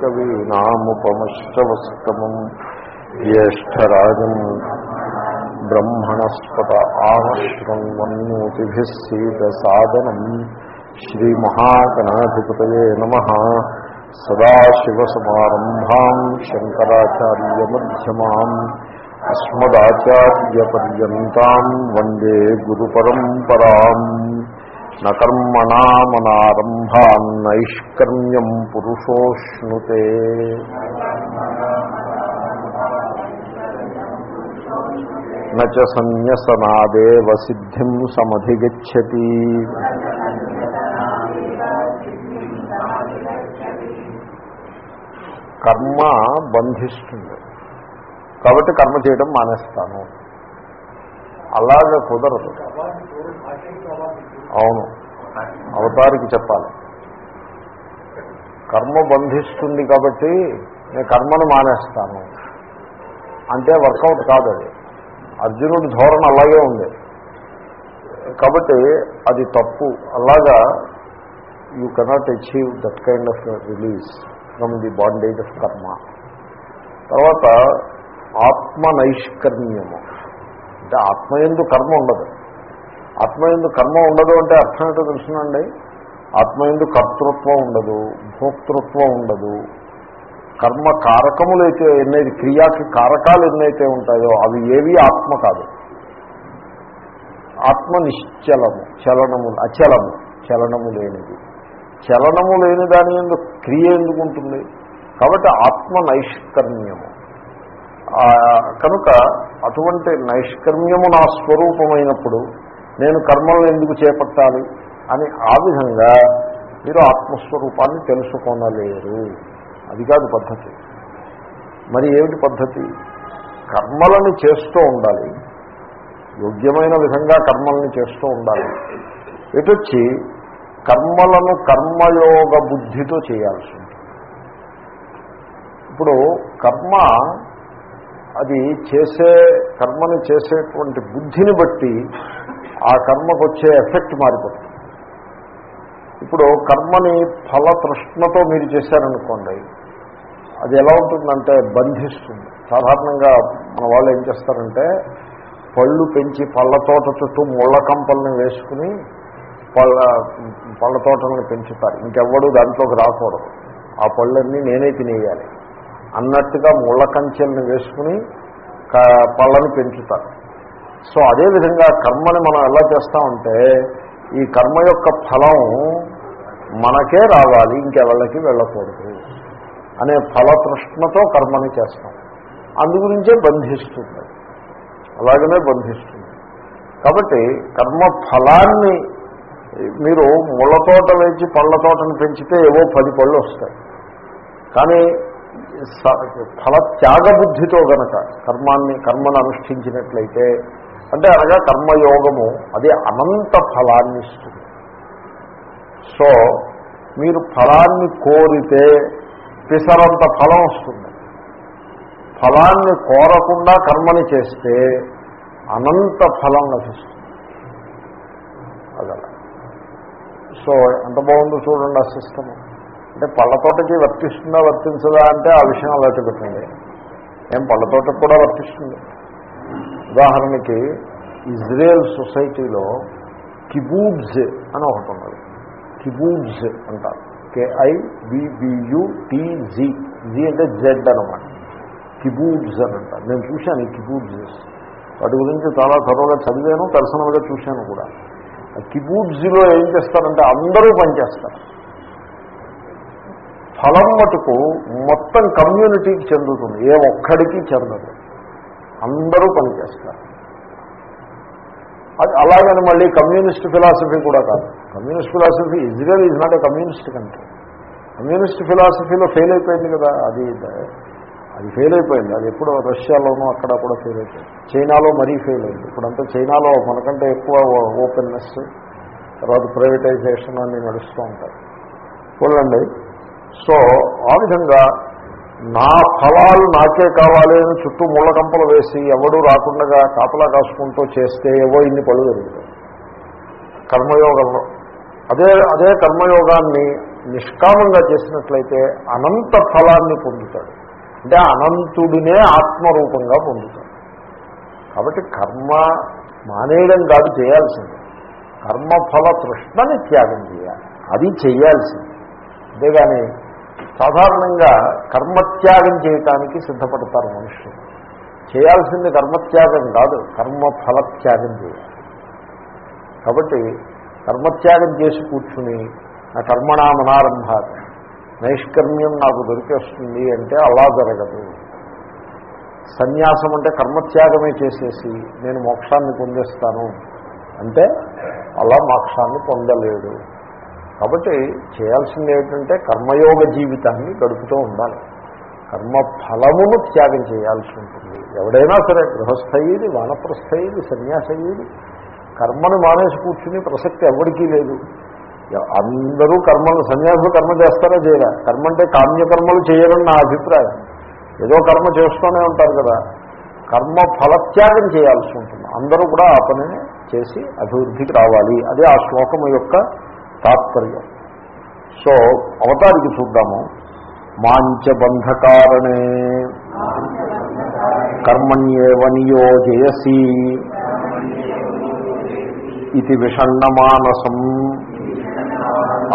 कवीनामुपमश्रवस्तमम् ज्येष्ठराजम् ब्रह्मणस्पत आमश्रन्वन्नोतिभिः सीदसादनम् श्रीमहागणाधिपतये नमः सदाशिवसमारम्भाम् शङ्कराचार्यमध्यमाम् अस्मदाचार्यपर्यन्ताम् वन्दे गुरुपरम्पराम् न कर्मणामनारम्भान्नैष्कर्म्यम् पुरुषोऽश्नुते न च सन्न्यसनादेव सिद्धिम् समधिगच्छति కర్మ బంధిస్తుంది కాబట్టి కర్మ చేయడం మానేస్తాను అలాగే కుదరదు అవును. అవతారికి చెప్పాలి. కర్మ బంధిస్తుంది కాబట్టి నేను కర్మను మానేస్తాను. అంటే వర్కౌట్ కాదు అది. అర్జునుడి ధోరణ అలాగే ఉంది. కాబట్టి అది తప్పు. అలాగా you cannot achieve that kind of release from the bondage of karma తర్వాత ఆత్మ నైష్కర్మ్యము అంటే ఆత్మ ఎందు కర్మ ఉండదు. ఆత్మయందు కర్మ ఉండదు అంటే అర్థం ఏంటో తెలుసునండి. ఆత్మయందు కర్తృత్వం ఉండదు భోక్తృత్వం ఉండదు. కర్మ కారకములైతే ఎన్నైతే క్రియాకి కారకాలు ఎన్నైతే ఉంటాయో అవి ఏవి ఆత్మ కాదు. ఆత్మ నిశ్చలము చలనము అచలము చలనము లేనిది. చలనము లేని దాని ఎందుకు క్రియ ఎందుకు ఉంటుంది? కాబట్టి ఆత్మ నైష్కర్మ్యము. కనుక అటువంటి నైష్కర్మ్యము నా స్వరూపమైనప్పుడు నేను కర్మలను ఎందుకు చేపట్టాలి అని ఆ విధంగా మీరు ఆత్మస్వరూపాన్ని తెలుసుకొనలేరు. అది కాదు పద్ధతి. మరి ఏమిటి పద్ధతి? కర్మలను చేస్తూ ఉండాలి. యోగ్యమైన విధంగా కర్మల్ని చేస్తూ ఉండాలి. ఎటొచ్చి? కర్మలను కర్మయోగ బుద్ధితో చేయాల్సి ఉంటుంది. ఇప్పుడు కర్మ అది చేసే కర్మను చేసేటువంటి బుద్ధిని బట్టి ఆ కర్మకు వచ్చే ఎఫెక్ట్ మారిపోతుంది. ఇప్పుడు కర్మని ఫలతృష్ణతో మీరు చేశారనుకోండి అది ఎలా ఉంటుందంటే బంధిస్తుంది. సాధారణంగా మన వాళ్ళు ఏం చేస్తారంటే పళ్ళు పెంచి పళ్ళ తోట చుట్టూ ముళ్ళ కంపల్ని వేసుకుని పళ్ళ పళ్ళ తోటలను పెంచుతారు. ఇంకెవ్వడూ దాంట్లోకి రాకూడదు. ఆ పళ్ళన్నీ నేనే తినేయాలి. అన్నట్టుగా ముళ్ళ కంచెల్ని వేసుకుని పళ్ళని పెంచుతారు. సో అదేవిధంగా కర్మని మనం ఎలా చేస్తామంటే ఈ కర్మ యొక్క ఫలం మనకే రావాలి ఇంకెవళ్ళకి వెళ్ళకూడదు అనే ఫలతృష్ణతో కర్మని చేస్తాం. అందుగురించే బంధిస్తుంది. అలాగనే బంధిస్తుంది. కాబట్టి కర్మ ఫలాన్ని మీరు ముళ్ళతోట వేసి పళ్ళ తోటను పెంచితే ఏవో పది పళ్ళు వస్తాయి. కానీ ఫల త్యాగబుద్ధితో గనక కర్మాన్ని కర్మను అనుష్ఠించినట్లయితే అంటే అనగా కర్మయోగము అది అనంత ఫలాన్ని ఇస్తుంది. సో మీరు ఫలాన్ని కోరితే పిసరంత ఫలం వస్తుంది. ఫలాన్ని కోరకుండా కర్మని చేస్తే అనంత ఫలం లభిస్తుంది. అదలా. సో ఎంత బాగుందో చూడండి ఆ సిస్టమ్. అంటే పళ్ళతోటకి వర్తిస్తుందా వర్తించదా అంటే ఆ విషయం అలాంటి పెట్టండి. ఏం పళ్ళతోటకు కూడా వర్తిస్తుంది. ఉదాహరణకి ఇజ్రాయెల్ సొసైటీలో కిబూబ్జ్ అని ఒకటి ఉన్నది. కిబూబ్స్ అంటారు. కేఐబిబియుటిజి జి అంటే జెడ్ అనమాట కిబూబ్స్ అని అంటారు. నేను చూశాను ఈ కిబూబ్జెస్. వాటి గురించి చాలా త్వరగా చదివాను పర్సనల్గా చూశాను కూడా. కిబూబ్జీలో ఏం చేస్తారంటే అందరూ పనిచేస్తారు. ఫలం మటుకు మొత్తం కమ్యూనిటీకి చెందుతుంది. ఏ ఒక్కడికి చెందదు. అందరూ పనిచేస్తారు. అది అలాగని మళ్ళీ కమ్యూనిస్ట్ ఫిలాసఫీ కూడా కాదు. Communist philosophy Israel is not a communist country communist ఫిలాసఫీలో fail అయిపోయింది కదా అది అది ఫెయిల్ అయిపోయింది. అది ఎప్పుడో రష్యాలోనూ అక్కడ కూడా ఫెయిల్ అయిపోయింది. చైనాలో మరీ ఫెయిల్ అయింది. ఇప్పుడంతా చైనాలో మనకంటే ఎక్కువ ఓపెన్నెస్ తర్వాత ప్రైవేటైజేషన్ అన్నీ నడుస్తూ ఉంటాయి. చూడండి సో ఆ విధంగా నా ఫలాలు నాకే కావాలి అని చుట్టూ ముళ్ళకంపలు వేసి ఎవడూ రాకుండా కాపలా కాసుకుంటూ చేస్తే ఏవో ఇన్ని పనులు జరుగుతాయి కర్మయోగంలో అదే అదే కర్మయోగాన్ని నిష్కామంగా చేసినట్లయితే అనంత ఫలాన్ని పొందుతాడు. అంటే అనంతుడినే ఆత్మరూపంగా పొందుతాడు. కాబట్టి కర్మ మానేయడం కాదు చేయాల్సింది. కర్మఫల తృష్ణని త్యాగం చేయాలి. అది చేయాల్సింది. అంతేగాని సాధారణంగా కర్మత్యాగం చేయటానికి సిద్ధపడతారు మనుషులు. చేయాల్సింది కర్మత్యాగం కాదు కర్మఫలత్యాగం చేయాలి. కాబట్టి కర్మత్యాగం చేసి కూర్చుని నా కర్మణామనారంభ నైష్కర్మ్యం నాకు దొరికేస్తుంది అంటే అలా జరగదు. సన్యాసం అంటే కర్మత్యాగమే చేసేసి నేను మోక్షాన్ని పొందేస్తాను అంటే అలా మోక్షాన్ని పొందలేడు. కాబట్టి చేయాల్సింది ఏమిటంటే కర్మయోగ జీవితాన్ని గడుపుతూ ఉండాలి. కర్మ ఫలమును త్యాగం చేయాల్సి ఉంటుంది. ఎవడైనా సరే గృహస్థయ్యేది వానప్రస్థయ్యేది సన్యాసయ్యేది కర్మను మానేసి కూర్చుని ప్రసక్తి ఎవరికీ లేదు. అందరూ కర్మలు సన్యాసులు కర్మ చేస్తారా చేయరా? కర్మ అంటే కామ్యకర్మలు చేయరని నా అభిప్రాయం. ఏదో కర్మ చేస్తూనే ఉంటారు కదా. కర్మ ఫలత్యాగం చేయాల్సి ఉంటుంది. అందరూ కూడా ఆ పనిని చేసి అభివృద్ధికి రావాలి. అదే ఆ శ్లోకము యొక్క తాత్పర్యం. సో అవతారికి చూద్దాము. మాంచబంధకారణే. కర్మణ్యేవ నియోజయసి ఇది విషణమానసం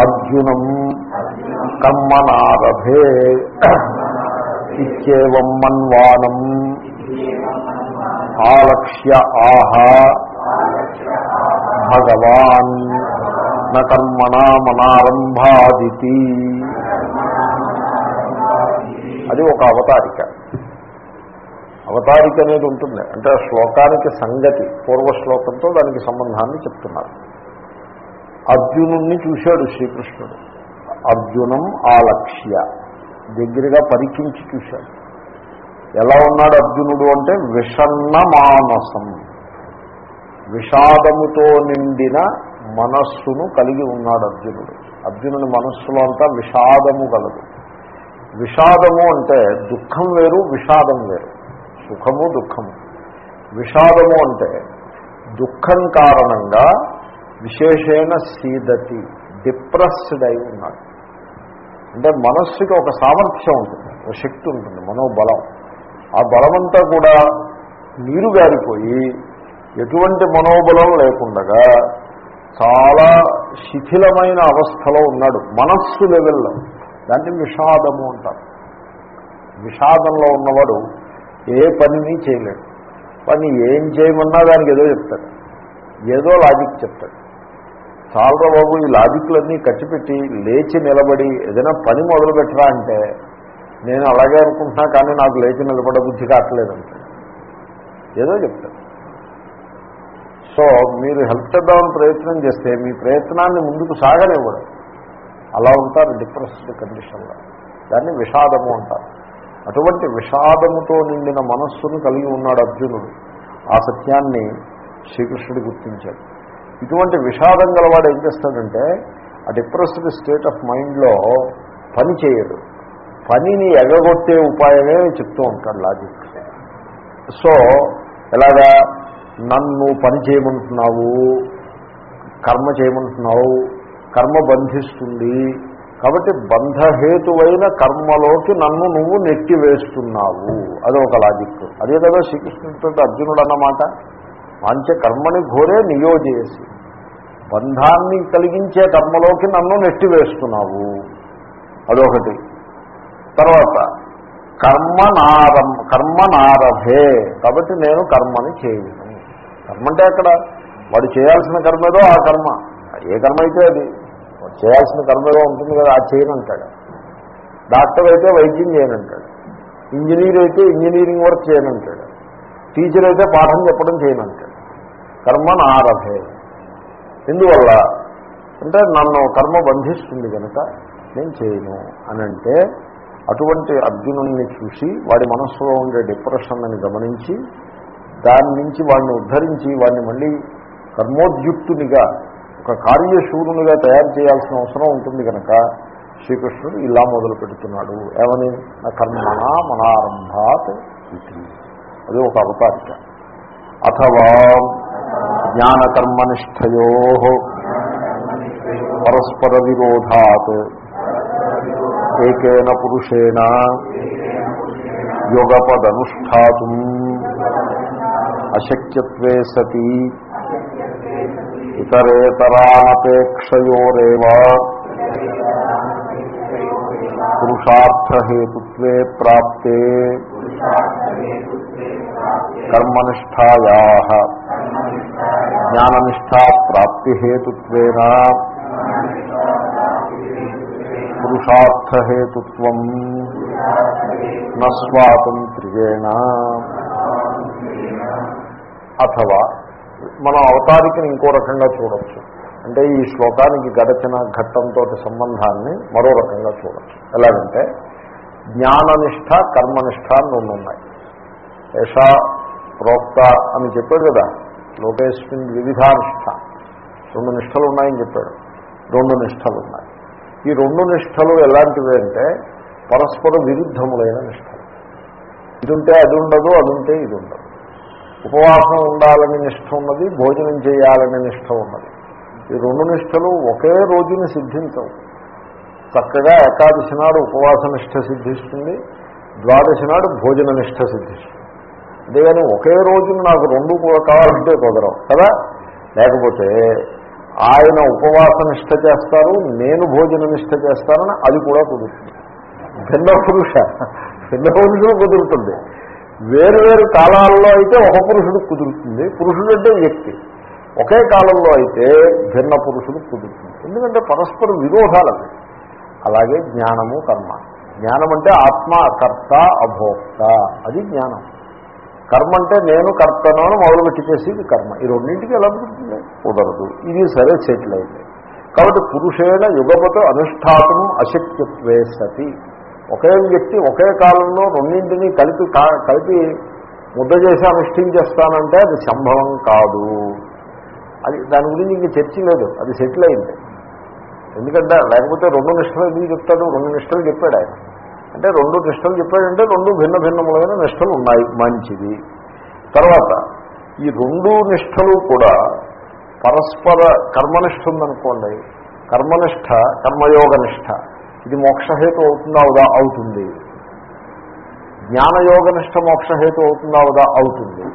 అర్జునం కర్మనారభే. ఇత్యేవం మన్వానం. ఆలక్ష్య ఆహ. భగవాన్. నకర్మణామనారంభాదితి మనారంభాదితి అది ఒక అవతారిక. అవతారిక అనేది ఉంటుంది. అంటే శ్లోకానికి సంగతి పూర్వ శ్లోకంతో దానికి సంబంధాన్ని చెప్తున్నారు. అర్జునుణ్ణి చూశాడు శ్రీకృష్ణుడు. అర్జునం ఆలక్ష్య. దగ్గరగా పరికించి చూశాడు. ఎలా ఉన్నాడు అర్జునుడు అంటే విషన్న మానసం విషాదముతో నిండిన మనస్సును కలిగి ఉన్నాడు అర్జునుడు. అర్జునుని మనస్సులో అంతా విషాదము కలదు. విషాదము అంటే దుఃఖం వేరు విషాదం వేరు. సుఖము దుఃఖము. విషాదము అంటే దుఃఖం కారణంగా విశేషమైన సీదతి డిప్రెస్డ్ అయి ఉన్నాడు. అంటే మనస్సుకి ఒక సామర్థ్యం ఉంటుంది ఒక శక్తి ఉంటుంది మనోబలం. ఆ బలమంతా కూడా నీరు గారిపోయి ఎటువంటి మనోబలం లేకుండగా చాలా శిథిలమైన అవస్థలో ఉన్నాడు. మనస్సు లెవెల్లో దాన్ని విషాదము అంటారు. విషాదంలో ఉన్నవాడు ఏ పనిని చేయలేడు. పని ఏం చేయమన్నా దానికి ఏదో చెప్తాడు. ఏదో లాజిక్ చెప్తాడు. చాలా బాబు ఈ లాజిక్లన్నీ కట్టిపెట్టి లేచి నిలబడి ఏదైనా పని మొదలు పెట్టరా అంటే నేను అలాగే అనుకుంటున్నా కానీ నాకు లేచి నిలబడ బుద్ధి కావట్లేదంటే ఏదో చెప్తాడు. సో మీరు హెల్ప్ చేద్దామని ప్రయత్నం చేస్తే మీ ప్రయత్నాన్ని ముందుకు సాగనివ్వడం అలా ఉంటారు డిప్రెస్డ్ కండిషన్లో. దాన్ని విషాదము అంటారు. అటువంటి విషాదముతో నిండిన మనస్సును కలిగి ఉన్నాడు అర్జునుడు. ఆ సత్యాన్ని శ్రీకృష్ణుడు గుర్తించాడు. ఇటువంటి విషాదం గలవాడు ఏం చేస్తాడంటే ఆ డిప్రెస్డ్ స్టేట్ ఆఫ్ మైండ్లో పని చేయడు. పనిని ఎగగొట్టే ఉపాయమే చెప్తూ ఉంటాడు లాజిక్. సో ఎలాగా నన్ను పని చేయమంటున్నావు కర్మ చేయమంటున్నావు కర్మ బంధిస్తుంది. కాబట్టి బంధహేతువైన కర్మలోకి నన్ను నువ్వు నెట్టివేస్తున్నావు. అది ఒక లాజిక్ అదే కదా శ్రీకృష్ణుడితో అర్జునుడు అన్నమాట. మంచి కర్మని ఘోరే నియోజేసి బంధాన్ని కలిగించే కర్మలోకి నన్ను నెట్టివేస్తున్నావు. అదొకటి. తర్వాత కర్మ నారంభ కర్మ నారభే కాబట్టి నేను కర్మని చేయను. కర్మ అంటే అక్కడ వాడు చేయాల్సిన కర్మ ఏదో ఆ కర్మ. ఏ కర్మ అయితే అది? వాడు చేయాల్సిన కర్మ ఏదో ఉంటుంది కదా ఆ చేయనంటాడు డాక్టర్ అయితే వైద్యం చేయనంటాడు ఇంజనీర్ అయితే ఇంజనీరింగ్ వర్క్ చేయనంటాడు టీచర్ అయితే పాఠం చెప్పడం చేయనంటాడు కర్మ నారభే ఎందువల్ల? అంటే నన్ను కర్మ బంధిస్తుంది కనుక నేను చేయను. అని అంటే అటువంటి అర్జునుడిని చూసి వాడి మనస్సులో ఉండే డిప్రెషన్ అని గమనించి దాని నుంచి వాడిని ఉద్ధరించి వాడిని మళ్ళీ కర్మోద్యుక్తునిగా ఒక కార్యశూరునిగా తయారు చేయాల్సిన అవసరం ఉంటుంది కనుక శ్రీకృష్ణుడు ఇలా మొదలు పెడుతున్నాడు ఏమని? నా కర్మణ మనారంభాత్ ఇది. అది ఒక అవతారిక. అథవా జ్ఞానకర్మనిష్టయో పరస్పర విరోధాత్ ఏకేన పురుషేణ యుగపదనుష్ఠాతు. అశక్యత్వే సతి ఇతరేతరానపేక్షయోరేవ పురుషార్థహేతుత్వే ప్రాప్తే కర్మనిష్టాయా జ్ఞాననిష్టా ప్రాప్తిహేతుత్వేన పురుషార్థహేతుత్వం నస్వాతంత్ర్యేణ అథవా మనం అవతారికని ఇంకో రకంగా చూడొచ్చు. అంటే ఈ శ్లోకానికి గడచిన ఘట్టంతో సంబంధాన్ని మరో రకంగా చూడొచ్చు. ఎలాగంటే జ్ఞాననిష్ట కర్మనిష్ట అని రెండు ఉన్నాయి. యశా ప్రోక్త అని చెప్పాడు కదా లోకేశ్వన్ వివిధానిష్ట. రెండు నిష్టలు ఉన్నాయని చెప్పాడు. రెండు నిష్టలు ఉన్నాయి. ఈ రెండు నిష్టలు ఎలాంటివి అంటే పరస్పర విరుద్ధములైన నిష్టలు ఇది ఉంటే అది ఉండదు అది ఉంటే ఇది ఉండదు. ఉపవాసం ఉండాలని నిష్ట ఉన్నది భోజనం చేయాలని నిష్ట ఉన్నది. ఈ రెండు నిష్టలు ఒకే రోజుని సిద్ధించవు. చక్కగా ఏకాదశి నాడు ఉపవాస నిష్ట సిద్ధిస్తుంది ద్వాదశి నాడు భోజన నిష్ట సిద్ధిస్తుంది. అంతేగాని ఒకే రోజున నాకు రెండు కూడా కావాలంటే కుదరవు కదా? లేకపోతే ఆయన ఉపవాస నిష్ట చేస్తారు నేను భోజన నిష్ట చేస్తానని అది కూడా కుదురుతుంది. భిన్న పురుష భిన్న పురుషులు కుదురుతుంది. వేరువేరు కాలాల్లో అయితే ఒక పురుషుడు కుదురుతుంది. పురుషుడు అంటే వ్యక్తి. ఒకే కాలంలో అయితే భిన్న పురుషుడు కుదురుతుంది. ఎందుకంటే పరస్పర విరోధాలు అవి అలాగే జ్ఞానము కర్మ. జ్ఞానం అంటే ఆత్మ కర్త అభోక్త. అది జ్ఞానం. కర్మ అంటే నేను కర్తను అని మొదలుపెట్టి చేసేది కర్మ. ఈ రెండింటికి ఎలా కుదురుతుంది? కుదరదు. ఇది సరే సెటిల్ అయింది కాబట్టి పురుషేణ యుగపతో అనుష్ఠాతం అశక్యత్వే సతి. ఒకే వ్యక్తి ఒకే కాలంలో రెండింటినీ కలిపి కా- కలిపి ముద్ద చేసి అనుష్ఠించేస్తానంటే అది సంభవం కాదు. అది దాని గురించి ఇంక చర్చ లేదు. అది సెటిల్ అయింది. ఎందుకంటే లేకపోతే రెండు నిష్టలు ఎందుకు చెప్తాడు? రెండు నిష్టలు చెప్పాడు ఆయన. అంటే రెండు నిష్టలు చెప్పాడంటే రెండు భిన్న భిన్నములైన నిష్టలు ఉన్నాయి. మంచిది. తర్వాత ఈ రెండు నిష్టలు కూడా పరస్పర కర్మనిష్ట ఉందనుకోండి. కర్మనిష్ట కర్మయోగ నిష్ట ఇది మోక్షహేతు అవుతుందా అవుదా అవుతుంది. జ్ఞానయోగ నిష్ట మోక్షహేతు అవుతుందా అవుదా అవుతుంది.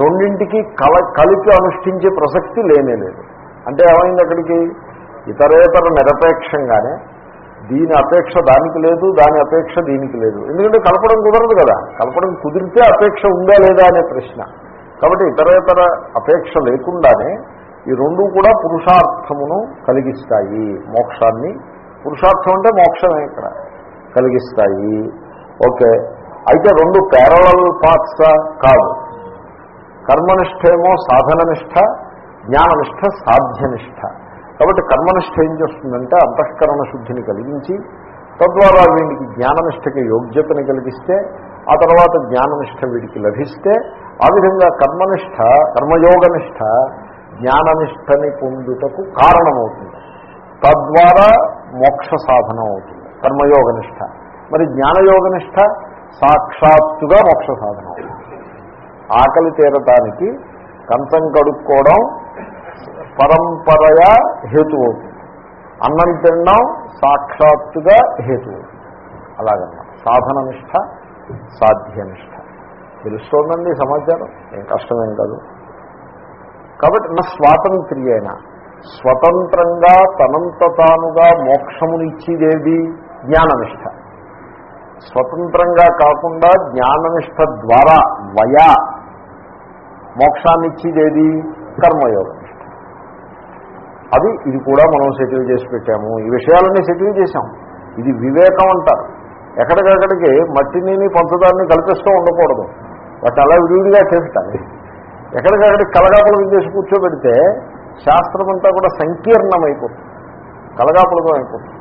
రెండింటికి కల కలిపి అనుష్ఠించే ప్రసక్తి లేనే లేదు. అంటే ఏమైంది అక్కడికి? ఇతరేతర నిరపేక్షంగానే దీని అపేక్ష దానికి లేదు దాని అపేక్ష దీనికి లేదు. ఎందుకంటే కలపడం కుదరదు కదా. కలపడం కుదిరితే అపేక్ష ఉందా లేదా అనే ప్రశ్న. కాబట్టి ఇతరేతర అపేక్ష లేకుండానే ఈ రెండు కూడా పురుషార్థమును కలిగిస్తాయి. మోక్షాన్ని పురుషార్థం అంటే మోక్షమే ఇక్కడ కలిగిస్తాయి. ఓకే. అయితే రెండు ప్యారలల్ పాత్స కాదు. కర్మనిష్టేమో సాధననిష్ట జ్ఞాననిష్ట సాధ్యనిష్ట. కాబట్టి కర్మనిష్ట ఏం చేస్తుందంటే అంతఃకరణ శుద్ధిని కలిగించి తద్వారా వీడికి జ్ఞాననిష్టకి యోగ్యతని కలిగిస్తే ఆ తర్వాత జ్ఞాననిష్ట వీడికి లభిస్తే ఆ విధంగా కర్మనిష్ట కర్మయోగనిష్ట జ్ఞాననిష్టని పొందుటకు కారణమవుతుంది. తద్వారా మోక్ష సాధనం అవుతుంది కర్మయోగనిష్ట. మరి జ్ఞానయోగనిష్ట సాక్షాత్తుగా మోక్ష సాధనం అవుతుంది ఆకలి తీరటానికి కంచం కడుక్కోవడం పరంపరగా హేతు అవుతుంది అన్నం తినడం సాక్షాత్తుగా హేతు అవుతుంది అలాగన్నమాట సాధననిష్ట సాధ్యనిష్ట. తెలుస్తోందండి సమాచారం? ఏం కష్టమేం కాదు. కాబట్టి నా స్వాతంత్ర్యేన స్వతంత్రంగా తనంత తానుగా మోక్షమునిచ్చేదేది జ్ఞాననిష్ట. స్వతంత్రంగా కాకుండా జ్ఞాననిష్ట ద్వారా వయా మోక్షాన్నిచ్చేదేది కర్మయోగం అది ఇది కూడా మనం సెటిల్ చేసి పెట్టాము. ఈ విషయాలన్నీ సెటిల్ చేశాం. ఇది వివేకం అంటారు. ఎక్కడికక్కడికి మట్టిని పంచదాన్ని కల్పిస్తూ ఉండకూడదు. వాటి అలా విడివిడిగా చేస్తాయి. ఎక్కడికక్కడికి కలగాపులం చేసి కూర్చోబెడితే శాస్త్రం అంతా కూడా సంకీర్ణమైపోతుంది. కలగాపులగం అయిపోతుంది.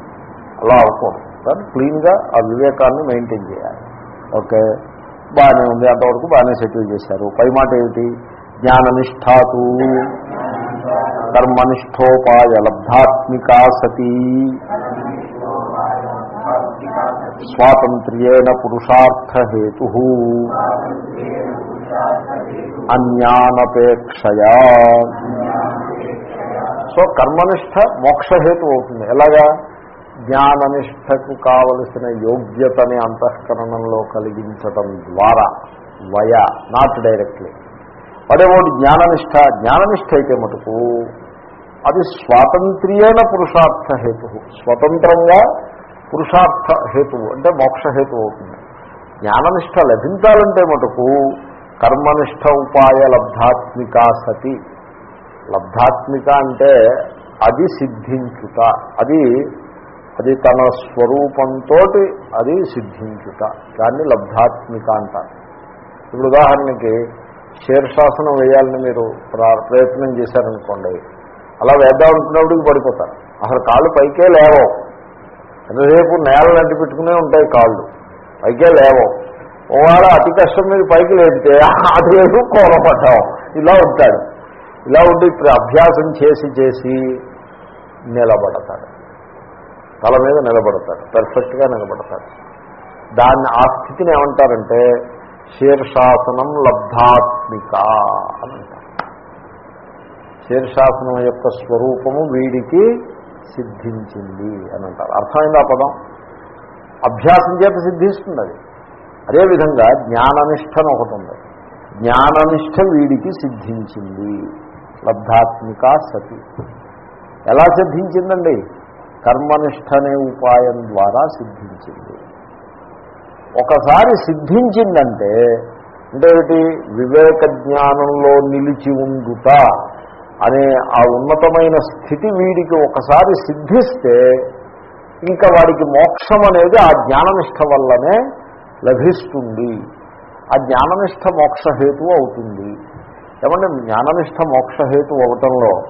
అలా అవ్వకూడదు కానీ క్లీన్గా ఆ వివేకాన్ని మెయింటైన్ చేయాలి. ఓకే? బాగానే ఉంది. అంతవరకు బాగానే సెటిల్ చేశారు. పై మాట ఏమిటి? జ్ఞాననిష్టాతు కర్మనిష్టోపాయ లబ్ధాత్మికా సతీ. స్వాతంత్ర్యేణ పురుషార్థహేతు. అన్యానపేక్షయా. సో కర్మనిష్ట మోక్షహేతు అవుతుంది. ఎలాగా? జ్ఞాననిష్టకు కావలసిన యోగ్యతని అంతఃకరణంలో కలిగించటం ద్వారా వయ నాట్ డైరెక్ట్లీ వాడేమోటి జ్ఞాననిష్ట? జ్ఞాననిష్ట అయితే మటుకు అది స్వాతంత్ర్యేణ పురుషార్థ హేతు స్వతంత్రంగా పురుషార్థ హేతువు అంటే మోక్షహేతు అవుతుంది. జ్ఞాననిష్ట లభించాలంటే మటుకు కర్మనిష్ట ఉపాయ లబ్ధాత్మిక సతి. లబ్ధాత్మిక అంటే అది సిద్ధించుట. అది అది తన స్వరూపంతో అది సిద్ధించుట. దాన్ని లబ్ధాత్మిక అంటారు. ఇప్పుడు ఉదాహరణకి శీర్షాసనం వేయాలని మీరు ప్రయత్నం చేశారనుకోండి అలా వేద్దాం అనుకున్నప్పటికి పడిపోతారు. అసలు కాళ్ళు పైకే లేవో ఎంతసేపు నేలను అంటి పెట్టుకునే ఉంటాయి కాళ్ళు. పైకే లేవో ఓవాడ అతి కష్టం మీద పైకి లేపితే అటు వైపు కోలపడ్డాం ఇలా ఉంటాడు. ఇలా ఉండి ఇప్పుడు అభ్యాసం చేసి చేసి నిలబడతాడు. తల మీద నిలబడతాడు. పెర్ఫెక్ట్గా నిలబడతాడు. దాన్ని ఆ స్థితిని ఏమంటారంటే శీర్షాసనం లబ్ధాత్మిక అని అంటారు. శీర్షాసనం యొక్క స్వరూపము వీడికి సిద్ధించింది అని అంటారు. అర్థమైంది ఆ పదం? అభ్యాసం చేత సిద్ధిస్తుంది అది. అదేవిధంగా జ్ఞాననిష్ట ఒకటి ఉంది. జ్ఞాననిష్ట వీడికి సిద్ధించింది. లబ్ధాత్మిక సతి. ఎలా సిద్ధించిందండి? కర్మనిష్ట అనే ఉపాయం ద్వారా సిద్ధించింది. ఒకసారి సిద్ధించిందంటే అంటే ఏమిటి? వివేక జ్ఞానంలో నిలిచి ఉండుట అనే ఆ ఉన్నతమైన స్థితి వీడికి ఒకసారి సిద్ధిస్తే ఇంకా వాడికి మోక్షం అనేది ఆ జ్ఞాననిష్ట వల్లనే లభిస్తుంది. ఆ జ్ఞాననిష్ట మోక్షహేతు అవుతుంది. ఏమంటే జ్ఞాననిష్ట మోక్షహేతు అవటంలో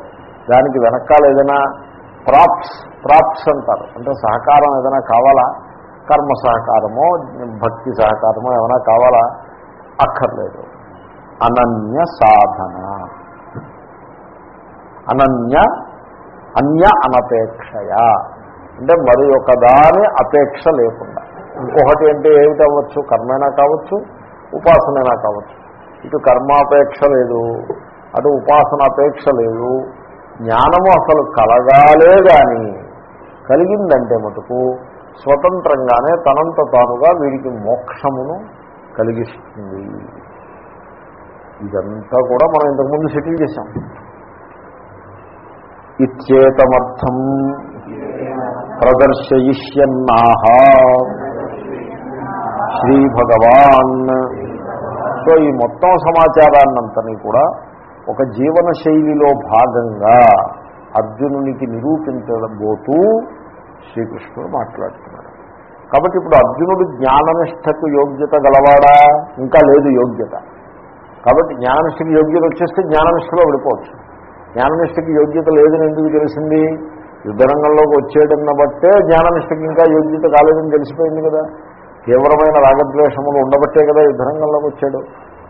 దానికి వెనకాల ఏదైనా ప్రాప్స్ ప్రాప్స్ అంటారు. అంటే సహకారం ఏదైనా కావాలా? కర్మ సహకారమో భక్తి సహకారమో ఏమైనా కావాలా? అక్కర్లేదు. అనన్య సాధన. అనన్య అన్య అనపేక్షయ. అంటే మరి ఒకదాని అపేక్ష లేకుండా. ఇంకొకటి అంటే ఏమిటవ్వచ్చు? కర్మైనా కావచ్చు? ఉపాసనైనా కావచ్చు? ఇటు కర్మాపేక్ష లేదు అటు ఉపాసన అపేక్ష లేదు జ్ఞానము అసలు కలగాలే కానీ కలిగిందంటే మటుకు స్వతంత్రంగానే తనంత తానుగా వీడికి మోక్షమును కలిగిస్తుంది. ఇదంతా కూడా మనం ఇంతకుముందు సెటిల్ చేశాం. ఇచ్చేతమర్థం ప్రదర్శయిష్యన్నాహ. శ్రీ భగవాన్ సో ఈ మొత్తం సమాచారాన్నంతని కూడా ఒక జీవన శైలిలో భాగంగా అర్జునునికి నిరూపించబోతూ శ్రీకృష్ణుడు మాట్లాడుతున్నాడు. కాబట్టి ఇప్పుడు అర్జునుడు జ్ఞాననిష్టకు యోగ్యత గలవాడా? ఇంకా లేదు యోగ్యత. కాబట్టి జ్ఞాననిష్టకి యోగ్యత వచ్చేస్తే జ్ఞాననిష్టలో పడిపోవచ్చు. జ్ఞాననిష్టకి యోగ్యత లేదని ఎందుకు తెలిసింది? యుద్ధరంగంలోకి వచ్చేటన్న బట్టే జ్ఞాననిష్టకి ఇంకా యోగ్యత కాలేదని తెలిసిపోయింది కదా. తీవ్రమైన రాగద్వేషములు ఉండబట్టే కదా యుద్ధరంగంలోకి వచ్చాడు.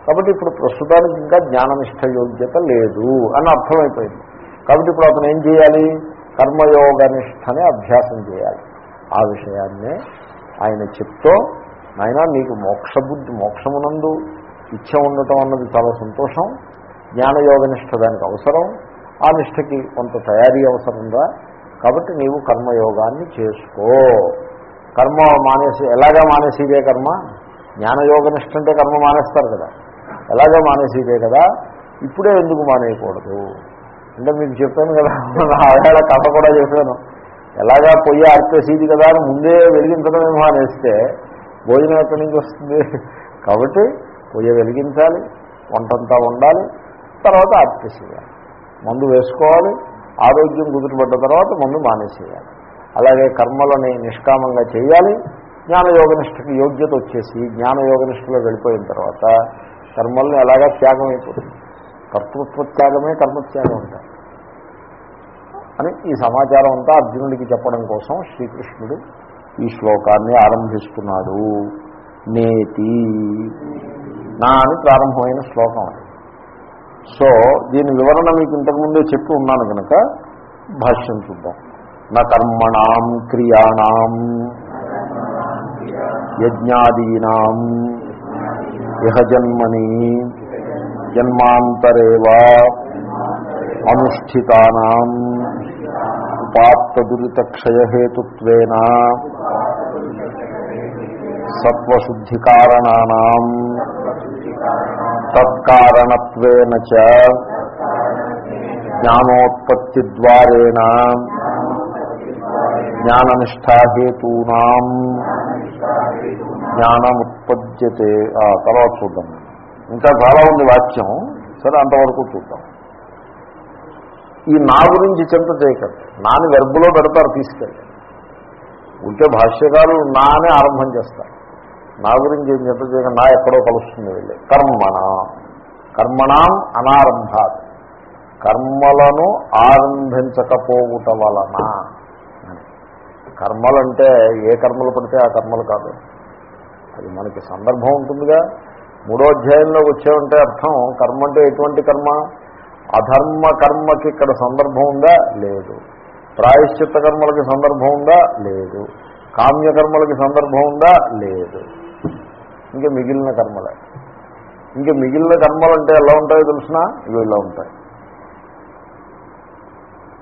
కాబట్టి ఇప్పుడు ప్రస్తుతానికి ఇంకా జ్ఞాననిష్ట యోగ్యత లేదు అని అర్థమైపోయింది. కాబట్టి ఇప్పుడు అతను ఏం చేయాలి? కర్మయోగనిష్టని అభ్యాసం చేయాలి. ఆ విషయాన్నే ఆయన చెప్తూ నాయన నీకు మోక్షబుద్ధి మోక్షమునందు ఇచ్చ ఉండటం అన్నది చాలా సంతోషం. జ్ఞానయోగనిష్ట దానికి అవసరం. ఆ నిష్టకి కొంత తయారీ అవసరంగా కాబట్టి నీవు కర్మయోగాన్ని చేసుకో. కర్మ మానేసి ఎలాగా మానేసిదే కర్మ? జ్ఞానయోగనిష్ట అంటే కర్మ మానేస్తారు కదా. ఎలాగా మానేసిదే కదా? ఇప్పుడే ఎందుకు మానేయకూడదు? అంటే మీకు చెప్పాను కదా నా ఆవేళ కథ కూడా చెప్పాను. ఎలాగా పొయ్యి ఆర్పేసేది కదా అని ముందే వెలిగించడమే మానేస్తే భోజనం ఎక్కడి నుంచి వస్తుంది? కాబట్టి పొయ్యి వెలిగించాలి వంటంతా ఉండాలి తర్వాత ఆర్పేసేయాలి. మందు వేసుకోవాలి ఆరోగ్యం కుదుటపడ్డ తర్వాత మందు మానేసేయాలి. అలాగే కర్మలని నిష్కామంగా చేయాలి. జ్ఞానయోగనిష్ఠకి యోగ్యత వచ్చేసి జ్ఞానయోగనిష్టలో వెళ్ళిపోయిన తర్వాత కర్మల్ని ఎలాగా త్యాగం అయిపోతుంది? కర్తృత్వ త్యాగమే కర్మత్యాగం అంటారు. అని ఈ సమాచారం అంతా అర్జునుడికి చెప్పడం కోసం శ్రీకృష్ణుడు ఈ శ్లోకాన్ని ఆరంభిస్తున్నాడు. నేతి. నా అని ప్రారంభమైన శ్లోకం అది. సో దీని వివరణ మీకు ఇంతకుముందే చెప్పి ఉన్నాను కనుక భాష్యం చూద్దాం. నర్మణం క్రియాణం యజ్ఞాదీనా ఇహ జన్మని జన్మాంతరేవా అనుష్ఠితానాం ఉపాత్త దురిత క్షయహేతుత్వేన సత్వశుద్ధి తత్కారణత్వేన చ జ్ఞానోత్పత్తి జ్ఞాననిష్టాహేతూనాం. జ్ఞానముత్పద్యతే. తర్వాత చూద్దాం. ఇంకా చాలా ఉంది వాక్యం సరే అంతవరకు చూద్దాం. ఈ నా గురించి చింత చేయకండి. నాని వెర్బులో పెడతారు తీసుకెళ్ళి. ఉంటే భాష్యకాలు నానే ఆరంభం చేస్తారు. నా గురించి ఏం చింత చేయక నా ఎక్కడో కలుస్తుంది వెళ్ళి. కర్మణ. కర్మణాం అనారంభాత్. కర్మలను ఆరంభించకపోవుట వలన కర్మలంటే ఏ కర్మలు పడితే ఆ కర్మలు కాదు. అది మనకి సందర్భం ఉంటుందిగా. మూడో అధ్యాయంలోకి వచ్చామంటే అర్థం కర్మ అంటే ఎటువంటి కర్మ? అధర్మ కర్మకి ఇక్కడ సందర్భం ఉందా? లేదు. ప్రాయశ్చిత్త కర్మలకి సందర్భం ఉందా? లేదు. కామ్యకర్మలకి సందర్భం ఉందా? లేదు. ఇంకా మిగిలిన కర్మలే. ఇంకా మిగిలిన కర్మలు అంటే ఎలా ఉంటాయో తెలిసినా? ఇవి ఇలా ఉంటాయి.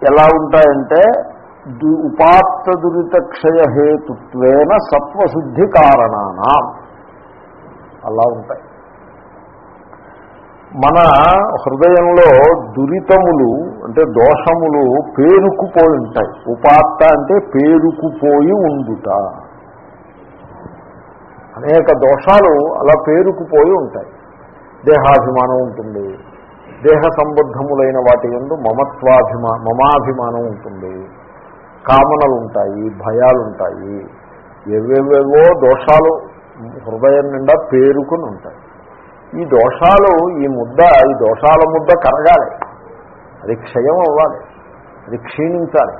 ఎలా ఉంటాయంటే ఉపాత్త దురిత క్షయహేతుత్వేన సత్వశుద్ధి కారణానా అలా ఉంటాయి. మన హృదయంలో దురితములు అంటే దోషములు పేరుకుపోయి ఉంటాయి. ఉపాత్త అంటే పేరుకుపోయి ఉండుట. అనేక దోషాలు అలా పేరుకుపోయి ఉంటాయి. దేహాభిమానం ఉంటుంది. దేహ సంబద్ధములైన వాటి ఎందు మమత్వాభిమా మమాభిమానం ఉంటుంది. కామనలు ఉంటాయి భయాలు ఉంటాయి ఎవేవేవో దోషాలు హృదయం నిండా పేరుకుని ఉంటాయి ఈ దోషాలు ఈ ముద్ద ఈ దోషాల ముద్ద కరగాలి. అది క్షయం అవ్వాలి. అది క్షీణించాలి.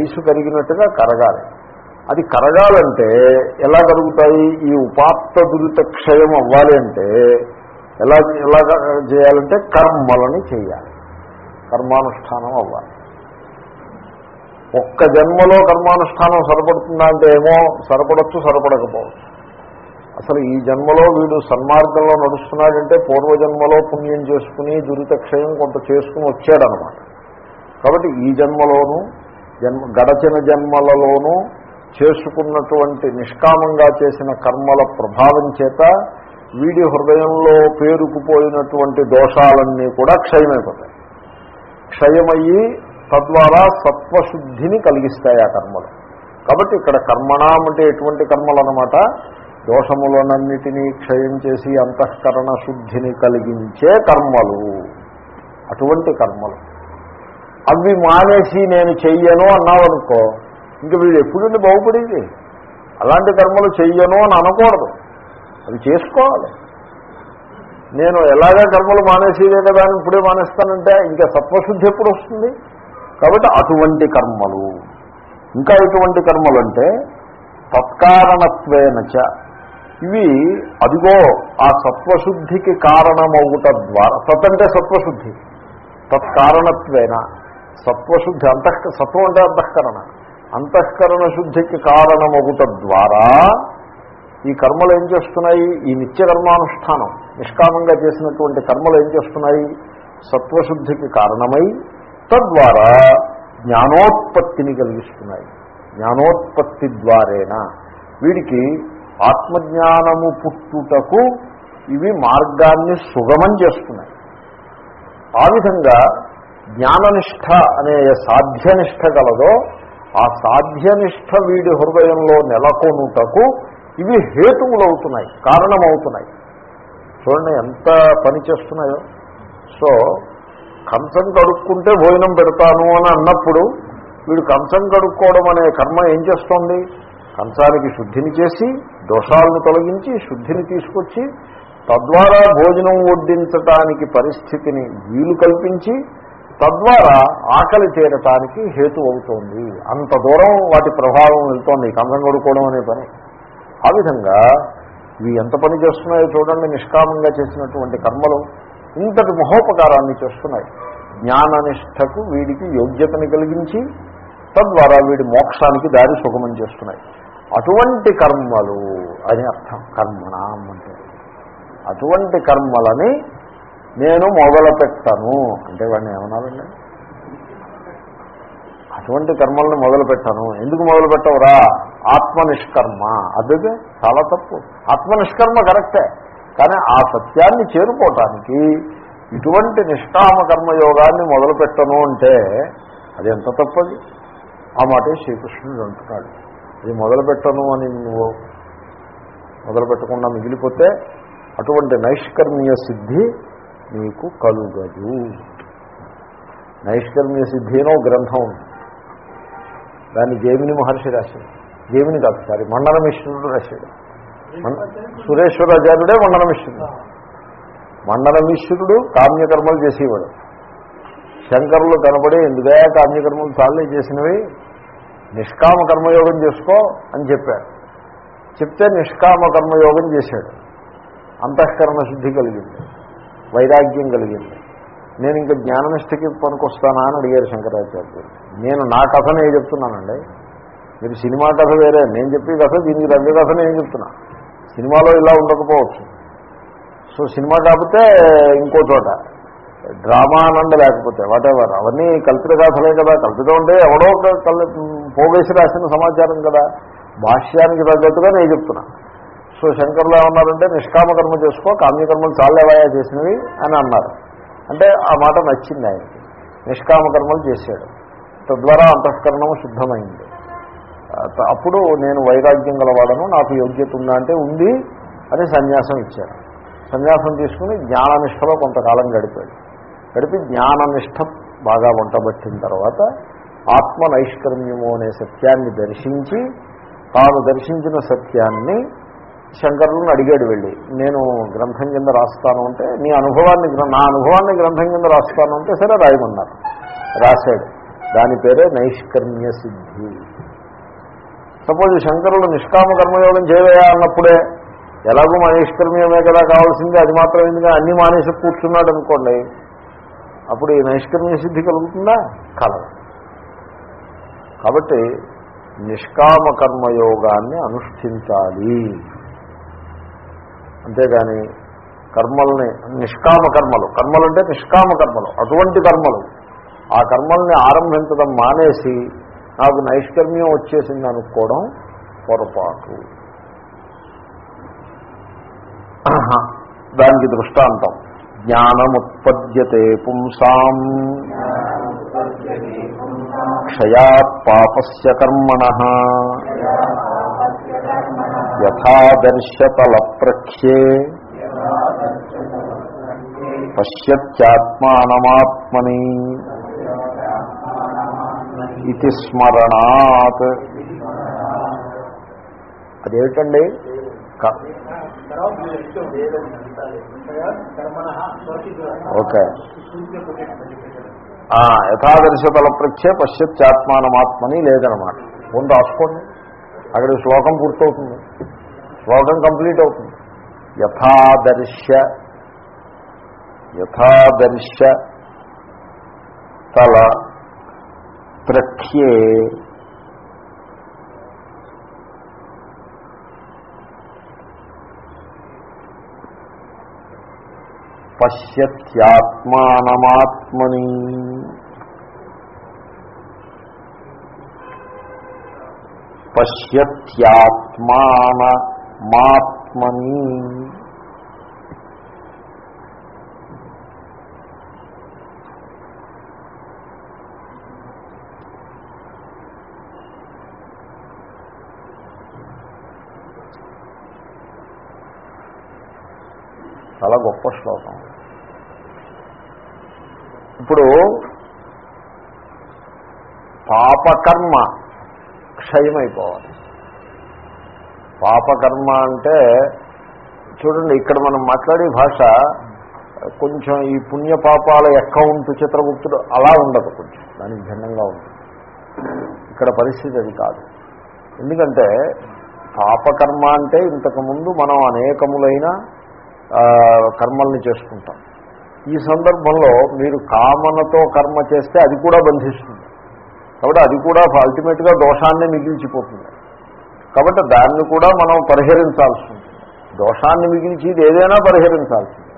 ఐసు కరిగినట్టుగా కరగాలి. అది కరగాలంటే ఎలా కరుగుతాయి? ఈ ఉపాత్త దురిత క్షయం అవ్వాలి అంటే ఎలా ఎలా చేయాలంటే కర్మలని చేయాలి. కర్మానుష్ఠానం అవ్వాలి. ఒక్క జన్మలో కర్మానుష్ఠానం సరిపడుతుందా అంటే ఏమో సరిపడచ్చు సరిపడకపోవచ్చు. అసలు ఈ జన్మలో వీడు సన్మార్గంలో నడుస్తున్నాడంటే పూర్వజన్మలో పుణ్యం చేసుకుని దురితక్షయం కొంత చేసుకుని వచ్చాడనమాట. కాబట్టి ఈ జన్మలోనూ జన్మ గడచిన జన్మలలోనూ చేసుకున్నటువంటి నిష్కామంగా చేసిన కర్మల ప్రభావం చేత వీడి హృదయంలో పేరుకుపోయినటువంటి దోషాలన్నీ కూడా క్షయమైపోతాయి. క్షయమయ్యి తద్వారా సత్వశుద్ధిని కలిగిస్తాయి ఆ కర్మలు. కాబట్టి ఇక్కడ కర్మణం అంటే ఎటువంటి కర్మలు అనమాట దోషములనన్నిటినీ క్షయం చేసి అంతఃకరణ శుద్ధిని కలిగించే కర్మలు. అటువంటి కర్మలు. అవి మానేసి నేను చెయ్యను అన్నావనుకో ఇంక వీడు ఎప్పుడుండి బాగుపడేది? అలాంటి కర్మలు చెయ్యను అని అనకూడదు. అవి చేసుకోవాలి. నేను ఎలాగా కర్మలు మానేసేదే కదా అని ఇప్పుడే మానేస్తానంటే ఇంకా సత్వశుద్ధి ఎప్పుడు వస్తుంది? కాబట్టి అటువంటి కర్మలు. ఇంకా ఎటువంటి కర్మలు అంటే తత్కారణత్వేనచ ఇవి అదిగో ఆ సత్వశుద్ధికి కారణమవుట ద్వారా సత్ అంటే సత్వశుద్ధి తత్కారణత్వేన సత్వశుద్ధి అంతః సత్వం అంటే అంతఃకరణ. అంతఃకరణ శుద్ధికి కారణమవుట ద్వారా ఈ కర్మలు ఏం చేస్తున్నాయి? ఈ నిత్య కర్మానుష్ఠానం నిష్కామంగా చేసినటువంటి కర్మలు ఏం చేస్తున్నాయి? సత్వశుద్ధికి కారణమై తద్వారా జ్ఞానోత్పత్తిని కలిగిస్తున్నాయి. జ్ఞానోత్పత్తి ద్వారేణ వీడికి ఆత్మజ్ఞానము పుట్టుటకు ఇవి మార్గాన్ని సుగమం చేస్తున్నాయి. ఆ విధంగా జ్ఞాననిష్ట అనే సాధ్యనిష్ట గలదో ఆ సాధ్యనిష్ట వీడి హృదయంలో నెలకొనుటకు ఇవి హేతువులవుతున్నాయి కారణమవుతున్నాయి. చూడండి ఎంత పని చేస్తున్నాయో. సో కంచం కడుక్కుంటే భోజనం పెడతాను అని అన్నప్పుడు వీడు కంచం కడుక్కోవడం అనే కర్మ ఏం చేస్తోంది? కంచానికి శుద్ధిని చేసి దోషాలను తొలగించి శుద్ధిని తీసుకొచ్చి తద్వారా భోజనం వడ్డించటానికి పరిస్థితిని వీలు కల్పించి తద్వారా ఆకలి తీరటానికి హేతు అవుతోంది. అంత దూరం వాటి ప్రభావం వెళ్తోంది కంచం కడుక్కోవడం అనే పని. ఆ విధంగా ఇవి ఎంత పని చేస్తున్నాయో చూడండి నిష్కామంగా చేసినటువంటి కర్మలు. ఇంతటి మహోపకారాన్ని చేస్తున్నాయి. జ్ఞాననిష్టకు వీడికి యోగ్యతను కలిగించి తద్వారా వీడి మోక్షానికి దారి సుగమం చేస్తున్నాయి. అటువంటి కర్మలు అని అర్థం. కర్మణం అంటే అటువంటి కర్మలని నేను మొదలు పెట్టాను అంటే వాడిని ఏమన్నారండి? అటువంటి కర్మలను మొదలు పెట్టాను ఎందుకు మొదలుపెట్టవురా? ఆత్మనిష్కర్మ. అదే చాలా తప్పు. ఆత్మనిష్కర్మ కరెక్టే. కానీ ఆ సత్యాన్ని చేరుకోవటానికి ఇటువంటి నిష్కామ కర్మయోగాన్ని మొదలుపెట్టను అంటే అది ఎంత తప్పది? ఆ మాటే శ్రీకృష్ణుడు అంటున్నాడు. అది మొదలుపెట్టను అని నువ్వు మొదలుపెట్టకుండా మిగిలిపోతే అటువంటి నైష్కర్మీయ సిద్ధి నీకు కలుగదు. నైష్కర్మీయ సిద్ధి అనో గ్రంథం. ఉంది దాన్ని జేమిని మహర్షి రాశాడు. జేమిని కాదు సారీ మండల మిశ్రుడు రాశాడు. సురేశ్వరాచార్యుడే మండన మిశ్రుడు మండన మిశ్రుడు కామ్యకర్మలు చేసేవాడు. శంకరులు కనబడి ఎందుకే కామ్యకర్మలు చాలే చేసినవి? నిష్కామ కర్మయోగం చేసుకో అని చెప్పాడు. చెప్తే నిష్కామ కర్మయోగం చేశాడు. అంతఃకరణ శుద్ధి కలిగింది. వైరాగ్యం కలిగింది. నేను ఇంకా జ్ఞాననిష్టకి పనికొస్తానా అని అడిగారు శంకరాచార్యులు. నేను నా కథనే చెప్తున్నానండి. మీరు సినిమా కథ వేరే నేను చెప్పే కథ దీనికి దగ్గర కథ నేను చెప్తున్నా. సినిమాలో ఇలా ఉండకపోవచ్చు. సో సినిమా కాకపోతే ఇంకో చోట. డ్రామా ఆనంద లేకపోతే వాటెవర్ అవన్నీ కల్పిత కథలే కదా. కల్పితం అంటే ఎవడో ఒక కల్ పోగేసి రాసిన సమాచారం కదా. భాష్యానికి తగ్గట్టుగా నేను చెప్తున్నా. సో శంకర్లు ఏమన్నారంటే నిష్కామకర్మ చేసుకో కామ్యకర్మలు చాలేవాయా చేసినవి అని అన్నారు. అంటే ఆ మాట నచ్చింది ఆయనకి. నిష్కామకర్మలు చేశాడు. తద్వారా అంతఃకరణము శుద్ధమైంది. అప్పుడు నేను వైరాగ్యం గలవాడను నాకు యోగ్యత ఉందా అంటే ఉంది అని సన్యాసం ఇచ్చాడు సన్యాసం తీసుకుని జ్ఞాననిష్టలో కొంతకాలం గడిపాడు. గడిపి జ్ఞాననిష్ట బాగా వంటబట్టిన తర్వాత ఆత్మ నైష్కర్మ్యము అనే సత్యాన్ని దర్శించి తాను దర్శించిన సత్యాన్ని శంకరులను అడిగాడు వెళ్ళి నేను గ్రంథం కింద రాస్తాను అంటే నీ అనుభవాన్ని నా అనుభవాన్ని గ్రంథం కింద రాస్తాను అంటే సరే రాయమన్నారు. రాశాడు. దాని పేరే నైష్కర్మ్య సిద్ధి. సపోజ్ శంకరుడు నిష్కామ కర్మయోగం చేయవయా అన్నప్పుడే ఎలాగో మా నైష్కర్మ్యమే కదా కావాల్సింది అది మాత్రం ఎందుకంటే అన్ని మానేసి కూర్చున్నాడు అనుకోండి అప్పుడు ఈ నైష్కర్మ్య సిద్ధి కలుగుతుందా? కలదు. కాబట్టి నిష్కామ కర్మయోగాన్ని అనుష్ఠించాలి. అంతేగాని కర్మల్ని నిష్కామ కర్మలు కర్మలు అంటే నిష్కామ కర్మలు అటువంటి కర్మలు ఆ కర్మల్ని ఆరంభించడం మానేసి నాకు నైష్కర్మ్యం వచ్చేసింది అనుకోవడం పొరపాటు. దానికి దృష్టాంతం. జ్ఞానముత్పద్యతే పుంసాం. క్షయా పాపస్య కర్మణ. యథాదర్శతల ప్రఖ్యే పశ్యత్యాత్మానమాత్మని. ఇది స్మరణాత్. అదేమిటండి? ఓకే. యథాదర్శ యథాదర్శతల ప్రఖ్యే పశ్యత్యాత్మానమాత్మని లేదనమాట. ముందు రాసుకోండి. అక్కడ శ్లోకం పూర్తవుతుంది. శ్లోకం కంప్లీట్ అవుతుంది. యథాదర్శ యథాదర్శ తల ప్రఖ్యే పశ్యత్యాత్మానమాత్మని. పశ్యత్యాత్మానమాత్మని. చాలా గొప్ప శ్లోకం. ఇప్పుడు పాపకర్మ క్షయమైపోవాలి. పాపకర్మ అంటే చూడండి ఇక్కడ మనం మాట్లాడే భాష కొంచెం ఈ పుణ్యపాపాల అకౌంట్ చిత్రగుప్తుడు అలా ఉండదు కొంచెం దానికి భిన్నంగా ఉంటుంది ఇక్కడ పరిస్థితి అది కాదు. ఎందుకంటే పాపకర్మ అంటే ఇంతకుముందు మనం అనేకములైన కర్మల్ని చేసుకుంటాం. ఈ సందర్భంలో మీరు కామనతో కర్మ చేస్తే అది కూడా బంధిస్తుంది. కాబట్టి అది కూడా అల్టిమేట్గా దోషాన్ని మిగిల్చిపోతుంది. కాబట్టి దాన్ని కూడా మనం పరిహరించాల్సి ఉంటుంది దోషాన్ని మిగిల్చి ఇది ఏదైనా పరిహరించాల్సింది.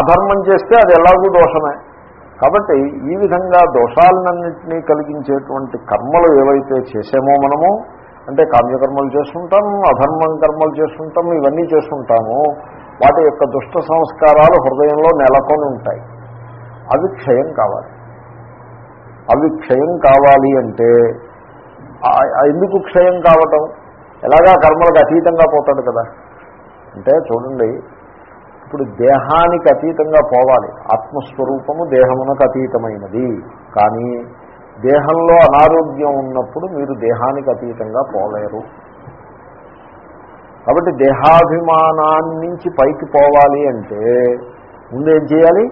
అధర్మం చేస్తే అది ఎలాగూ దోషమే. కాబట్టి ఈ విధంగా దోషాలన్నింటినీ కలిగించేటువంటి కర్మలు ఏవైతే చేసామో మనము అంటే కామ్యకర్మలు చేసుకుంటాం అధర్మం కర్మలు చేస్తుంటాం ఇవన్నీ చేసుకుంటాము వాటి యొక్క దుష్ట సంస్కారాలు హృదయంలో నెలకొని ఉంటాయి. అవి క్షయం కావాలి. అవి క్షయం కావాలి అంటే ఎందుకు క్షయం కావటం? ఎలాగా కర్మలకు అతీతంగా పోతాడు కదా? అంటే చూడండి ఇప్పుడు దేహానికి అతీతంగా పోవాలి. ఆత్మస్వరూపము దేహమునకు అతీతమైనది. కానీ దేహంలో అనారోగ్యం ఉన్నప్పుడు మీరు దేహానికి అతీతంగా పోలేరు. కాబట్టి దేహాభిమానాన్ని నుంచి పైకి పోవాలి అంటే ముందు ఏం చేయాలి?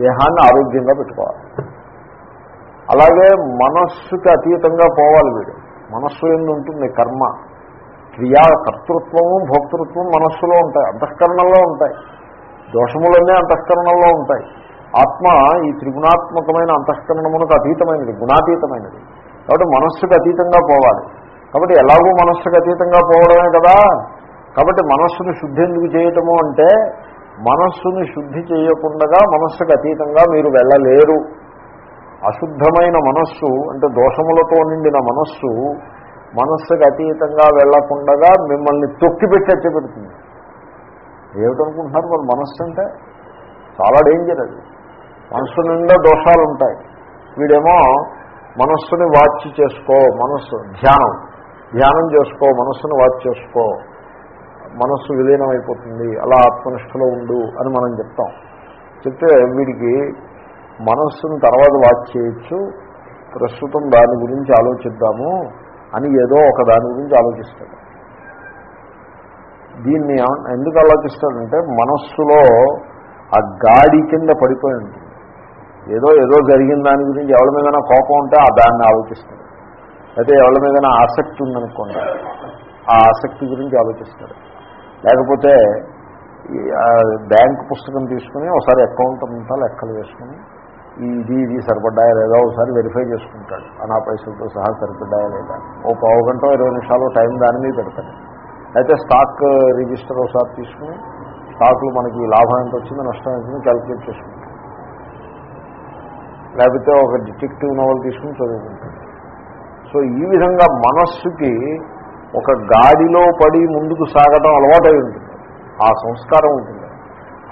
దేహాన్ని ఆరోగ్యంగా పెట్టుకోవాలి. అలాగే మనస్సుకి అతీతంగా పోవాలి వీడు. మనస్సు ఎందు ఉంటుంది కర్మ. క్రియా కర్తృత్వము భోక్తృత్వం మనస్సులో ఉంటాయి అంతఃకరణలో ఉంటాయి. దోషములన్నీ అంతఃకరణలో ఉంటాయి. ఆత్మ ఈ త్రిగుణాత్మకమైన అంతఃకరణమునకు అతీతమైనది గుణాతీతమైనది. కాబట్టి మనస్సుకు అతీతంగా పోవాలి. కాబట్టి ఎలాగూ మనస్సుకు అతీతంగా పోవడమే కదా? కాబట్టి మనస్సును శుద్ధి ఎందుకు చేయటము అంటే మనస్సుని శుద్ధి చేయకుండా మనస్సుకు అతీతంగా మీరు వెళ్ళలేరు. అశుద్ధమైన మనస్సు అంటే దోషములతో నిండిన మనస్సు మనస్సుకు అతీతంగా వెళ్ళకుండా మిమ్మల్ని తొక్కిపెట్టి పెడుతుంది. ఏమిటనుకుంటున్నారు మరి మనస్సు అంటే? చాలా డేంజర్ అది. మనస్సు నిండా దోషాలు ఉంటాయి. వీడేమో మనస్సుని వాచ్ చేసుకో మనస్సు ధ్యానం. ధ్యానం చేసుకో మనస్సుని వాచ్ చేసుకో. మనస్సు విలీనం అయిపోతుంది అలా ఆత్మనిష్టలో ఉండు అని మనం చెప్తాం. చెప్తే వీడికి మనస్సును తర్వాత వాచ్ చేయొచ్చు ప్రస్తుతం దాని గురించి ఆలోచిద్దాము అని ఏదో ఒక దాని గురించి ఆలోచిస్తాడు. దీన్ని ఎందుకు ఆలోచిస్తాడంటే మనస్సులో ఆ గాడి కింద పడిపోయి ఉంటుంది. ఏదో ఏదో జరిగిన దాని గురించి ఎవరి మీదైనా కోపం ఉంటే ఆ దాన్ని ఆలోచిస్తాడు. అయితే ఎవరి మీదైనా ఆసక్తి ఉందనుకోండి ఆ ఆసక్తి గురించి ఆలోచిస్తాడు. లేకపోతే బ్యాంకు బ్యాంక్ పుస్తకం తీసుకుని ఒకసారి అకౌంట్ అంతా లెక్కలు వేసుకుని ఇది ఇది సరిపడ్డాయా లేదా ఒకసారి వెరిఫై చేసుకుంటాడు. అనా పైసలతో సహా సరిపడ్డాయా లేదా? ఓ పావు గంట ఇరవై నిమిషాలు టైం దాని మీద పెడతాడు. అయితే స్టాక్ రిజిస్టర్ ఒకసారి తీసుకుని స్టాక్లు మనకి లాభం ఎంత వచ్చిందో నష్టం ఎంత వచ్చిందో క్యాలిక్యులేట్ చేసుకుంటాడు. లేకపోతే ఒక డిటెక్టివ్ నవల్ తీసుకుని చదువుకుంటాడు సో ఈ విధంగా మనస్సుకి ఒక గాడిలో పడి ముందుకు సాగడం అలవాటై ఉంటుంది. ఆ సంస్కారం ఉంటుంది.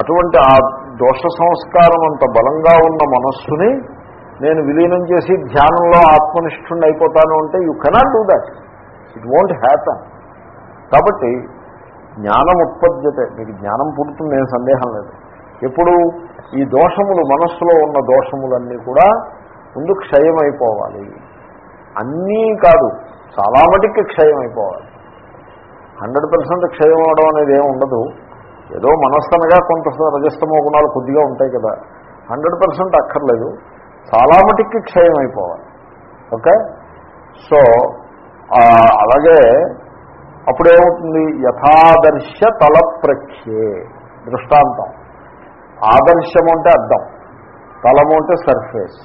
అటువంటి ఆ దోష సంస్కారం అంత బలంగా ఉన్న మనస్సుని నేను విలీనం చేసి ధ్యానంలో ఆత్మనిష్ఠుణ్ణి అయిపోతాను అంటే you cannot do that it won't happen కాబట్టి జ్ఞానం ఉత్పద్యతే మీకు జ్ఞానం పుడుతుంది నేను సందేహం లేదు. ఎప్పుడు ఈ దోషములు మనస్సులో ఉన్న దోషములన్నీ కూడా ముందు క్షయమైపోవాలి. అన్నీ కాదు చాలా మటుకి క్షయం అయిపోవాలి హండ్రెడ్ పర్సెంట్ క్షయం అవడం అనేది ఏమి ఉండదు. ఏదో మనస్సనగా కొంత రజస్తమో గుణాలు కొద్దిగా ఉంటాయి కదా. హండ్రెడ్ పర్సెంట్ అక్కర్లేదు. చాలా మటుకి క్షయం అయిపోవాలి ఓకే? సో అలాగే అలాగే అప్పుడేమవుతుంది యథాదర్శ తల ప్రఖ్యే దృష్టాంతం. ఆదర్శము అంటే అద్దం. తలము అంటే సర్ఫేస్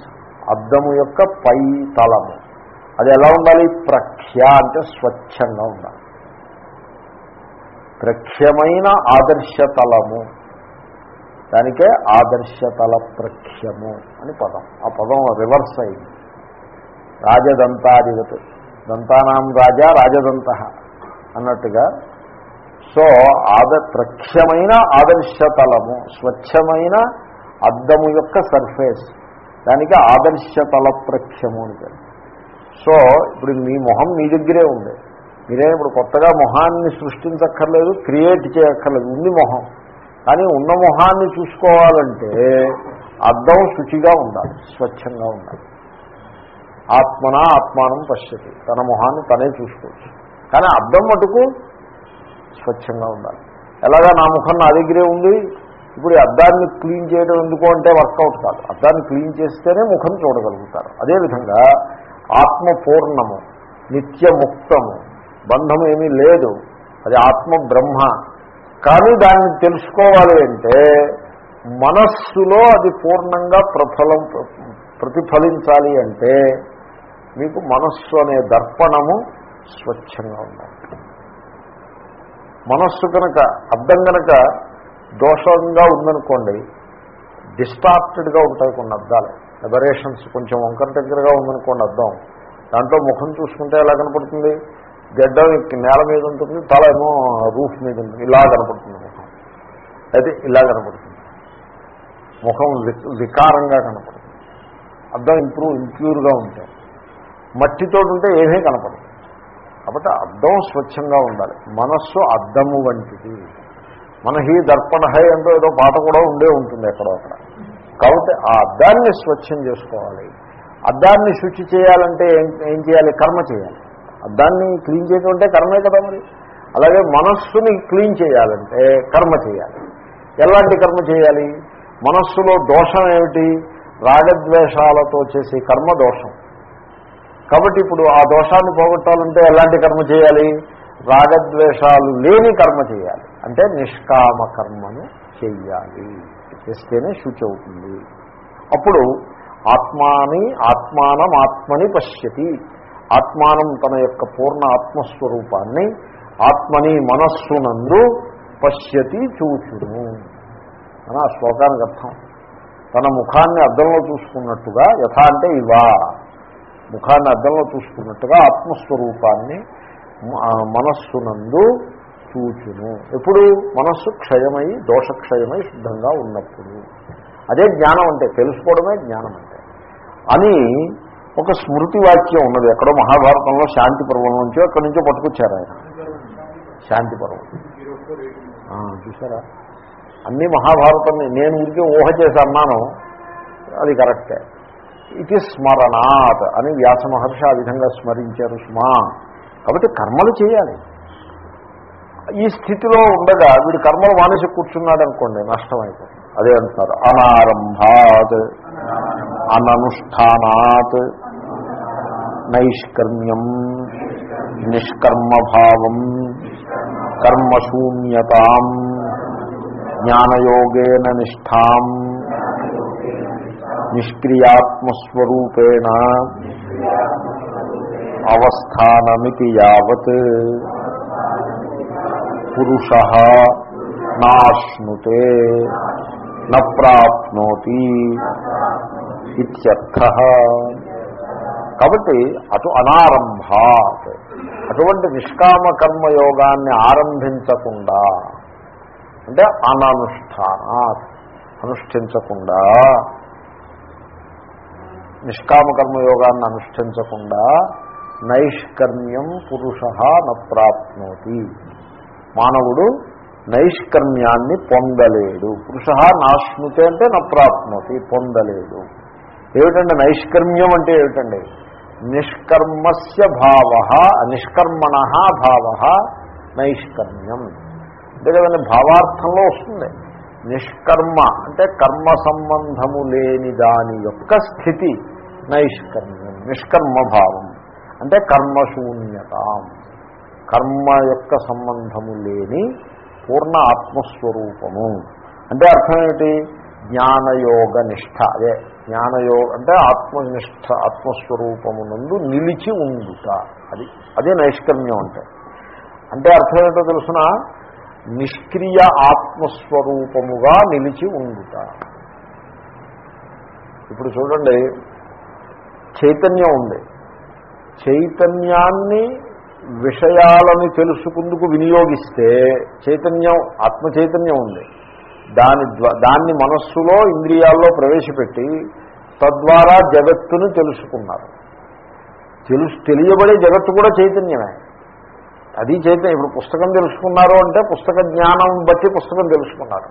అద్దము యొక్క పై తలము. అది ఎలా ఉండాలి? ప్రఖ్య అంటే స్వచ్ఛంగా ఉండాలి. ప్రఖ్యమైన ఆదర్శతలము. దానికే ఆదర్శతల ప్రఖ్యము అని పదం. ఆ పదం రివర్స్ అయింది. రాజదంతాధిపతి దంతానాం రాజా రాజదంత అన్నట్టుగా. సో ఆద ప్రఖ్యమైన ఆదర్శతలము స్వచ్ఛమైన అద్దము యొక్క సర్ఫేస్ దానికి ఆదర్శతల ప్రఖ్యము అని పేరు. సో ఇప్పుడు మీ మొహం మీ దగ్గరే ఉంది. మీరే ఇప్పుడు కొత్తగా మొహాన్ని సృష్టించక్కర్లేదు క్రియేట్ చేయక్కర్లేదు ఉంది మొహం. కానీ ఉన్న మొహాన్ని చూసుకోవాలంటే అర్థం శుచిగా ఉండాలి స్వచ్ఛంగా ఉండాలి. ఆత్మన ఆత్మానం పశ్యతి. తన మొహాన్ని తనే చూసుకోవచ్చు. కానీ అర్థం మటుకు స్వచ్ఛంగా ఉండాలి. ఎలాగా నా ముఖం నా దగ్గరే ఉంది? ఇప్పుడు అద్దాన్ని క్లీన్ చేయడం ఎందుకు అంటే వర్కౌట్ కాదు. అద్దాన్ని క్లీన్ చేస్తేనే ముఖం చూడగలుగుతారు. అదేవిధంగా ఆత్మ పూర్ణము నిత్యముక్తము బంధము ఏమీ లేదు అది ఆత్మ బ్రహ్మ కానీ దాన్ని తెలుసుకోవాలి అంటే మనస్సులో అది పూర్ణంగా ప్రఫలం ప్రతిఫలించాలి అంటే మీకు మనస్సు అనే దర్పణము స్వచ్ఛంగా ఉండాలి. మనస్సు కనుక అర్థం కనుక దోషంగా ఉందనుకోండి డిస్టార్టెడ్గా ఉంటాయి కొన్ని అర్థాలు ఎబరేషన్స్ కొంచెం వంకర దగ్గరగా ఉందనుకోండి అర్థం. దాంట్లో ముఖం చూసుకుంటే ఎలా కనపడుతుంది? గడ్డం నేల మీద ఉంటుంది తల ఏమో రూఫ్ మీద ఉంటుంది ఇలా కనపడుతుంది ముఖం. అయితే ఇలా కనపడుతుంది. ముఖం వికారంగా కనపడుతుంది. అర్థం ఇంప్రూవ్ ఇంప్యూర్గా ఉంటాయి. మట్టితో ఉంటే ఏమీ కనపడదు. కాబట్టి అద్దం స్వచ్ఛంగా ఉండాలి. మనస్సు అద్దము వంటిది. మన హీ దర్పణ హై అంటూ ఏదో పాట కూడా ఉండే ఉంటుంది ఎక్కడో అక్కడ. కాబట్టి ఆ అద్దాన్ని స్వచ్ఛం చేసుకోవాలి. అద్దాన్ని శుచి చేయాలంటే ఏం ఏం చేయాలి? కర్మ చేయాలి. అద్దాన్ని క్లీన్ చేయటం కర్మే కదా మరి. అలాగే మనస్సుని క్లీన్ చేయాలంటే కర్మ చేయాలి. ఎలాంటి కర్మ చేయాలి? మనస్సులో దోషం ఏమిటి? రాగద్వేషాలతో చేసే కర్మ దోషం. కాబట్టి ఇప్పుడు ఆ దోషాన్ని పోగొట్టాలంటే ఎలాంటి కర్మ చేయాలి? రాగద్వేషాలు లేని కర్మ చేయాలి. అంటే నిష్కామ కర్మను చెయ్యాలి. చేస్తేనే శుచి అవుతుంది. అప్పుడు ఆత్మాని ఆత్మానం ఆత్మని పశ్యతి. ఆత్మానం తన యొక్క పూర్ణ ఆత్మస్వరూపాన్ని ఆత్మని మనస్సునందు పశ్యతి చూచును. అని ఆ శ్లోకానికి అర్థం. తన ముఖాన్ని అద్దంలో చూసుకున్నట్టుగా యథా అంటే ఇవా. ముఖాన్ని అద్దంలో చూసుకున్నట్టుగా ఆత్మస్వరూపాన్ని మనస్సునందు చూచును ఎప్పుడు? మనస్సు క్షయమై దోషక్షయమై శుద్ధంగా ఉన్నప్పుడు. అదే జ్ఞానం అంటే తెలుసుకోవడమే జ్ఞానం అంటే. అని ఒక స్మృతి వాక్యం ఉన్నది. ఎక్కడో మహాభారతంలో శాంతి పర్వం నుంచో అక్కడి నుంచో పట్టుకొచ్చారు ఆయన. శాంతి పర్వం. చూసారా? అన్ని మహాభారతం నేను ఊరికే ఊహ చేసి అన్నాను. అది కరెక్టే. ఇది స్మరణాత్ అని వ్యాస మహర్షి ఆ విధంగా స్మరించారు. సుమా. కాబట్టి కర్మలు చేయాలి. ఈ స్థితిలో ఉండగా వీడు కర్మలు మానేసి కూర్చున్నాడు అనుకోండి నష్టమైపోతుంది. అదే అంటున్నారు అనారంభాత్ అననుష్ఠానాత్ నైష్కర్మ్యం నిష్కర్మభావం కర్మశూన్యతాం జ్ఞానయోగేన నిష్ఠాం నిష్క్రియాత్మస్వరూపేణ అవస్థానమితి యావత్. పురుష నాశ్నుతే నాప్నోతి ఇత్యర్థ. కాబట్టి అటు అనారంభాత్ అటువంటి నిష్కామ కర్మయోగాన్ని ఆరంభించకుండా అంటే అననుష్ఠానాత్ అనుష్ఠించకుండా నిష్కామ కర్మయోగాన్ని అనుష్ఠించకుండా నైష్కర్మ్యం పురుష నప్రాప్నోతి మానవుడు నైష్కర్మ్యాన్ని పొందలేడు. పురుష నాశ్నుతే అంటే నప్రాప్నోతి పొందలేడు. ఏమిటండి నైష్కర్మ్యం అంటే ఏమిటండి నిష్కర్మస్య భావ నిష్కర్మణ భావ నైష్కర్మ్యం. అంతే కదండి భావార్థంలో వస్తుంది. నిష్కర్మ అంటే కర్మ సంబంధము లేని దాని యొక్క స్థితి నైష్కర్మ్యం నిష్కర్మభావం అంటే కర్మశూన్యత. కర్మ యొక్క సంబంధము లేని పూర్ణ ఆత్మస్వరూపము. అంటే అర్థం ఏమిటి జ్ఞానయోగ నిష్ట. అదే జ్ఞానయోగ అంటే ఆత్మనిష్ట ఆత్మస్వరూపమునందు నిలిచి ఉండుట. అది అదే నైష్కర్మ్యం అంటే. అంటే అర్థం ఏంటో తెలుసిన? నిష్క్రియ ఆత్మస్వరూపముగా నిలిచి ఉండుట. ఇప్పుడు చూడండి చైతన్యం ఉంది. చైతన్యాన్ని విషయాలని తెలుసుకుందుకు వినియోగిస్తే చైతన్యం ఆత్మ చైతన్యం ఉంది. దాని దాన్ని మనస్సులో ఇంద్రియాల్లో ప్రవేశపెట్టి తద్వారా జగత్తును తెలుసుకున్నారు. తెలుసు తెలియబడే జగత్తు కూడా చైతన్యమే. అది చైతన్యం. ఇప్పుడు పుస్తకం తెలుసుకున్నారు అంటే పుస్తక జ్ఞానం బట్టి పుస్తకం తెలుసుకున్నారు.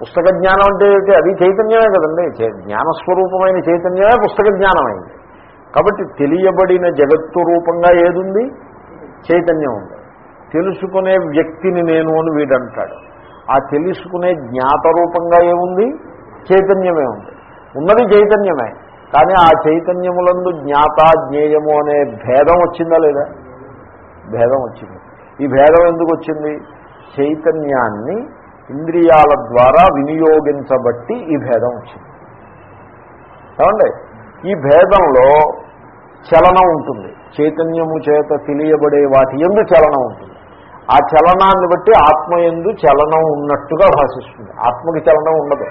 పుస్తక జ్ఞానం అంటే ఏంటి? అది చైతన్యమే కదండి. జ్ఞానస్వరూపమైన చైతన్యమే పుస్తక జ్ఞానమైంది. కాబట్టి తెలియబడిన జగత్తు రూపంగా ఏదుంది? చైతన్యం ఉంది. తెలుసుకునే వ్యక్తిని నేను అని వీడంటాడు. ఆ తెలుసుకునే జ్ఞాత రూపంగా ఏముంది? చైతన్యమే ఉంది. ఉన్నది చైతన్యమే. కానీ ఆ చైతన్యములందు జ్ఞాత జ్ఞేయము అనే భేదం వచ్చిందా లేదా? భేదం వచ్చింది. ఈ భేదం ఎందుకు వచ్చింది? చైతన్యాన్ని ఇంద్రియాల ద్వారా వినియోగించబట్టి ఈ భేదం వచ్చింది. ఏమండి? ఈ భేదంలో చలనం ఉంటుంది. చైతన్యము చేత తెలియబడే వాటి ఎందు చలనం ఉంటుంది. ఆ చలనాన్ని బట్టి ఆత్మ ఎందు చలనం ఉన్నట్టుగా భాషిస్తుంది. ఆత్మకి చలనం ఉండదు.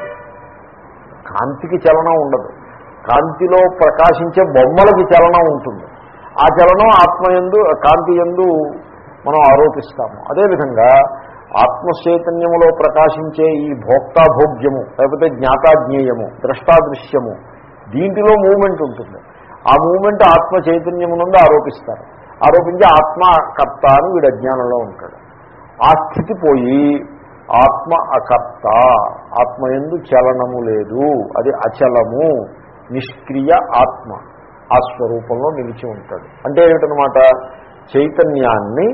కాంతికి చలనం ఉండదు. కాంతిలో ప్రకాశించే బొమ్మలకి చలనం ఉంటుంది. ఆ చలనం ఆత్మ ఎందు కాంతి ఎందు మనం ఆరోపిస్తాము. అదేవిధంగా ఆత్మచైతన్యములో ప్రకాశించే ఈ భోక్తాభోగ్యము లేకపోతే జ్ఞాతాజ్ఞేయము ద్రష్టాదృశ్యము దీంట్లో మూమెంట్ ఉంటుంది. ఆ మూమెంట్ ఆత్మ చైతన్యము నుండి ఆరోపిస్తారు. ఆరోపించి ఆత్మకర్త అని వీడు అజ్ఞానంలో ఉంటాడు. ఆ స్థితి పోయి ఆత్మ అకర్త ఆత్మ ఎందు చలనము లేదు అది అచలము నిష్క్రియ ఆత్మ ఆ స్వరూపంలో నిలిచి ఉంటాడు. అంటే ఏమిటనమాట చైతన్యాన్ని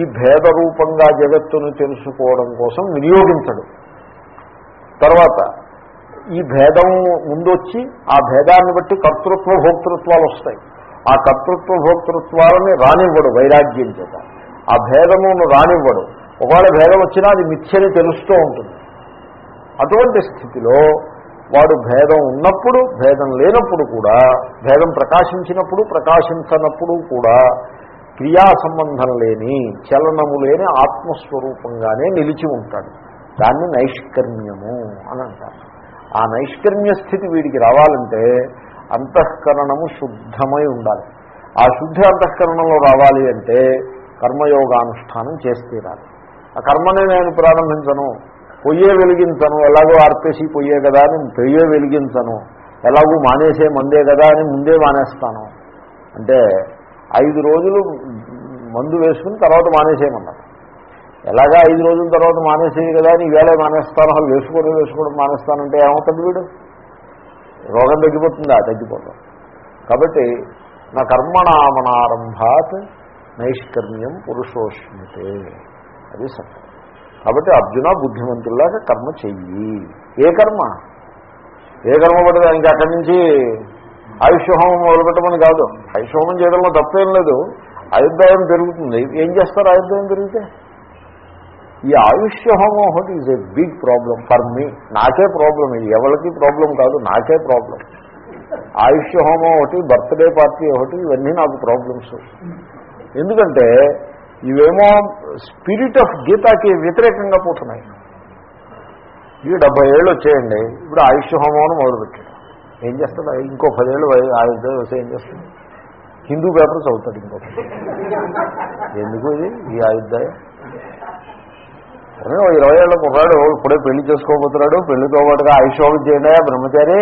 ఈ భేద రూపంగా జగత్తును తెలుసుకోవడం కోసం వినియోగించడు. తర్వాత ఈ భేదం ముందొచ్చి ఆ భేదాన్ని బట్టి కర్తృత్వ భోక్తృత్వాలు వస్తాయి. ఆ కర్తృత్వ భోక్తృత్వాలని రానివ్వడు వైరాగ్యం చేత. ఆ భేదమును రానివ్వడు. ఒకవేళ భేదం వచ్చినా అది మిథ్యని తెలుస్తూ ఉంటుంది. అటువంటి స్థితిలో వాడు భేదం ఉన్నప్పుడు భేదం లేనప్పుడు కూడా భేదం ప్రకాశించినప్పుడు ప్రకాశించనప్పుడు కూడా క్రియా సంబంధం లేని చలనము లేని ఆత్మస్వరూపంగానే నిలిచి ఉంటాడు. దాన్ని నైష్కర్మ్యము అని అంటారు. ఆ నైష్కర్మ్య స్థితి వీడికి రావాలంటే అంతఃకరణము శుద్ధమై ఉండాలి. ఆ శుద్ధ అంతఃకరణలో రావాలి అంటే కర్మయోగానుష్ఠానం చేస్తీరాలి. ఆ కర్మనే నేను ప్రారంభించను పొయ్యే వెలిగించను ఎలాగో ఆర్పేసి పొయ్యే కదా అని పొయ్యే వెలిగించను ఎలాగూ మానేసే మందే కదా అని ముందే మానేస్తాను. అంటే ఐదు రోజులు మందు వేసుకుని తర్వాత మానేసేయమన్నారు ఎలాగా ఐదు రోజుల తర్వాత మానేసేది కదా అని ఈవేళ మానేస్తాను అసలు వేసుకోవడం వేసుకోవడం మానేస్తానంటే ఏమవుతుంది వీడు? రోగం తగ్గిపోతుందా? తగ్గిపోతాం. కాబట్టి నా కర్మణామనారంభాత్ నైష్కర్మ్యం పురుషోష్మితే. అది సత్యం. కాబట్టి అర్జున బుద్ధిమంతుల్లాగా కర్మ చెయ్యి. ఏ కర్మ? ఏ కర్మ పడితే ఇంకా అక్కడి నుంచి ఆయుష్యహోమం మొదలుపెట్టమని కాదు. ఆయుష్యహోమం చేయడంలో తప్పేం లేదు. ఆయుర్దాయం పెరుగుతుంది. ఏం చేస్తారు? ఆయుర్దాయం పెరిగితే ఈ ఆయుష్య హోమం ఒకటి is a big problem for me. నాకే ప్రాబ్లం ఇది ఎవరికి ప్రాబ్లం కాదు నాకే ప్రాబ్లం ఆయుష్య హోమం ఒకటి బర్త్డే పార్టీ ఒకటి ఇవన్నీ నాకు ప్రాబ్లమ్స్. ఎందుకంటే ఇవేమో స్పిరిట్ ఆఫ్ గీతాకి వ్యతిరేకంగా పోతున్నాయి. ఇవి డెబ్బై ఏళ్ళు వచ్చేయండి ఇప్పుడు ఆయుష్య హోమం అని మొదలుపెట్టాడు ఏం చేస్తాడు? ఇంకో పదేళ్ళు ఆయుర్దాయం వస్తే ఏం చేస్తాడు? హిందూ పేపర్ చదువుతాడు ఇంకో. ఎందుకు ఇది? ఈ ఆయుర్దాయం. ఇరవై ఏళ్ళ కుర్రాడు ఇప్పుడే పెళ్ళి చేసుకోబోతున్నాడు. పెళ్ళితో పాటుగా ఆయుషోగం చేయడా బ్రహ్మచారి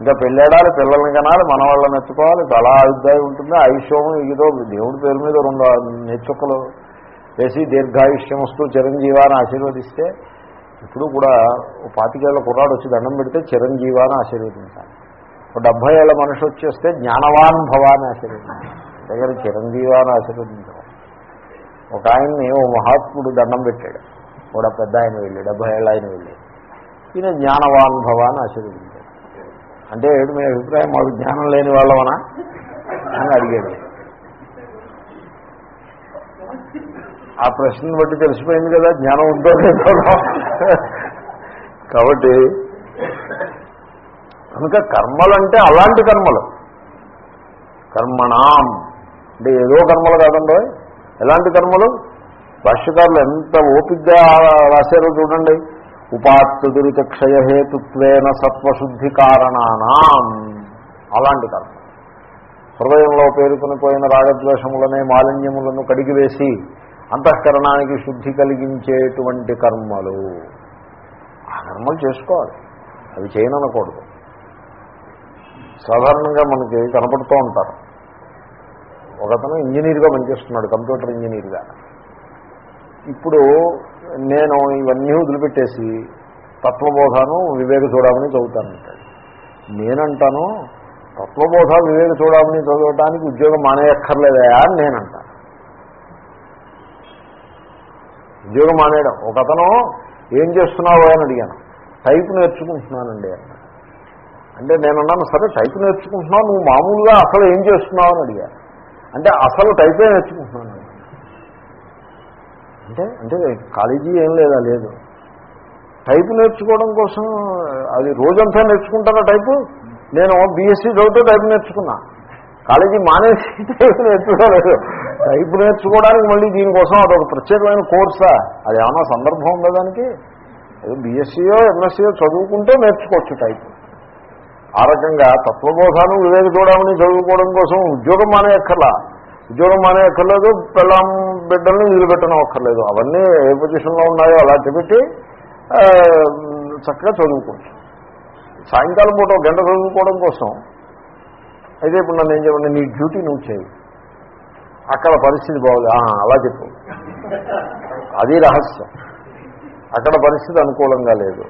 ఇంకా పెళ్ళాడాలి పిల్లల్ని కనాలి మన వాళ్ళని నెచ్చుకోవాలి చాలా అభిప్రాయం ఉంటుంది. ఆయుష్యోగం ఏదో దేవుడి పేరు మీద రెండు నెచ్చుక్కలు వేసి దీర్ఘాయుష్యం వస్తూ చిరంజీవాన్ని ఆశీర్వదిస్తే ఇప్పుడు కూడా ఓ పాతికేళ్ళ కుర్రాడు వచ్చి దండం పెడితే చిరంజీవాన్ని ఆశీర్వదించాలి. ఒక డెబ్భై ఏళ్ళ మనిషి వచ్చేస్తే జ్ఞానవాన్ భవాన్ని ఆశీర్వదించాలి. దగ్గర చిరంజీవాన్ని ఆశీర్వదించాలి ఒక ఆయన్ని ఓ మహాత్ముడు దండం పెట్టాడు. కూడా పెద్ద ఆయన వెళ్ళి డెబ్బై ఏళ్ళ ఆయన వెళ్ళి. ఈయన జ్ఞానవాన్ అని ఆశీర్వదించాడు. అంటే ఏడు మీ అభిప్రాయం మాకు జ్ఞానం లేని వాళ్ళమనా? అని అడిగాడు. ఆ ప్రశ్నను బట్టి తెలిసిపోయింది కదా జ్ఞానం ఉందో లేదో. కాబట్టి కనుక కర్మలంటే అలాంటి కర్మలు. కర్మణాం. అంటే ఏదో కర్మలు కాదండో ఎలాంటి కర్మలు? భాష్యకారులు ఎంత ఓపిగ్గా రాశారో చూడండి. ఉపాత్తు దురిత క్షయహేతుత్వేన సత్వశుద్ధి కారణానాం. అలాంటి కారణం హృదయంలో పేరుకుని పోయిన రాగద్వేషములనే మాలిన్యములను కడిగివేసి అంతఃకరణానికి శుద్ధి కలిగించేటువంటి కర్మలు. ఆ కర్మలు చేసుకోవాలి. అవి చేయననకూడదు. సాధారణంగా మనకి కనపడుతూ ఉంటారు. ఒకతను ఇంజనీర్గా పనిచేస్తున్నాడు కంప్యూటర్ ఇంజనీర్గా. ఇప్పుడు నేను ఇవన్నీ వదిలిపెట్టేసి తత్వబోధను వివేక చూడమని చదువుతానంటాడు నేనంటాను తత్వబోధ వివేక చూడమని చదవటానికి ఉద్యోగం మానేయక్కర్లేదా అని నేనంటాను ఉద్యోగం మానేయడం. ఒకతను ఏం చేస్తున్నావు అని అడిగాను. టైప్ నేర్చుకుంటున్నానండి అన్నాడు అంటే నేనున్నాను సరే టైప్ నేర్చుకుంటున్నావు నువ్వు మామూలుగా అసలు ఏం చేస్తున్నావు అని అడిగాను. అంటే అసలు టైపే నేర్చుకుంటున్నాను. అంటే అంటే కాలేజీ ఏం లేదా లేదు. టైపు నేర్చుకోవడం కోసం అది రోజంతా నేర్చుకుంటారా టైపు? నేను బీఎస్సీ చదివితే టైపు నేర్చుకున్నా. కాలేజీ మానేసి టైపు నేర్చుకోలేదు. టైపు నేర్చుకోవడానికి మళ్ళీ దీనికోసం అదొక ప్రత్యేకమైన కోర్సా? అది ఏమన్నా సందర్భం ఉందా దానికి? ఏదో బీఎస్సీయో ఎంఎస్సీయో చదువుకుంటే నేర్చుకోవచ్చు టైపు. ఆ రకంగా తత్వబోధాను వివేక చూడమని చదువుకోవడం కోసం ఉద్యోగం మానేయక్కర్లా. ఉద్యోగం మానేయక్కర్లేదు పెళ్ళం బిడ్డల్ని వదిలిపెట్టడం అక్కర్లేదు అవన్నీ ఏ పొజిషన్లో ఉన్నాయో అలా పెట్టి చక్కగా చదువుకోవచ్చు. సాయంకాలం పూట గంట చదువుకోవడం కోసం అయితే ఇప్పుడు నన్ను ఏం చెప్పండి నీ డ్యూటీ నువ్వు చేయి. అక్కడ పరిస్థితి బాగుంది. అలా చెప్పు. అది రహస్యం. అక్కడ పరిస్థితి అనుకూలంగా లేదు.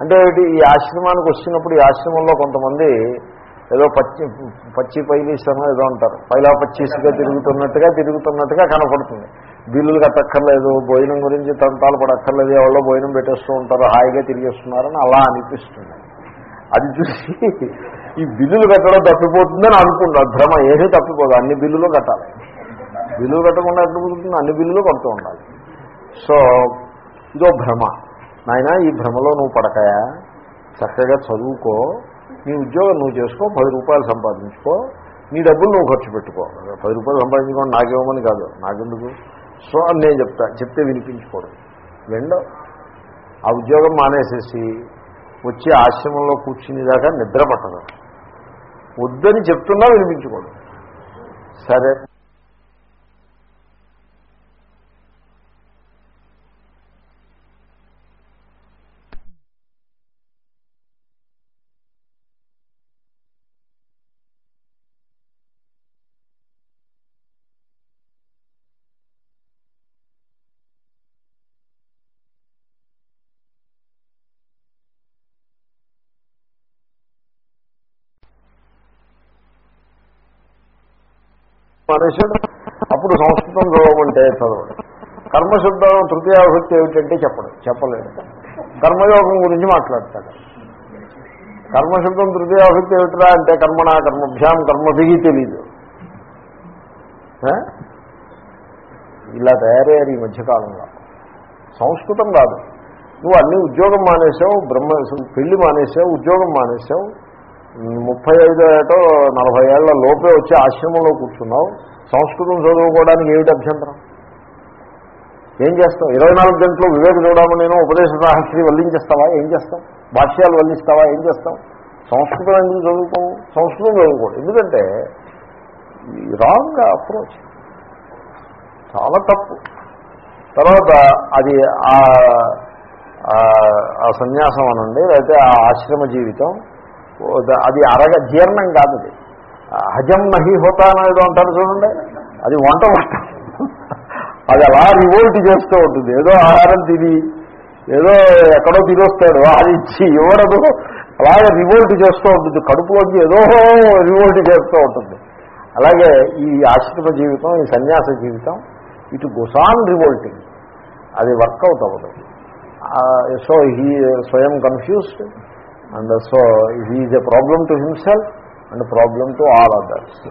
అంటే ఈ ఆశ్రమానికి వచ్చినప్పుడు ఈ ఆశ్రమంలో కొంతమంది ఏదో పచ్చి పచ్చి పైలీసనో ఏదో అంటారు. పైలా పచ్చీసుగా తిరుగుతున్నట్టుగా తిరుగుతున్నట్టుగా కనపడుతుంది. బిల్లులు కట్టక్కర్లేదు భోజనం గురించి తంతాలు పడక్కర్లేదు ఎవరో భోజనం పెట్టేస్తూ ఉంటారు హాయిగా తిరిగేస్తున్నారని అలా అనిపిస్తుంది. అది చూసి ఈ బిల్లులు కట్టడం తప్పిపోతుందని అనుకుంటారు భ్రమ ఏమీ తప్పిపోదు అన్ని బిల్లులు కట్టాలి. బిల్లులు కట్టకుండా ఎప్పుడు కుదురుతుంది? అన్ని బిల్లులు కడుతూ ఉండాలి. సో ఇదో భ్రమ. నాయన ఈ భ్రమలో నువ్వు పడకాయా? చక్కగా చదువుకో. నీ ఉద్యోగం నువ్వు చేసుకో పది రూపాయలు సంపాదించుకో నీ డబ్బులు నువ్వు ఖర్చు పెట్టుకో. పది రూపాయలు సంపాదించుకోండి నాకేమని కాదు. నాకెందుకు? సో అని నేను చెప్తా. చెప్తే వినిపించుకోవడం రెండో ఆ ఉద్యోగం మానేసేసి వచ్చి ఆశ్రమంలో కూర్చునేదాకా నిద్ర పట్టదు. వద్దని చెప్తున్నా వినిపించుకోడు. సరే. మానేశాడు అప్పుడు సంస్కృతం చదవమంటే చదవడు. కర్మశబ్దం తృతీయాభక్తి ఏమిటంటే చెప్పడు. చెప్పలేదు కర్మయోగం గురించి మాట్లాడతాడు. కర్మశబ్దం తృతీయాభక్తి ఏమిటిరా అంటే కర్మణ కర్మభ్యాం కర్మభిగి తెలీదు. ఇలా తయారయ్యారు ఈ మధ్యకాలంలో. సంస్కృతం కాదు. నువ్వు అన్ని ఉద్యోగం మానేసావు బ్రహ్మ పెళ్ళి మానేసావు ఉద్యోగం మానేసావు ముప్పై ఐదు ఏటో నలభై ఏళ్ళ లోపే వచ్చి ఆశ్రమంలో కూర్చున్నావు. సంస్కృతం చదువుకోవడానికి ఏమిటి అభ్యంతరం? ఏం చేస్తావు? ఇరవై నాలుగు గంటలు వివేక చూడమని నేను ఉపదేశ సాహస్రి వల్లించేస్తావా? ఏం చేస్తావు? భాష్యాలు వల్లిస్తావా? ఏం చేస్తావు? సంస్కృతం ఎందుకు చదువుకోవు? సంస్కృతం చదువుకోడు. ఎందుకంటే రాంగ్ అప్రోచ్. చాలా తప్పు. తర్వాత అది ఆ- సన్యాసం అనండి లేకపోతే ఆ ఆశ్రమ జీవితం అది అరగ జీర్ణం కాదు అది. హజం మహి హోతా అనేది అంటారు చూడండి. అది వంట వంట. అది అలా రివోల్ట్ చేస్తూ ఉంటుంది. ఏదో ఆహారం తిని ఏదో ఎక్కడో తినొస్తాడు అది ఇచ్చి ఇవ్వడదు. అలాగే రివోల్ట్ చేస్తూ ఉంటుంది. కడుపులోంచి ఏదో రివోల్ట్ చేస్తూ ఉంటుంది. అలాగే ఈ ఆశ్రమ జీవితం ఈ సన్యాస జీవితం ఇటు గుసాన్ రివోల్టింగ్ అది వర్కౌట్ అవ్వదు. సో హీ uh, స్వయం confused and so is a problem to himself and problem to all others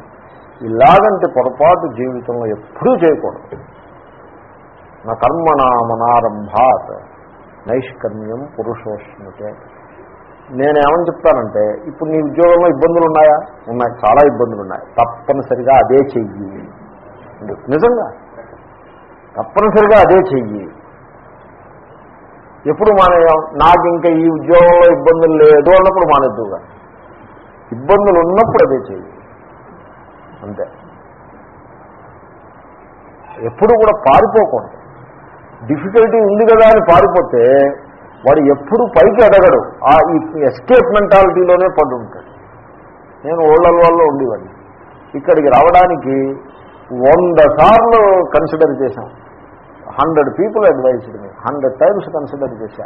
ఇలాగంటి పొరపాటు జీవితంలో ఎప్పుడూ చేయకూడదు. నా కర్మణామనారంభాత్ నైష్కర్మ్యం పురుషోష్ణుతే. నేనేమని చెప్తానంటే ఇప్పుడు నీ ఉద్యోగంలో ఇబ్బందులు ఉన్నాయా ఉన్నాయి చాలా ఇబ్బందులు ఉన్నాయి తప్పనిసరిగా అదే చెయ్యి. నిజంగా తప్పనిసరిగా అదే చెయ్యి. ఎప్పుడు మానేయం? నాకు ఇంకా ఈ ఉద్యోగంలో ఇబ్బందులు లేదు అన్నప్పుడు మానేద్దుగా ఇబ్బందులు ఉన్నప్పుడు అదే చేయి అంతే. ఎప్పుడు కూడా పారిపోకూడదు. డిఫికల్టీ ఉంది కదా అని పారిపోతే వాడు ఎప్పుడు పైకి ఎదగడు ఆ ఈ ఎస్కేప్ మెంటాలిటీలోనే పడి ఉంటాడు నేను ఓళ్ళల్లో ఉండేవాడిని. ఇక్కడికి రావడానికి వంద సార్లు కన్సిడర్ చేశాం. Hundred people advised me. Hundred times consider చేశా.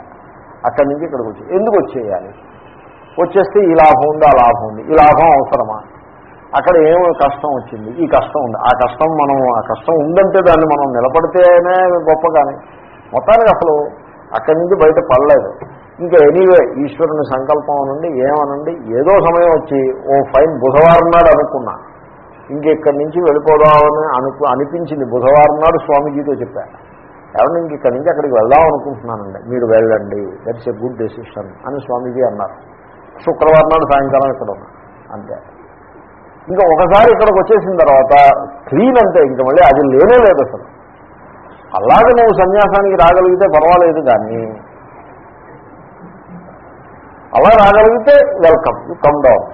అక్కడి నుంచి ఇక్కడికి వచ్చి. ఎందుకు వచ్చేయాలి? వచ్చేస్తే ఈ లాభం ఉంది ఆ లాభం ఉంది. ఈ లాభం అవసరమా? అక్కడ ఏమో కష్టం వచ్చింది. ఈ కష్టం ఉంది. ఆ కష్టం మనం ఆ కష్టం ఉందంటే దాన్ని మనం నిలబడితేనే గొప్ప కానీ. మొత్తానికి అసలు అక్కడి నుంచి బయట పడలేదు. ఇంకా ఎనీవే ఈశ్వరుని సంకల్పం అనండి ఏమనండి? ఏదో సమయం వచ్చి ఓ ఫైన్ బుధవారం నాడు అనుకున్నా. ఇంక ఇక్కడి నుంచి వెళ్ళిపోదామని అనుకు అనిపించింది. బుధవారం నాడు స్వామీజీతో చెప్పాను ఎవరైనా ఇంక ఇక్కడి నుంచి అక్కడికి వెళ్దాం అనుకుంటున్నానండి. మీరు వెళ్ళండి. దట్స్ ఎ గుడ్ డెసిషన్ అని స్వామీజీ అన్నారు. శుక్రవారం నాడు సాయంకాలం ఇక్కడ ఉన్నా. అంతే. ఇంకా ఒకసారి ఇక్కడికి వచ్చేసిన తర్వాత క్లీన్ అంతే ఇంకా మళ్ళీ అది లేనే లేదు అసలు. అలాగే నువ్వు సన్యాసానికి రాగలిగితే పర్వాలేదు కానీ అలా రాగలిగితే వెల్కమ్ యూ కమ్ డౌన్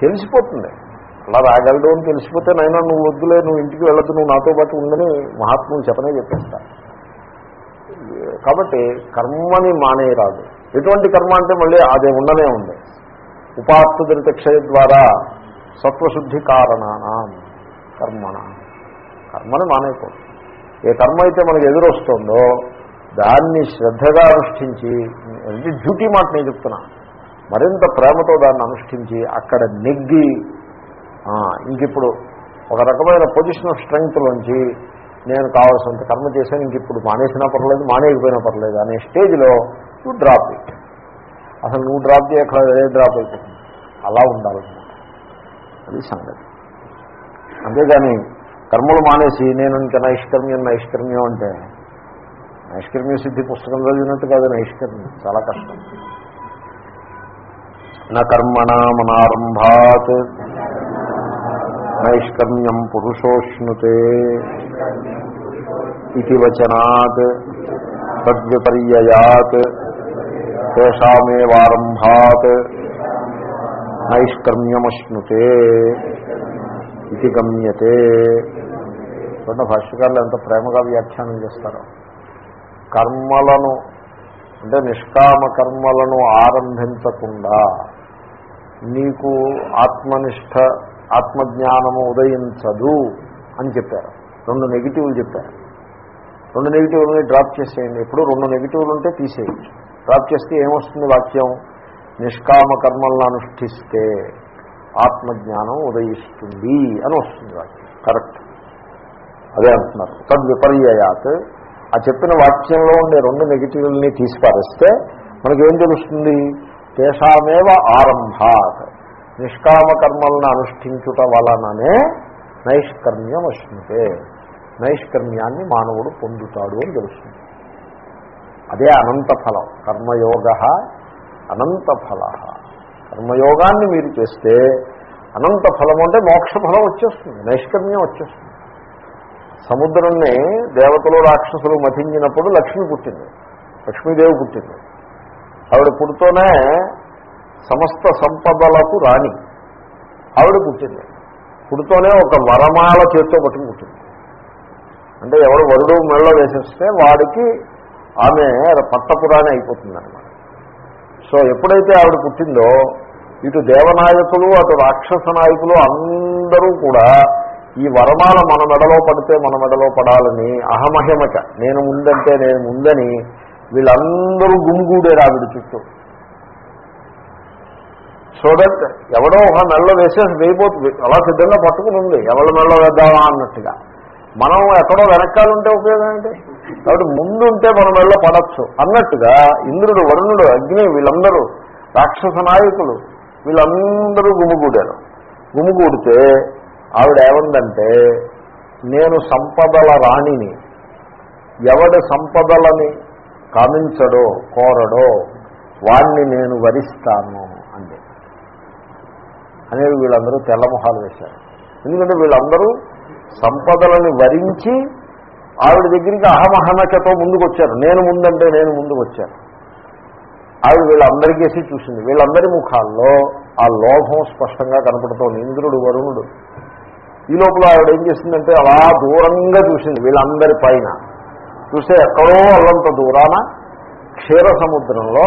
తెలిసిపోతుంది. అలా రాగలడు అని తెలిసిపోతే నైనా నువ్వు వద్దులే నువ్వు ఇంటికి వెళ్ళదు నువ్వు నాతో పాటు ఉందని మహాత్ములు చెప్పనే చెప్పేస్తా. కాబట్టి కర్మని మానేయరాదు. ఎటువంటి కర్మ అంటే మళ్ళీ అదే ఉండనే ఉంది. ఉపాత్తుదరిత ద్వారా సత్వశుద్ధి కారణానం కర్మణ. కర్మని మానేయకూడదు. ఏ కర్మ అయితే మనకు ఎదురొస్తుందో దాన్ని శ్రద్ధగా అనుష్ఠించి అంటే డ్యూటీ మాట నేను చెప్తున్నా. మరింత ప్రేమతో దాన్ని అనుష్ఠించి అక్కడ నెగ్గి ఇంక ఇంకిప్పుడు ఒక రకమైన పొజిషన్ ఆఫ్ స్ట్రెంగ్త్లోంచి నేను కావాల్సినంత కర్మ చేశాను ఇంక ఇప్పుడు మానేసినా పర్లేదు మానేయకపోయినా పర్లేదు అనే స్టేజ్లో నువ్వు డ్రాప్ ఇట్ అసలు నువ్వు డ్రాప్ చేయక డ్రాప్ అయిపోతుంది. అలా ఉండాలన్నమాట. అది సంగతి. అంతేగాని కర్మలు మానేసి నేను ఇంకా నైష్కర్మ్యం నైష్కర్మ్యం అంటే నైష్కర్మ్య సిద్ధి పుస్తకం చదివినట్టు కాదు నైష్కర్మ్యం చాలా కష్టం. నా కర్మణామనారంభాత్ నైష్కర్మ్యం పురుషోష్ణుతే ఇది వచనాత్ తద్విపర్యయాత్ తేషామేవారంభాత్ నైష్కర్మ్యమశ్నుతే ఇది గమ్యతే. చూడండి భాష్యకారులు ఎంత ప్రేమగా వ్యాఖ్యానం చేస్తారు. కర్మలను అంటే నిష్కామ కర్మలను ఆరంభించకుండా నీకు ఆత్మనిష్ట ఆత్మజ్ఞానము ఉదయించదు అని చెప్పారు. రెండు నెగిటివ్లు చెప్పారు. రెండు నెగిటివ్లని డ్రాప్ చేసేయండి. ఎప్పుడు రెండు నెగిటివ్లు ఉంటే తీసేయచ్చు డ్రాప్ చేస్తే ఏమొస్తుంది వాక్యం? నిష్కామ కర్మలను అనుష్ఠిస్తే ఆత్మజ్ఞానం ఉదయిస్తుంది అని వస్తుంది వాక్యం. కరెక్ట్. అదే అంటున్నారు. తద్విపర్యయాత్ ఆ చెప్పిన వాక్యంలో ఉండే రెండు నెగిటివ్ని తీసిపారేస్తే మనకేం తెలుస్తుంది? తేషామేవ ఆరంభాత్. నిష్కామకర్మలను అనుష్ఠించుట వలననే నైష్కర్మ్యం వస్తుంటే నైష్కర్మ్యాన్ని మానవుడు పొందుతాడు అని తెలుస్తుంది. అదే అనంత ఫలం కర్మయోగ అనంత ఫల కర్మయోగాన్ని మీరు చేస్తే అనంత ఫలం అంటే మోక్ష ఫలం వచ్చేస్తుంది నైష్కర్మ్యం వచ్చేస్తుంది. సముద్రాన్ని దేవతలు రాక్షసులు మతించినప్పుడు లక్ష్మి పుట్టింది లక్ష్మీదేవి పుట్టింది. ఆవిడ పుడుతూనే సమస్త సంపదలకు రాణి. ఆవిడ పుట్టింది. పుడుతూనే ఒక వరమాల చేత్తో పట్టుకు పుట్టింది. అంటే ఎవడు వరుడు మెళ్ళ వేసేస్తే వాడికి ఆమె పట్టపురాణి అయిపోతుందన్నమాట. సో ఎప్పుడైతే ఆవిడ పుట్టిందో ఇటు దేవనాయకులు అటు రాక్షస నాయకులు అందరూ కూడా ఈ వరమాల మన మెడలో పడితే మన మెడలో పడాలని అహమహిమక నేను ముందంటే నేను ముందని వీళ్ళందరూ గుమిగూడారు ఆవిడ చుట్టూ. సో దట్ ఎవడో ఒక మెల్ల వేసేసి వేయిపోతుంది. అలా సిద్ధంగా పట్టుకుని ఉంది. ఎవరి మెల్ల వేద్దామా అన్నట్టుగా. మనం ఎక్కడో వెనకాలంటే ఉపయోగం ఏంటి? కాబట్టి ముందు ఉంటే మన మెల్ల పడచ్చు. అన్నట్టుగా ఇంద్రుడు వరుణుడు అగ్ని వీళ్ళందరూ రాక్షస నాయకులు వీళ్ళందరూ గుమిగూడారు. గుమిగూడితే ఆవిడ ఏమందంటే నేను సంపదల రాణిని ఎవడి సంపదలని కామించడో కోరడో వాణ్ణి నేను వరిస్తాను. అనేది వీళ్ళందరూ తెల్లమొహాలు వేశారు. ఎందుకంటే వీళ్ళందరూ సంపదలను వరించి ఆవిడ దగ్గరికి అహమహనకతో ముందుకు వచ్చారు నేను ముందంటే నేను ముందుకు వచ్చాను ఆవిడ వీళ్ళందరికేసి చూసింది. వీళ్ళందరి ముఖాల్లో ఆ లోభం స్పష్టంగా కనపడుతోంది. ఇంద్రుడు వరుణుడు. ఈ లోపల ఆవిడ ఏం చేసిందంటే అలా దూరంగా చూసింది వీళ్ళందరి పైన. చూస్తే ఎక్కడో అల్లంత దూరాన క్షీర సముద్రంలో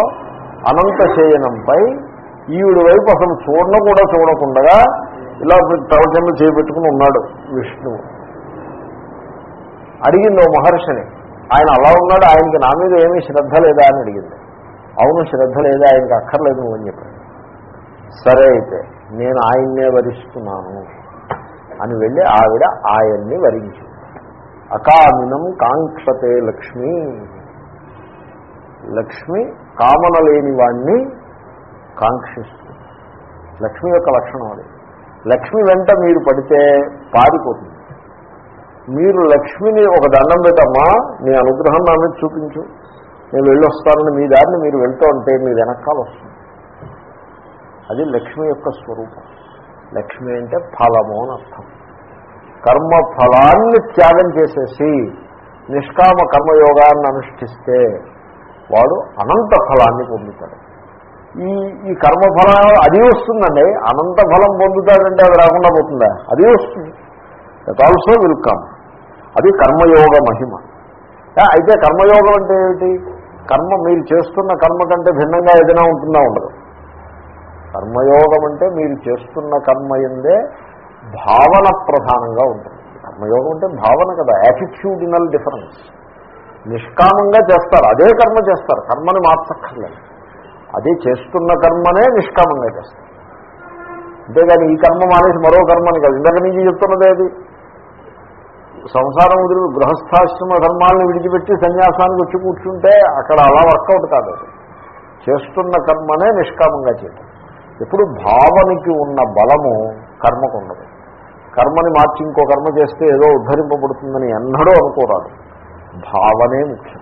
అనంత శయనంపై ఈవిడ వైపు అసలు చూడన కూడా చూడకుండా ఇలా తల కింద చేపెట్టుకుని ఉన్నాడు విష్ణువు. అడిగింది ఓ మహర్షిని ఆయన అలా ఉన్నాడు ఆయనకి నా మీద ఏమీ శ్రద్ధ లేదా? అని అడిగింది. అవును శ్రద్ధ లేదా? ఆయనకి అక్కర్లేదు నువ్వు అని చెప్పాడు. సరే అయితే నేను ఆయన్నే వరిస్తున్నాను అని వెళ్ళి ఆవిడ ఆయన్ని వరించింది. అకామినం కాంక్షతే లక్ష్మి లక్ష్మి కామన లేని వాణ్ణి కాంక్షిస్తుంది లక్ష్మి యొక్క లక్షణం అది. లక్ష్మి వెంట మీరు పడితే పారిపోతుంది. మీరు లక్ష్మిని ఒక దండం పెట్టమ్మా నీ అనుగ్రహం నా మీద చూపించు. నేను వెళ్ళొస్తానని మీ దారిని మీరు వెళ్తూ ఉంటే మీ వెనకాల వస్తుంది. అది లక్ష్మి యొక్క స్వరూపం. లక్ష్మి అంటే ఫలము అని అర్థం. కర్మ ఫలాన్ని త్యాగం చేసేసి నిష్కామ కర్మయోగాన్ని అనుష్ఠిస్తే వాడు అనంత ఫలాన్ని పొందుతాడు. ఈ ఈ కర్మఫలం అది వస్తుందండి. అనంత ఫలం పొందుతాడంటే అది రాకుండా పోతుందా? అది వస్తుంది. దట్ ఆల్సో విల్ కమ్ అది కర్మయోగ మహిమ. అయితే కర్మయోగం అంటే ఏమిటి? కర్మ మీరు చేస్తున్న కర్మ కంటే భిన్నంగా ఏదైనా ఉంటుందా ఉండదు. కర్మయోగం అంటే మీరు చేస్తున్న కర్మ ఎందే భావన ప్రధానంగా ఉంటుంది. కర్మయోగం అంటే భావన కదా యాటిట్యూడినల్ డిఫరెన్స్ నిష్కామంగా చేస్తారు అదే కర్మ చేస్తారు. కర్మని మార్చక్కర్లేదు. అదే చేస్తున్న కర్మనే నిష్కామంగా చేస్తాం అంతేగాని ఈ కర్మ మానేసి మరో కర్మని కాదు. ఇందాక నుంచి చెప్తున్నదే అది. సంసారం వదిలి గృహస్థాశ్రమ ధర్మాలను విడిచిపెట్టి సన్యాసానికి వచ్చి కూర్చుంటే అక్కడ అలా వర్కౌట్ కాదు అది. చేస్తున్న కర్మనే నిష్కామంగా చేయటం. ఎప్పుడు భావనకి ఉన్న బలము కర్మకు ఉండదు కర్మని మార్చి ఇంకో కర్మ చేస్తే ఏదో ఉద్ధరింపబడుతుందని ఎన్నడూ అనుకోరాదు. భావనే ముఖ్యం.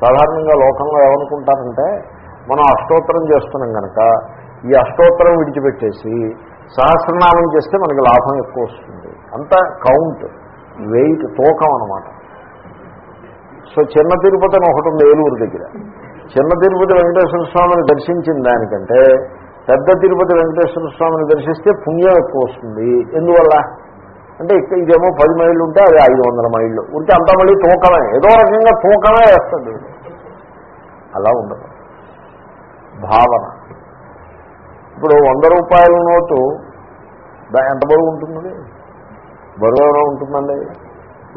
సాధారణంగా లోకంలో ఏమనుకుంటారంటే మనం అష్టోత్తరం చేస్తున్నాం కనుక ఈ అష్టోత్తరం విడిచిపెట్టేసి సహస్రనామం చేస్తే మనకి లాభం ఎక్కువ వస్తుంది. అంత కౌంట్ వెయిట్ తూకం అనమాట సో చిన్న తిరుపతి అని ఒకటి ఉంది ఏలూరు దగ్గర. చిన్న తిరుపతి వెంకటేశ్వర స్వామిని దర్శించిన దానికంటే పెద్ద తిరుపతి వెంకటేశ్వర స్వామిని దర్శిస్తే పుణ్యం ఎక్కువ వస్తుంది. ఎందువల్ల? అంటే ఇక్కడ ఇదేమో పది మైళ్ళు ఉంటే అది ఐదు వందల మైళ్ళు. ఉంటే అంతా మళ్ళీ తూకమే. ఏదో రకంగా తూకమే వేస్తుంది. అలా ఉండదు. భావన. ఇప్పుడు వంద రూపాయల నోటు దా- ఎంత బరువు ఉంటుందండి? బరువు ఎలా ఉంటుందండి?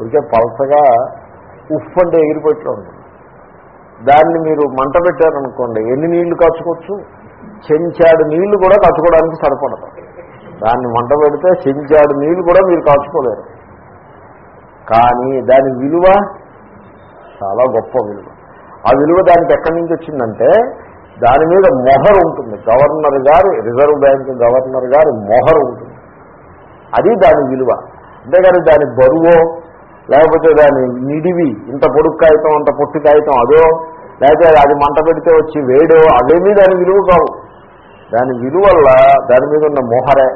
ఇదికే పలసగా ఉఫ్ అంటే ఎగిరిపెట్లో ఉంటుంది. దాన్ని మీరు మంట పెట్టారనుకోండి ఎన్ని నీళ్ళు కాచుకోవచ్చు? చెంచాడు నీళ్ళు కూడా కాచుకోవడానికి సరిపడదు. దాన్ని మంట పెడితే చెంచాడు నీళ్ళు కూడా మీరు కాచుకోలేరు. కానీ దాని విలువ చాలా గొప్ప విలువ. ఆ విలువ దానికి ఎక్కడి నుంచి వచ్చిందంటే దాని మీద మొహర్ ఉంటుంది. గవర్నర్ గారి రిజర్వ్ బ్యాంక్ గవర్నర్ గారి మొహర్ ఉంటుంది. అది దాని విలువ. అంతేగాని దాని బరువో లేకపోతే దాని నిడివి ఇంత పొడుగు కాగితం అంత పొట్టి కాగితం అదో లేకపోతే అది మంట పెడితే వచ్చి వేడో అవేమీ దాని విలువ కావు. దాని విలువల్ల దాని మీద ఉన్న మొహరే.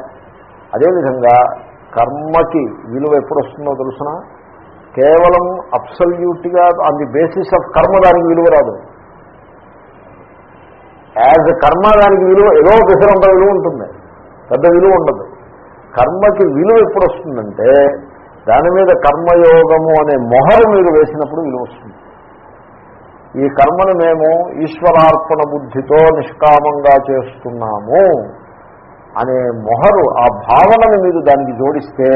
అదేవిధంగా కర్మకి విలువ ఎప్పుడు వస్తుందో తెలుసిన? కేవలం అబ్సల్యూట్గా on the basis of karma దానికి విలువ రాదు. యాజ్ కర్మ దానికి విలువ ఏదో పిసరంత విలువ ఉంటుంది. పెద్ద విలువ ఉండదు. కర్మకి విలువ ఎప్పుడు వస్తుందంటే దాని మీద కర్మయోగము అనే మొహరు మీరు వేసినప్పుడు విలువ వస్తుంది. ఈ కర్మను మేము ఈశ్వరార్పణ బుద్ధితో నిష్కామంగా చేస్తున్నాము అనే మొహరు ఆ భావనని మీరు దానికి జోడిస్తే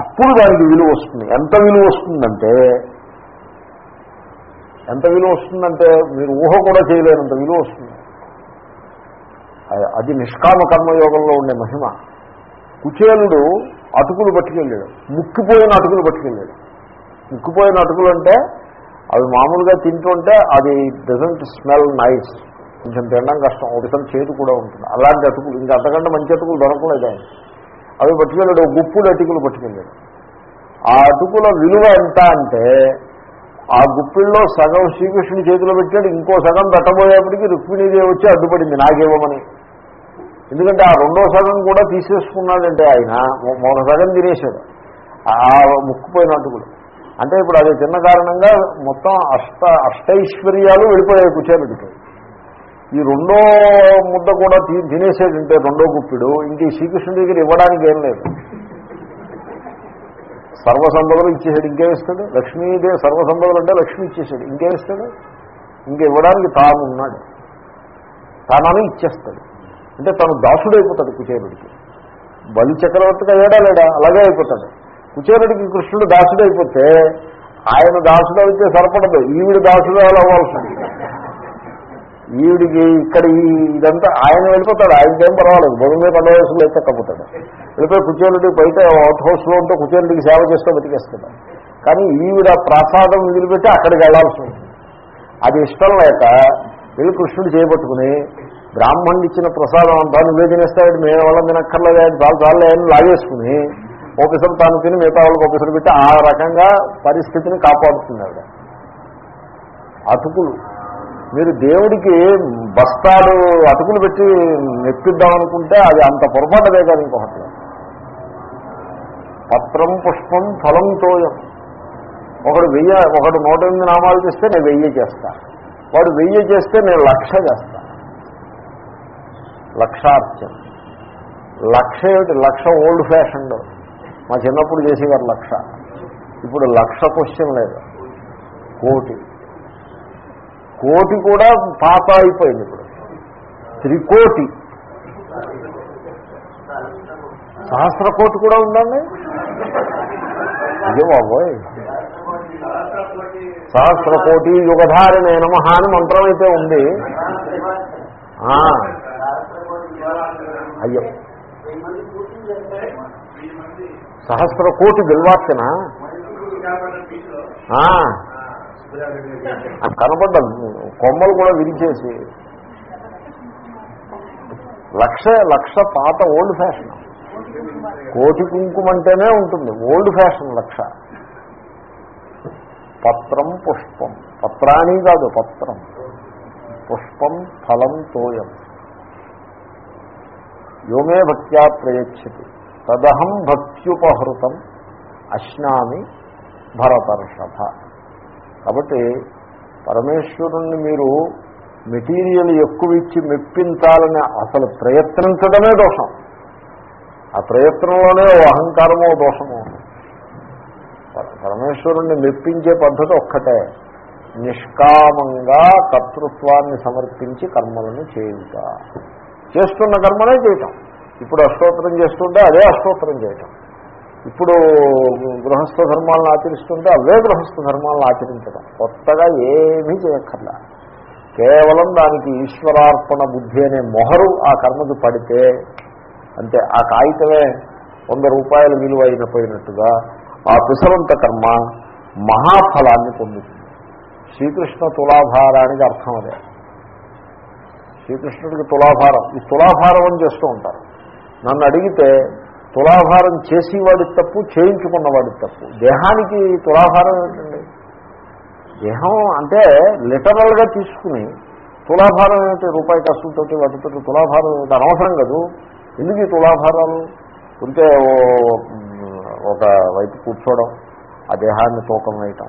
అప్పుడు దానికి విలువ వస్తుంది. ఎంత విలువ వస్తుందంటే ఎంత విలువ వస్తుందంటే మీరు ఊహ కూడా చేయలేనంత విలువ వస్తుంది. అది నిష్కామ కర్మయోగంలో ఉండే మహిమ. కుచేలుడు అటుకులు పట్టుకెళ్ళాడు. ముక్కిపోయిన అటుకులు పట్టుకెళ్ళాడు. ముక్కిపోయిన అటుకులు అంటే అవి మామూలుగా తింటుంటే అది డజంట్ స్మెల్ నైస్ కొంచెం తినడం కష్టం. ఒకసారి చేతి కూడా ఉంటుంది. అలాంటి అటుకులు ఇంకా అంతకంటే మంచి అటుకులు దొరకలేదు ఆయన. అవి పట్టుకెళ్ళాడు. ఒక గుప్పుడు అటుకులు పట్టుకెళ్ళాడు. ఆ అటుకుల విలువ ఎంత అంటే ఆ గుప్పిల్లో సగం శ్రీకృష్ణుని చేతిలో పెట్టాడు. ఇంకో సగం పెట్టబోయేప్పటికీ రుక్మిణీదేవి వచ్చి అడ్డుపడింది. నాకేమని ఎందుకంటే ఆ రెండో సగం కూడా తీసేసుకున్నాడంటే ఆయన. మొదటి సగం తినేశాడు. ఆ ముక్కుపోయినట్టు కూడా. అంటే ఇప్పుడు అది తిన్న కారణంగా మొత్తం అష్ట అష్టైశ్వర్యాలు వెళ్ళిపోయాయి కుచేలుడికి. ఈ రెండో ముద్ద కూడా తి- తినేసాడంటే రెండో గుప్పిడు ఇంక ఈ శ్రీకృష్ణుడి దగ్గర ఇవ్వడానికి ఏం లేదు. సర్వసంపదలు ఇచ్చేసాడు ఇంకేమిస్తాడు లక్ష్మీదే లక్ష్మీదేవి సర్వసంపదలు అంటే లక్ష్మి ఇచ్చేసాడు ఇంకేమిస్తాడు ఇంక ఇవ్వడానికి తాను ఉన్నాడు. తానని ఇచ్చేస్తాడు. అంటే తను దాసుడైపోతాడు కుచేరుడికి బలి చక్రవర్తిగా అయ్యాడా లేడా అలాగే అయిపోతాడు. కుచేరుడికి కృష్ణుడు దాసుడైపోతే ఆయన దాసుడు అయితే సరిపడదు. ఈవిడ దాసుడు అవ్వాల్సింది. ఈవిడికి ఇక్కడ ఈ ఇదంతా ఆయన వెళ్ళిపోతాడు. ఆయనకేం పర్వాలేదు. భూమి మీద పద అయితే తక్కపోతాడు వెళ్ళిపోయి కుచేరుడికి బయట అవుట్ హౌస్లో ఉంటే కుచేరుడికి సేవ చేస్తూ బతికేస్తాడు. కానీ ఈవిడ ప్రసాదం వదిలిపెట్టి అక్కడికి వెళ్ళాల్సి ఉంటుంది. అది ఇష్టం లేక వెళ్ళి కృష్ణుడు చేపట్టుకుని బ్రాహ్మణుడు ఇచ్చిన ప్రసాదం అంతా నువ్వే తినేస్తాడు మేము వాళ్ళని తినక్కర్లేదు ఆయన చాలా చాలు లాగేసుకుని ఒకసారి తాను తిని మిగతా వాళ్ళకి ఓపెసరు పెట్టి ఆ రకంగా పరిస్థితిని కాపాడుతుంది ఆవిడ అతుకులు మీరు దేవుడికి బస్తాలు అతుకులు పెట్టి నెప్పిద్దామనుకుంటే అది అంత పొరపాటుదే కాదు ఇంకొకటి. పత్రం పుష్పం ఫలం తోయం. ఒకడు వెయ్యి ఒకడు నూట ఎనిమిది నామాలు చేస్తే నేను వెయ్యి చేస్తా. వాడు వెయ్యి చేస్తే నేను లక్ష చేస్తా. లక్షార్చన. లక్ష ఏమిటి? లక్ష ఓల్డ్ ఫ్యాషన్డ్ మా చిన్నప్పుడు చేసేవారు లక్ష. ఇప్పుడు లక్ష క్వశ్చన్ లేదు. కోటి. కోటి కూడా పాత అయిపోయింది ఇప్పుడు. త్రికోటి. సహస్ర కోటి కూడా ఉందండి? అయ్యో బాబోయ్. సహస్ర కోటి యుగధారిణే నమ అని మంత్రం అయితే ఉంది. అయ్యో. సహస్ర కోటి బిల్వార్చన ఆ, కనపడ్డ కొమ్మలు కూడా విరిచేసి. లక్ష లక్ష పాత ఓల్డ్ ఫ్యాషన్. కోటి కుంకుమ అంటేనే ఉంటుంది. ఓల్డ్ ఫ్యాషన్ లక్ష. పత్రం పుష్పం. పత్రాణి కాదు పత్రం. పుష్పం ఫలం తోయం. యోమే భక్త్యా ప్రయచ్చతి తదహం భక్త్యుపహృతం అశ్నామి భరతర్షభ. కాబట్టి పరమేశ్వరుణ్ణి మీరు మెటీరియల్ ఎక్కువ ఇచ్చి మెప్పించాలని అసలు ప్రయత్నించడమే దోషం. ఆ ప్రయత్నంలోనే ఓ అహంకారమో దోషమో పరమేశ్వరుణ్ణి మెప్పించే పద్ధతి ఒక్కటే. నిష్కామంగా కర్తృత్వాన్ని సమర్పించి కర్మలను చేయుట. చేస్తున్న కర్మనే చేయటం. ఇప్పుడు అష్టోత్తరం చేస్తుంటే అదే అష్టోత్తరం చేయటం. ఇప్పుడు గృహస్థ ధర్మాలను ఆచరిస్తుంటే అవే గృహస్థ ధర్మాలను ఆచరించడం కొత్తగా ఏమీ చేయక్కర్లా. కేవలం దానికి ఈశ్వరార్పణ బుద్ధి అనే మొహరు ఆ కర్మకి పడితే అంటే ఆ కాగితమే వంద రూపాయల విలువ అయినపోయినట్టుగా ఆ పిసరంత కర్మ మహాఫలాన్ని పొందుతుంది. శ్రీకృష్ణ తులాభారానికి అర్థం అదే. శ్రీకృష్ణుడికి తులాభారం. ఈ తులాభారం అని చేస్తూ ఉంటారు. నన్ను అడిగితే తులాభారం చేసేవాడి తప్పు చేయించుకున్నవాడి తప్పు. దేహానికి తులాభారం ఏంటండి? దేహం అంటే లిటరల్గా తీసుకుని తులాభారం ఏంటి రూపాయి ఖర్చులతోటి వాటితో తులాభారం ఏంటి అనవసరం కదూ. ఎందుకు ఈ తులాభారాలు? ఉంటే ఓ ఒక వైపు కూర్చోవడం ఆ దేహాన్ని తూకం వేయటం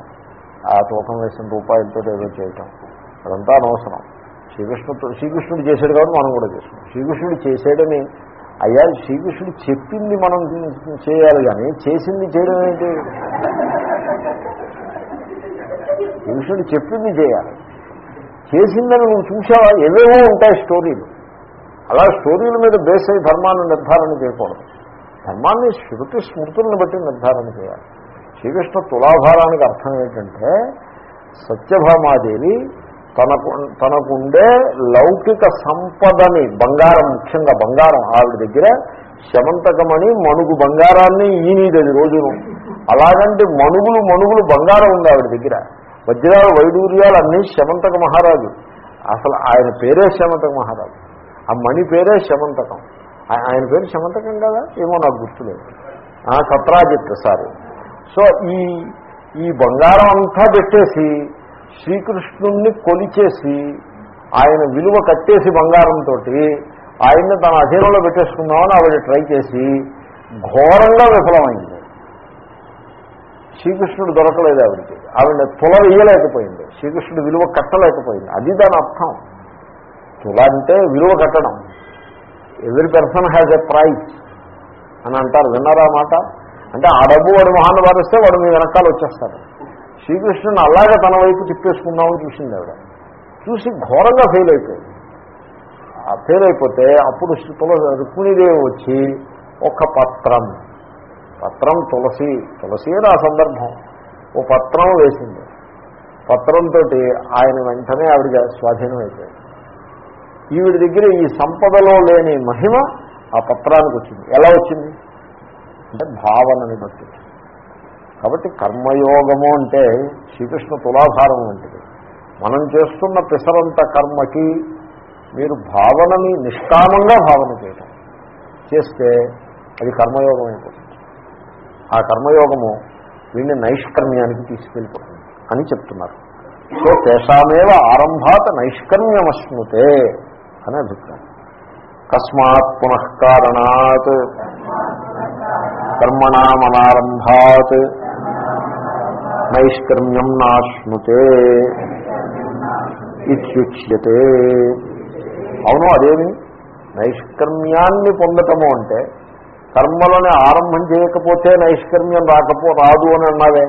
ఆ తూకం వేసిన రూపాయలతో ఏదో చేయటం. అదంతా అనవసరం. శ్రీకృష్ణుడు శ్రీకృష్ణుడు చేశాడు కాబట్టి మనం కూడా చేస్తున్నాం శ్రీకృష్ణుడు చేశాడని అయ్యా శ్రీకృష్ణుడు చెప్పింది మనం చేయాలి కానీ చేసింది చేయడం ఏంటి? శ్రీకృష్ణుడు చెప్పింది చేయాలి. చేసిందని నువ్వు చూసావా? ఏవేవో ఉంటాయి స్టోరీలు. అలా స్టోరీల మీద బేస్ అయ్యి ధర్మాన్ని నిర్ధారణ చేయకూడదు. ధర్మాన్ని శృతి స్మృతులను బట్టి నిర్ధారణ చేయాలి. శ్రీకృష్ణ తులాభారానికి అర్థం ఏంటంటే సత్యభామాదేవి తనకు తనకుండే లౌకిక సంపదని బంగారం ముఖ్యంగా బంగారం ఆవిడ దగ్గర శమంతకమని మణుగు బంగారాన్ని ఈనీదది రోజును. అలాగంటే మణుగులు మణుగులు బంగారం ఉంది ఆవిడ దగ్గర. వజ్రాలు వైడూర్యాలు అన్నీ శమంతక మహారాజు. అసలు ఆయన పేరే శమంతక మహారాజు. ఆ మణి పేరే శమంతకం. ఆ- ఆయన పేరు శమంతకం కదా? ఏమో నాకు గుర్తులేదు. సత్రాజిత్ సారీ. సో ఈ ఈ బంగారం అంతా పెట్టేసి శ్రీకృష్ణుణ్ణి కొలిచేసి ఆయన విలువ కట్టేసి బంగారంతో ఆయన్ని తన అధీనంలో పెట్టేసుకుందామని ఆవిడ ట్రై చేసి ఘోరంగా విఫలమైంది. శ్రీకృష్ణుడు దొరకలేదు ఆవిడకి. ఆవిడ తుల వేయలేకపోయింది. శ్రీకృష్ణుడు విలువ కట్టలేకపోయింది. అది దాని అర్థం. తుల అంటే విలువ కట్టడం. Every person has a price అని అంటారు. విన్నారా మాట? అంటే ఆ డబ్బు వాడు మహాన్ని వారిస్తే వాడు మీ వెనకాల వచ్చేస్తారు శ్రీకృష్ణుని అలాగే తన వైపు తిప్పేసుకుందామని చూసింది ఆవిడ. చూసి ఘోరంగా ఫెయిల్ అయిపోయింది. ఆ ఫెయిల్ అయిపోతే అప్పుడు శ్రీ- రుక్మిణీదేవి వచ్చి ఒక పత్రం పత్రం తులసి తులసి అని ఆ సందర్భం. ఓ పత్రం వేసింది. పత్రంతో ఆయన వెంటనే ఆవిడ స్వాధీనం అయిపోయింది. ఈవిడ దగ్గర ఈ సంపదలో లేని మహిమ ఆ పత్రానికి వచ్చింది. ఎలా వచ్చింది? అంటే భావనని బట్టి. కాబట్టి కర్మయోగము అంటే శ్రీకృష్ణ తులాభారం వంటిది. మనం చేస్తున్న పిసరంత కర్మకి మీరు భావనని నిష్కామంగా భావన చేయటం. చేస్తే అది కర్మయోగం అయిపోతుంది. ఆ కర్మయోగము వీడిని నైష్కర్మ్యానికి తీసుకెళ్ళిపోతుంది అని చెప్తున్నారు. సో తేషామేవ ఆరంభాత్ నైష్కర్మ్యమశ్నుతే అనే అభిప్రాయం. కస్మాత్ పునఃకారణాత్ కర్మణామనారంభాత్ నైష్కర్మ్యం నాశ్నుతే ఇత్యుచ్యతే. అవును అదేమి? నైష్కర్మ్యాన్ని పొందటము అంటే కర్మలని ఆరంభం చేయకపోతే నైష్కర్మ్యం రాకపో రాదు అని అన్నావే.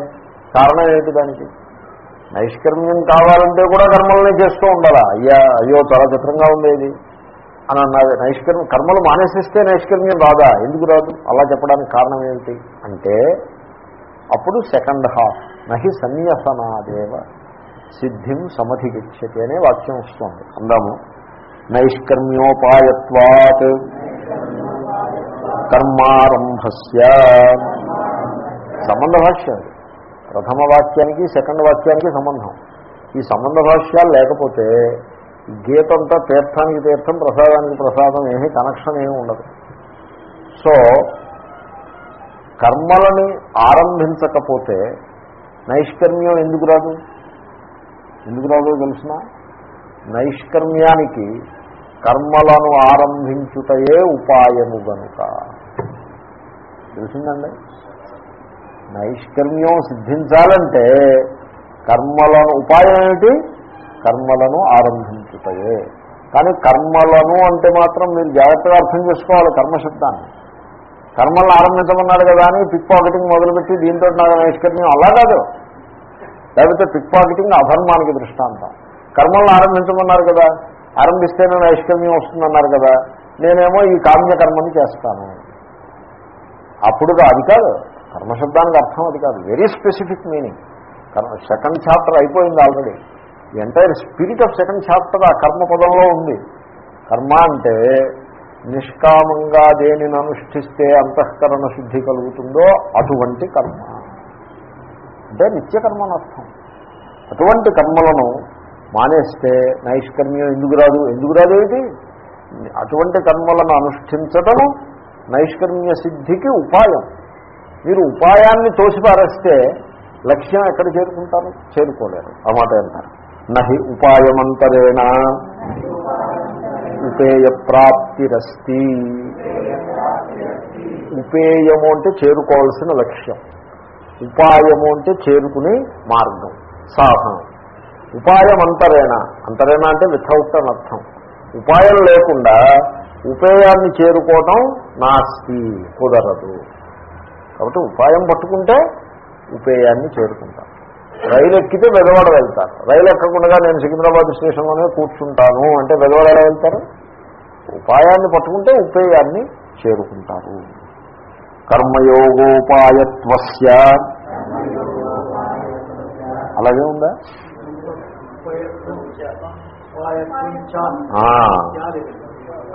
కారణం ఏంటి దానికి? నైష్కర్మ్యం కావాలంటే కూడా కర్మలనే చేస్తూ ఉండాలా? అయ్యా అయ్యో చాలా చిత్రంగా ఉండేది అని అన్నది నైష్కర్మ కర్మలు మానేసిస్తే నైష్కర్మ్యం రాదా? ఎందుకు రాదు? అలా చెప్పడానికి కారణం ఏమిటి? అంటే అప్పుడు సెకండ్ హాఫ్ నహి సన్యసనాదేవ. సిద్ధిం సమధిగచ్చతి అనే వాక్యం వస్తుంది. అందాము. నైష్కర్మ్యోపాయత్వాత్. కర్మారంభస్య. సంబంధ భాష్యం ప్రథమ వాక్యానికి సెకండ్ వాక్యానికి సంబంధం. ఈ సంబంధ భాష్యాలు లేకపోతే గీతంతా తీర్థానికి తీర్థం ప్రసాదానికి ప్రసాదం ఏమీ కనెక్షన్ ఏమి ఉండదు. సో కర్మలని ఆరంభించకపోతే నైష్కర్మ్యం ఎందుకు రాదు? ఎందుకు రాదో తెలిసిన? నైష్కర్మ్యానికి కర్మలను ఆరంభించుటయే ఉపాయము గనుక. తెలిసిందండి? నైష్కర్మ్యం సిద్ధించాలంటే కర్మలను ఉపాయం ఏమిటి? కర్మలను ఆరంభించుటయే. కానీ కర్మలను అంటే మాత్రం మీరు జాగ్రత్తగా అర్థం చేసుకోవాలి కర్మశబ్దాన్ని. కర్మలను ఆరంభించమన్నాడు కదా అని పిక్ పాకెటింగ్ మొదలుపెట్టి దీంతో నాకు నైష్కర్మ్యం. అలా కాదు. లేకపోతే పిక్ పాకెటింగ్ అధర్మానికి దృష్టాంతం. కర్మలను ఆరంభించమన్నారు కదా. ఆరంభిస్తేనే నైష్కర్మ్యం వస్తుందన్నారు కదా. నేనేమో ఈ కామ్యకర్మని చేస్తాను. అప్పుడు అది కాదు. కర్మశబ్దానికి అర్థం అది కాదు. వెరీ స్పెసిఫిక్ మీనింగ్ కర్మ సెకండ్ చాప్టర్ అయిపోయింది already entire spirit of second chapter ఆ కర్మ పదంలో ఉంది. కర్మ అంటే నిష్కామంగా దేనిని అనుష్ఠిస్తే అంతఃకరణ శుద్ధి కలుగుతుందో అటువంటి కర్మ. అంటే నిత్యకర్మ అర్థం అటువంటి కర్మలను మానేస్తే నైష్కర్మ్యం ఎందుకు రాదు? ఎందుకు రాదు ఏమిటి? అటువంటి కర్మలను అనుష్ఠించడం నైష్కర్మ్య సిద్ధికి ఉపాయం. మీరు ఉపాయాన్ని తోసిపారేస్తే లక్ష్యం ఎక్కడ చేరుకుంటారు? చేరుకోలేరు. ఆ మాట అంటారు. నహి ఉపాయమంతరేణ. ఉపేయ ప్రాప్తిరస్తి ఉపేయము అంటే చేరుకోవాల్సిన లక్ష్యం. ఉపాయము అంటే చేరుకునే మార్గం సాధనం. ఉపాయం అంతరేణ. అంతరేణ అంటే విథౌట్ అని అర్థం. ఉపాయం లేకుండా ఉపేయాన్ని చేరుకోవటం నాస్తి కుదరదు. కాబట్టి ఉపాయం పట్టుకుంటే ఉపేయాన్ని చేరుకుంటాం. రైలు ఎక్కితే బెదవాడ వెళ్తారు. రైలు ఎక్కకుండా నేను సికింద్రాబాద్ స్టేషన్లోనే కూర్చుంటాను అంటే బెదవాడ వెళ్తారు? ఉపాయాన్ని పట్టుకుంటే ఉపేయాన్ని చేరుకుంటారు. కర్మయోగోపాయత్వస్య. అలాగే ఉందా?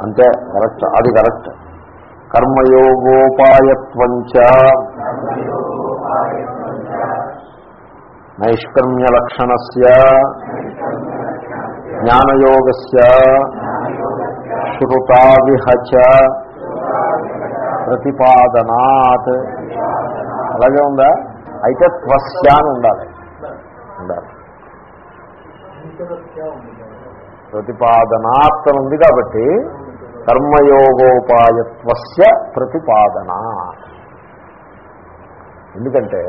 అంతే కరెక్ట్ అది కరెక్ట్. కర్మయోగోపాయత్వంచ. నైష్కర్మ్యలక్షణస్య జ్ఞానయోగస్య శ్రుతావిహచ ప్రతిపాదనాత్ అలాగే ఉందా? అయితే త్వస్య అని ఉండాలి. ఉండాలి. ప్రతిపాదనాత్ ఉంది కాబట్టి కర్మయోగోపాయత్వస్య ప్రతిపాదన ఎందుకంటే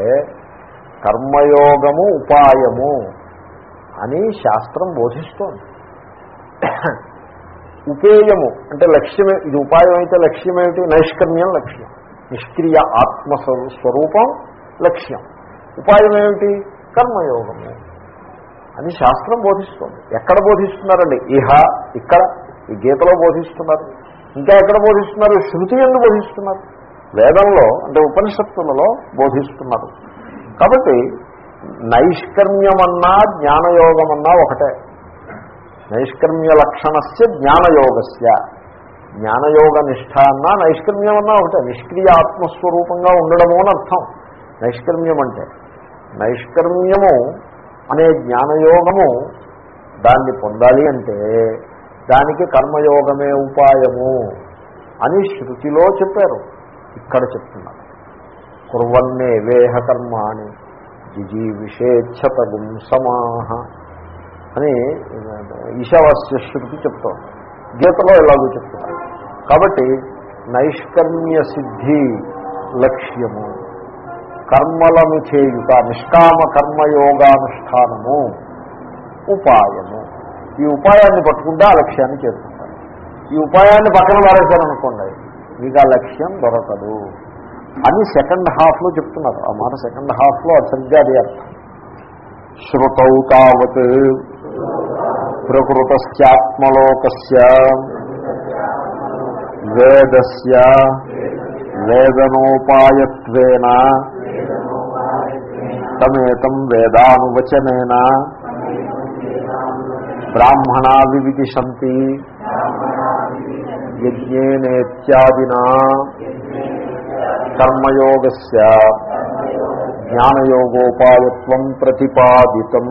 కర్మయోగము ఉపాయము అని శాస్త్రం బోధిస్తోంది. ఉపేయము అంటే లక్ష్యమే ఇది ఉపాయం అయితే లక్ష్యం ఏమిటి నైష్కర్మ్యం లక్ష్యం. నిష్క్రియ ఆత్మ స్వరూపం లక్ష్యం. ఉపాయం ఏమిటి కర్మయోగము అని శాస్త్రం బోధిస్తుంది. ఎక్కడ బోధిస్తున్నారండి? ఇహ ఇక్కడ ఈ గీతలో బోధిస్తున్నారు. ఇంకా ఎక్కడ బోధిస్తున్నారు? శృతి ఎందు బోధిస్తున్నారు. వేదంలో అంటే ఉపనిషత్తులలో బోధిస్తున్నారు. కాబట్టి నైష్కర్మ్యమన్నా జ్ఞానయోగమన్నా ఒకటే. నైష్కర్మ్య లక్షణస్య జ్ఞానయోగస్య. జ్ఞానయోగ నిష్ట అన్నా నైష్కర్మ్యమన్నా ఒకటే. నిష్క్రియ ఆత్మస్వరూపంగా ఉండడము అని అర్థం. నైష్కర్మ్యం అంటే నైష్కర్మ్యము అనే జ్ఞానయోగము దాన్ని పొందాలి అంటే దానికి కర్మయోగమే ఉపాయము అని శృతిలో చెప్పారు. ఇక్కడ చెప్తున్నారు. కుర్వన్నే వేహ కర్మాణి జిజీవిషేచ్ఛతగుం సమాహ అని ఈశావాస్య శృతి చెప్తాం గీతలో ఎలాగో చెప్తున్నారు కాబట్టి నైష్కర్మ్య సిద్ధి లక్ష్యము కర్మలను చేయుట నిష్కామ కర్మయోగానుష్ఠానము ఉపాయము. ఈ ఉపాయాన్ని పట్టుకుంటే ఆ లక్ష్యాన్ని చేరుకుంటారు. ఈ ఉపాయాన్ని పక్కన పారేశారనుకోండి మీకు ఆ లక్ష్యం దొరకదు. అని సెకండ్ హాఫ్లో చెప్తున్నారు. ఆ మాట సెకండ్ హాఫ్లో సరిగ్గా అది అర్థం. శృతౌ తావత్ ప్రకృతస్యాత్మలోకస్య వేదస్య వేదనోపాయత్వేన తమేతం వేదానువచనేన బ్రాహ్మణా వివిదిశంతి యజ్ఞేనేత్యాదినా కర్మయోగస్య జ్ఞానయోగోపాయత్వం ప్రతిపాదితం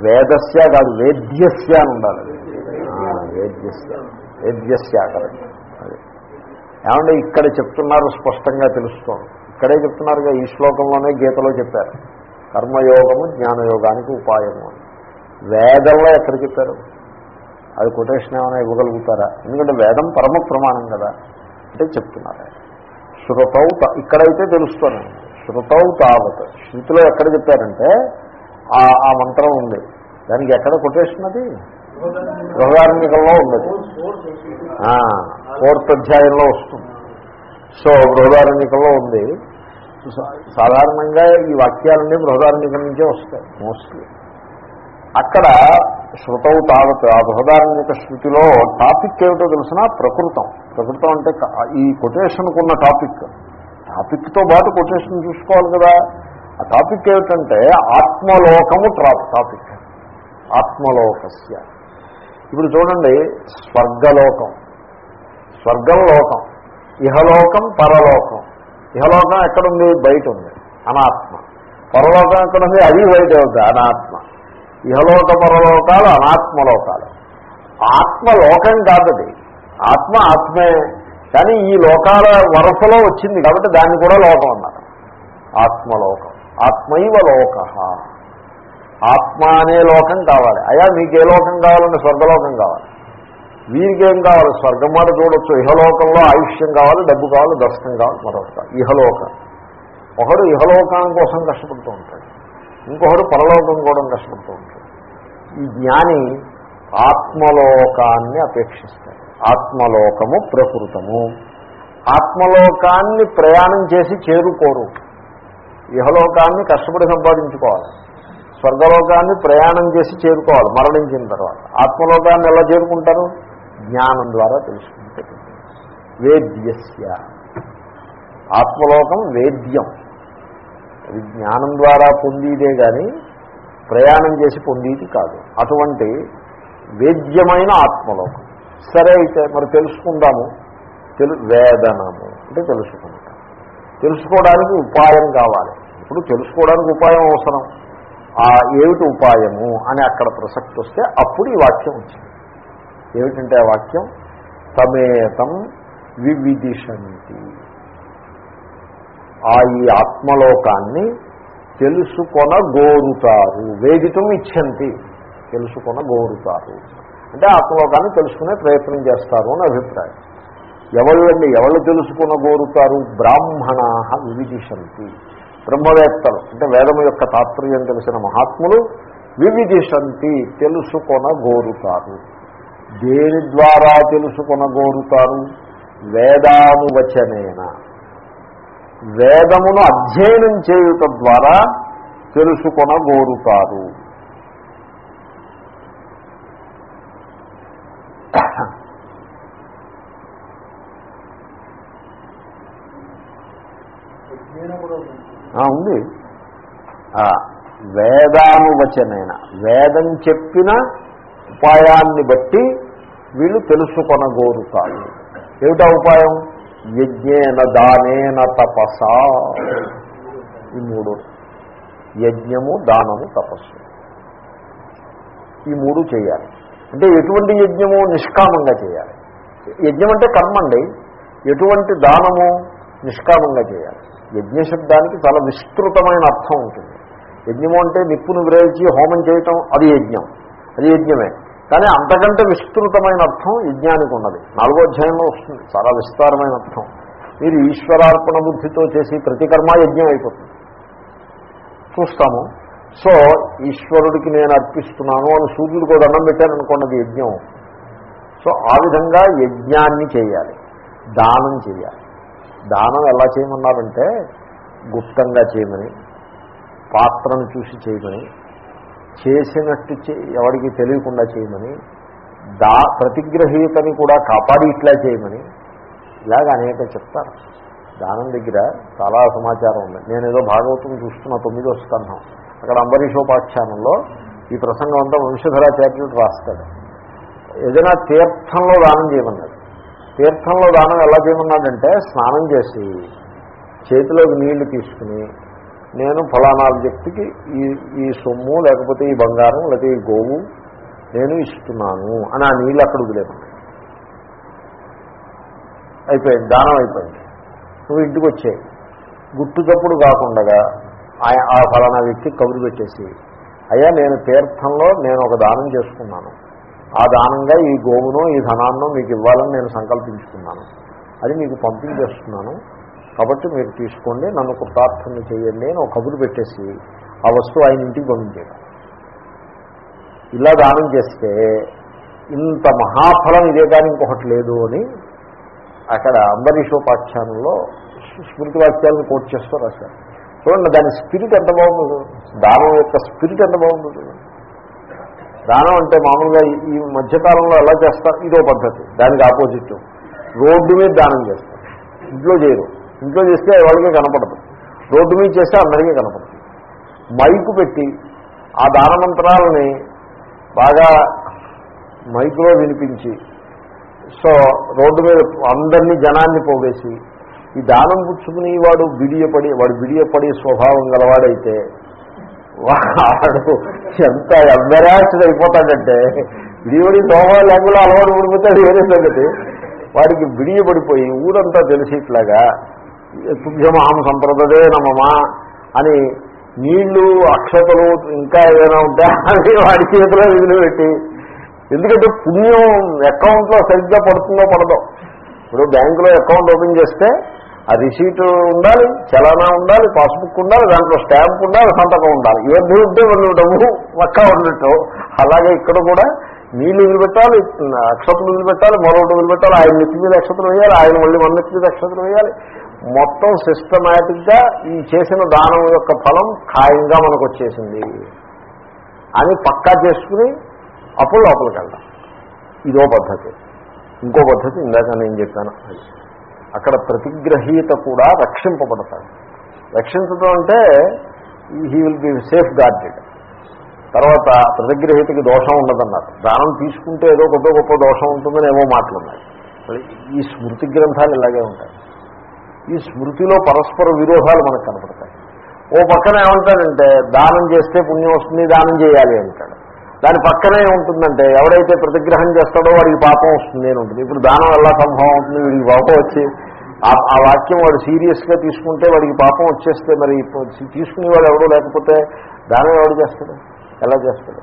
వేదస్య కాదు వేద్యస్య అని ఉండాలి. వేద్యస్య. వేద్యస్య కరెక్ట్ అది. ఏమంటే ఇక్కడ చెప్తున్నారు స్పష్టంగా తెలుస్తోంది. ఇక్కడే చెప్తున్నారుగా ఈ శ్లోకంలోనే గీతలో చెప్పారు. కర్మయోగము జ్ఞానయోగానికి ఉపాయము అని. వేదంలో ఎక్కడ చెప్పారు? అది కొటేషన్ ఏమైనా ఇవ్వగలుగుతారా? ఎందుకంటే వేదం పరమ ప్రమాణం కదా. అంటే చెప్తున్నారు. శృతౌ ఇక్కడైతే తెలుస్తుంది. శృతౌ తావత్. శృతిలో ఎక్కడ చెప్పారంటే ఆ ఆ మంత్రం ఉంది. దానికి ఎక్కడ కొటేషన్ అది? బృహదార్మికంలో ఉండదు ఫోర్త్ అధ్యాయంలో వస్తుంది. సో బృహదారణ్యకంలో ఉంది. సాధారణంగా ఈ వాక్యాలన్నీ బృహదారణ్యకం నుంచే వస్తాయి మోస్ట్లీ అక్కడ శృతవు తావత్ ఆ బృహదారణ్యక శృతిలో టాపిక్ ఏమిటో తెలిసిన? ప్రకృతం. ప్రకృతం అంటే ఈ కొటేషన్కున్న టాపిక్. టాపిక్తో పాటు కొటేషన్ చూసుకోవాలి కదా. ఆ టాపిక్ ఏమిటంటే ఆత్మలోకము టాపిక్. ఆత్మలోకస్య. ఇప్పుడు చూడండి స్వర్గలోకం. స్వర్గం లోకం ఇహలోకం పరలోకం. ఇహలోకం ఎక్కడుంది? బయట ఉంది. అనాత్మ. పరలోకం ఎక్కడుంది? అది బయట ఉంది. అనాత్మ. ఇహలోక పరలోకాలు అనాత్మలోకాలు. ఆత్మలోకం కాదది. ఆత్మ ఆత్మే. కానీ ఈ లోకాల వరసలో వచ్చింది కాబట్టి దాన్ని కూడా లోకం అన్నారు. ఆత్మలోకం. ఆత్మైవ లోక. ఆత్మ అనే లోకం కావాలి. అయ్యా మీకు ఏ లోకం కావాలంటే స్వర్గలోకం కావాలి. వీరికేం కావాలి? స్వర్గం మాట చూడొచ్చు. ఇహలోకంలో ఆయుష్యం కావాలి డబ్బు కావాలి దర్శనం కావాలి మరొక ఇహలోకం. ఒకడు ఇహలోకం కోసం కష్టపడుతూ ఉంటాడు. ఇంకొకడు పరలోకం కూడా కష్టపడుతూ ఉంటాడు. ఈ జ్ఞాని ఆత్మలోకాన్ని అపేక్షిస్తాడు. ఆత్మలోకము ప్రకృతము. ఆత్మలోకాన్ని ప్రయాణం చేసి చేరుకోరు. ఇహలోకాన్ని కష్టపడి సంపాదించుకోవాలి. స్వర్గలోకాన్ని ప్రయాణం చేసి చేరుకోవాలి మరణించిన తర్వాత. ఆత్మలోకాన్ని ఎలా చేరుకుంటారు? జ్ఞానం ద్వారా తెలుసుకుంటే. వేద్యస్య. ఆత్మలోకం వేద్యం. అది జ్ఞానం ద్వారా పొందేదే కానీ ప్రయాణం చేసి పొందేది కాదు. అటువంటి వేద్యమైన ఆత్మలోకం. సరే అయితే మరి తెలుసుకుందాము. తెలు వేదనము. అంటే తెలుసుకుంటాం. తెలుసుకోవడానికి ఉపాయం కావాలి. ఇప్పుడు తెలుసుకోవడానికి ఉపాయం అవసరం. ఆ ఏమిటి ఉపాయము అని అక్కడ ప్రసక్తి వస్తే అప్పుడు ఈ వాక్యం వచ్చింది. ఏమిటంటే ఆ వాక్యం? తమేతం వివిధిషంతి ఆ ఈ ఆత్మలోకాన్ని తెలుసుకొన గోరుతారు వేదితం ఇచ్చంతి. తెలుసుకొన గోరుతారు అంటే ఆత్మలోకాన్ని తెలుసుకునే ప్రయత్నం చేస్తారు అని అభిప్రాయం. ఎవళ్ళండి ఎవళ్ళు తెలుసుకున్న గోరుతారు బ్రాహ్మణ వివిదిషంతి బ్రహ్మవేత్తలు అంటే వేదము యొక్క తాత్పర్యం తెలిసిన మహాత్ములు వివిధిషంతి తెలుసుకొన గోరుతారు దేని ద్వారా తెలుసుకొనగోరుతారు? వేదానువచనేన. వేదమును అధ్యయనం చేయుట ద్వారా తెలుసుకొనగోరుతారు. ఉంది. వేదానువచనైన వేదం చెప్పిన ఉపాయాన్ని బట్టి వీళ్ళు తెలుసుకొనగోరుతారు. ఏమిటా ఉపాయం? యజ్ఞేన దానేన తపస. ఈ మూడు. యజ్ఞము దానము తపస్సు. ఈ మూడు చేయాలి. అంటే ఎటువంటి యజ్ఞము నిష్కామంగా చేయాలి? యజ్ఞం అంటే కర్మ అండి ఎటువంటి దానము నిష్కామంగా చేయాలి? యజ్ఞ శబ్దానికి చాలా విస్తృతమైన అర్థం ఉంటుంది. యజ్ఞము అంటే నిప్పును విరేచి హోమం చేయటం అది యజ్ఞం. అది యజ్ఞమే. కానీ అంతకంటే విస్తృతమైన అర్థం యజ్ఞానికి ఉన్నది. నాలుగో అధ్యాయంలో వస్తుంది. చాలా విస్తారమైన అర్థం. మీరు ఈశ్వరార్పణ బుద్ధితో చేసి ప్రతి కర్మ యజ్ఞం అయిపోతుంది. చూస్తాము. సో ఈశ్వరుడికి నేను అర్పిస్తున్నాను అని సూర్యుడికి దండం పెట్టారనుకోండి అది యజ్ఞం. సో ఆ విధంగా యజ్ఞాన్ని చేయాలి. దానం చేయాలి. దానం ఎలా చేయమన్నారంటే గుప్తంగా చేయమని పాత్రను చూసి చేయమని చేసినట్టు ఎవరికి తెలియకుండా చేయమని దా ప్రతిగ్రహీతని కూడా కాపాడి ఇట్లా చేయమని ఇలాగ అనేక చెప్తారు. దానం దగ్గర చాలా సమాచారం ఉంది. నేను ఏదో భాగవతం చూస్తున్న తొమ్మిదో స్కంధం. అక్కడ అంబరీషోపాఖ్యానంలో ఈ ప్రసంగం అంతా వంశధరాచార్యుడు రాస్తాడు. ఏదైనా తీర్థంలో దానం చేయమన్నాడు. తీర్థంలో దానం ఎలా చేయమన్నాడంటే స్నానం చేసి చేతిలోకి నీళ్ళు తీసుకుని నేను ఫలానా వ్యక్తికి ఈ ఈ సొమ్ము లేకపోతే ఈ బంగారం లేకపోతే ఈ గోవు నేను ఇస్తున్నాను అని ఆ నీళ్ళు అక్కడ వదిలేమన్నాడు అయిపోయింది దానం అయిపోయింది. నువ్వు ఇంటికి వచ్చాయి. గుట్టుకప్పుడు కాకుండా ఆ- ఆ ఫలానా వ్యక్తికి కబురు పెట్టేసి అయ్యా నేను తీర్థంలో నేను ఒక దానం చేసుకున్నాను. ఆ దానంగా ఈ గోవును ఈ ధనాన్నో మీకు ఇవ్వాలని నేను సంకల్పించుకున్నాను. అది మీకు పంపించేస్తున్నాను. కాబట్టి మీరు తీసుకోండి నన్ను ప్రార్థన చేయండి అని ఒక కబురు పెట్టేసి ఆ వస్తువు ఆయన ఇంటికి పంపించాడు ఇలా దానం చేస్తే ఇంత మహాఫలం ఇదే కానీ ఇంకొకటి లేదు అని అక్కడ అంబరీషోపాఖ్యానంలో స్మృతి వాక్యాలను కోట్ చేస్తూ రాశారు. చూడండి దాని స్పిరిట్ ఎంత బాగుంది. దానం యొక్క స్పిరిట్ ఎంత బాగుంది దానం అంటే మామూలుగా ఈ- ఈ మధ్యకాలంలో ఎలా చేస్తారు? ఇదో పద్ధతి. దానికి ఆపోజిట్. రోడ్డు మీద దానం చేస్తారు. ఇంట్లో చేయరు. ఇంట్లో చేస్తే వాళ్ళకే కనపడదు. రోడ్డు మీద చేస్తే అందరికీ కనపడుతుంది మైకు పెట్టి ఆ దానమంత్రాలని బాగా మైకులో వినిపించి సో రోడ్డు మీద అందరినీ జనాన్ని పోగేసి ఈ దానం పుచ్చుకుని వాడు బిడియపడి వాడు బిడియపడి స్వభావం గలవాడైతే వాడు ఎంత ఎంబరాస్డ్ అయిపోతాడంటే బిడియపడి తోమా లేకుండా అలవాటు పడిపోతాడు వేరే సంగతి? వాడికి బిడియపడిపోయి ఊరంతా తెలిసి ఇట్లాగా తుభ్యమహం సంప్రదదే నమమా అని నీళ్ళు అక్షతలు ఇంకా ఏదైనా ఉంటే అవి వాడి చేతిలో వదిలిపెట్టి ఎందుకంటే పుణ్యం అకౌంట్లో సరిగ్గా పడుతుందో పడదో. ఇప్పుడు బ్యాంకులో అకౌంట్ ఓపెన్ చేస్తే ఆ రిసీట్ ఉండాలి చలానా ఉండాలి పాస్బుక్ ఉండాలి దాంట్లో స్టాంప్ ఉండాలి సంతకం ఉండాలి. ఇవన్నీ ఉంటే వాళ్ళు డబ్బు పక్క ఉన్నట్టు. అలాగే ఇక్కడ కూడా నీళ్ళు వదిలిపెట్టాలి అక్షతలు వదిలిపెట్టాలి మరొకటి వదిలిపెట్టాలి ఆయన నెత్తి మీద అక్షతలు వేయాలి ఆయన మళ్ళీ మన నెత్తి మీద అక్షతలు వేయాలి. మొత్తం సిస్టమేటిక్గా ఈ చేసిన దానం యొక్క ఫలం ఖాయంగా మనకు వచ్చేసింది అని పక్కా చేసుకుని అప్పుడు లోపలికి వెళ్దాం. ఇదో పద్ధతి. ఇంకో పద్ధతి ఇందాక నేను చెప్పాను. అక్కడ ప్రతిగ్రహీత కూడా రక్షింపబడతాడు. రక్షించడం అంటే he will be safeguarded తర్వాత ప్రతిగ్రహీతకి దోషం ఉండదన్నారు. దానం తీసుకుంటే ఏదో కొద్ది గొప్ప దోషం ఉంటుందని ఏమో మాటలు ఉన్నాయి ఈ స్మృతి గ్రంథాలు ఇలాగే ఉంటాయి. ఈ స్మృతిలో పరస్పర విరోధాలు మనకు కనపడతాయి. ఓ పక్కన ఏమంటాడంటే దానం చేస్తే పుణ్యం వస్తుంది దానం చేయాలి అంటాడు. దాని పక్కనే ఉంటుందంటే ఎవడైతే ప్రతిగ్రహం చేస్తాడో వాడికి పాపం వస్తుంది అని ఉంటుంది. ఇప్పుడు దానం ఎలా సంభవం అవుతుంది? వీడికి పాపం వచ్చి ఆ- వాక్యం వాడు సీరియస్గా తీసుకుంటే వాడికి పాపం వచ్చేస్తే మరి తీసుకునేవాడు ఎవడో లేకపోతే దానం ఎవడు చేస్తాడు? ఎలా చేస్తాడు?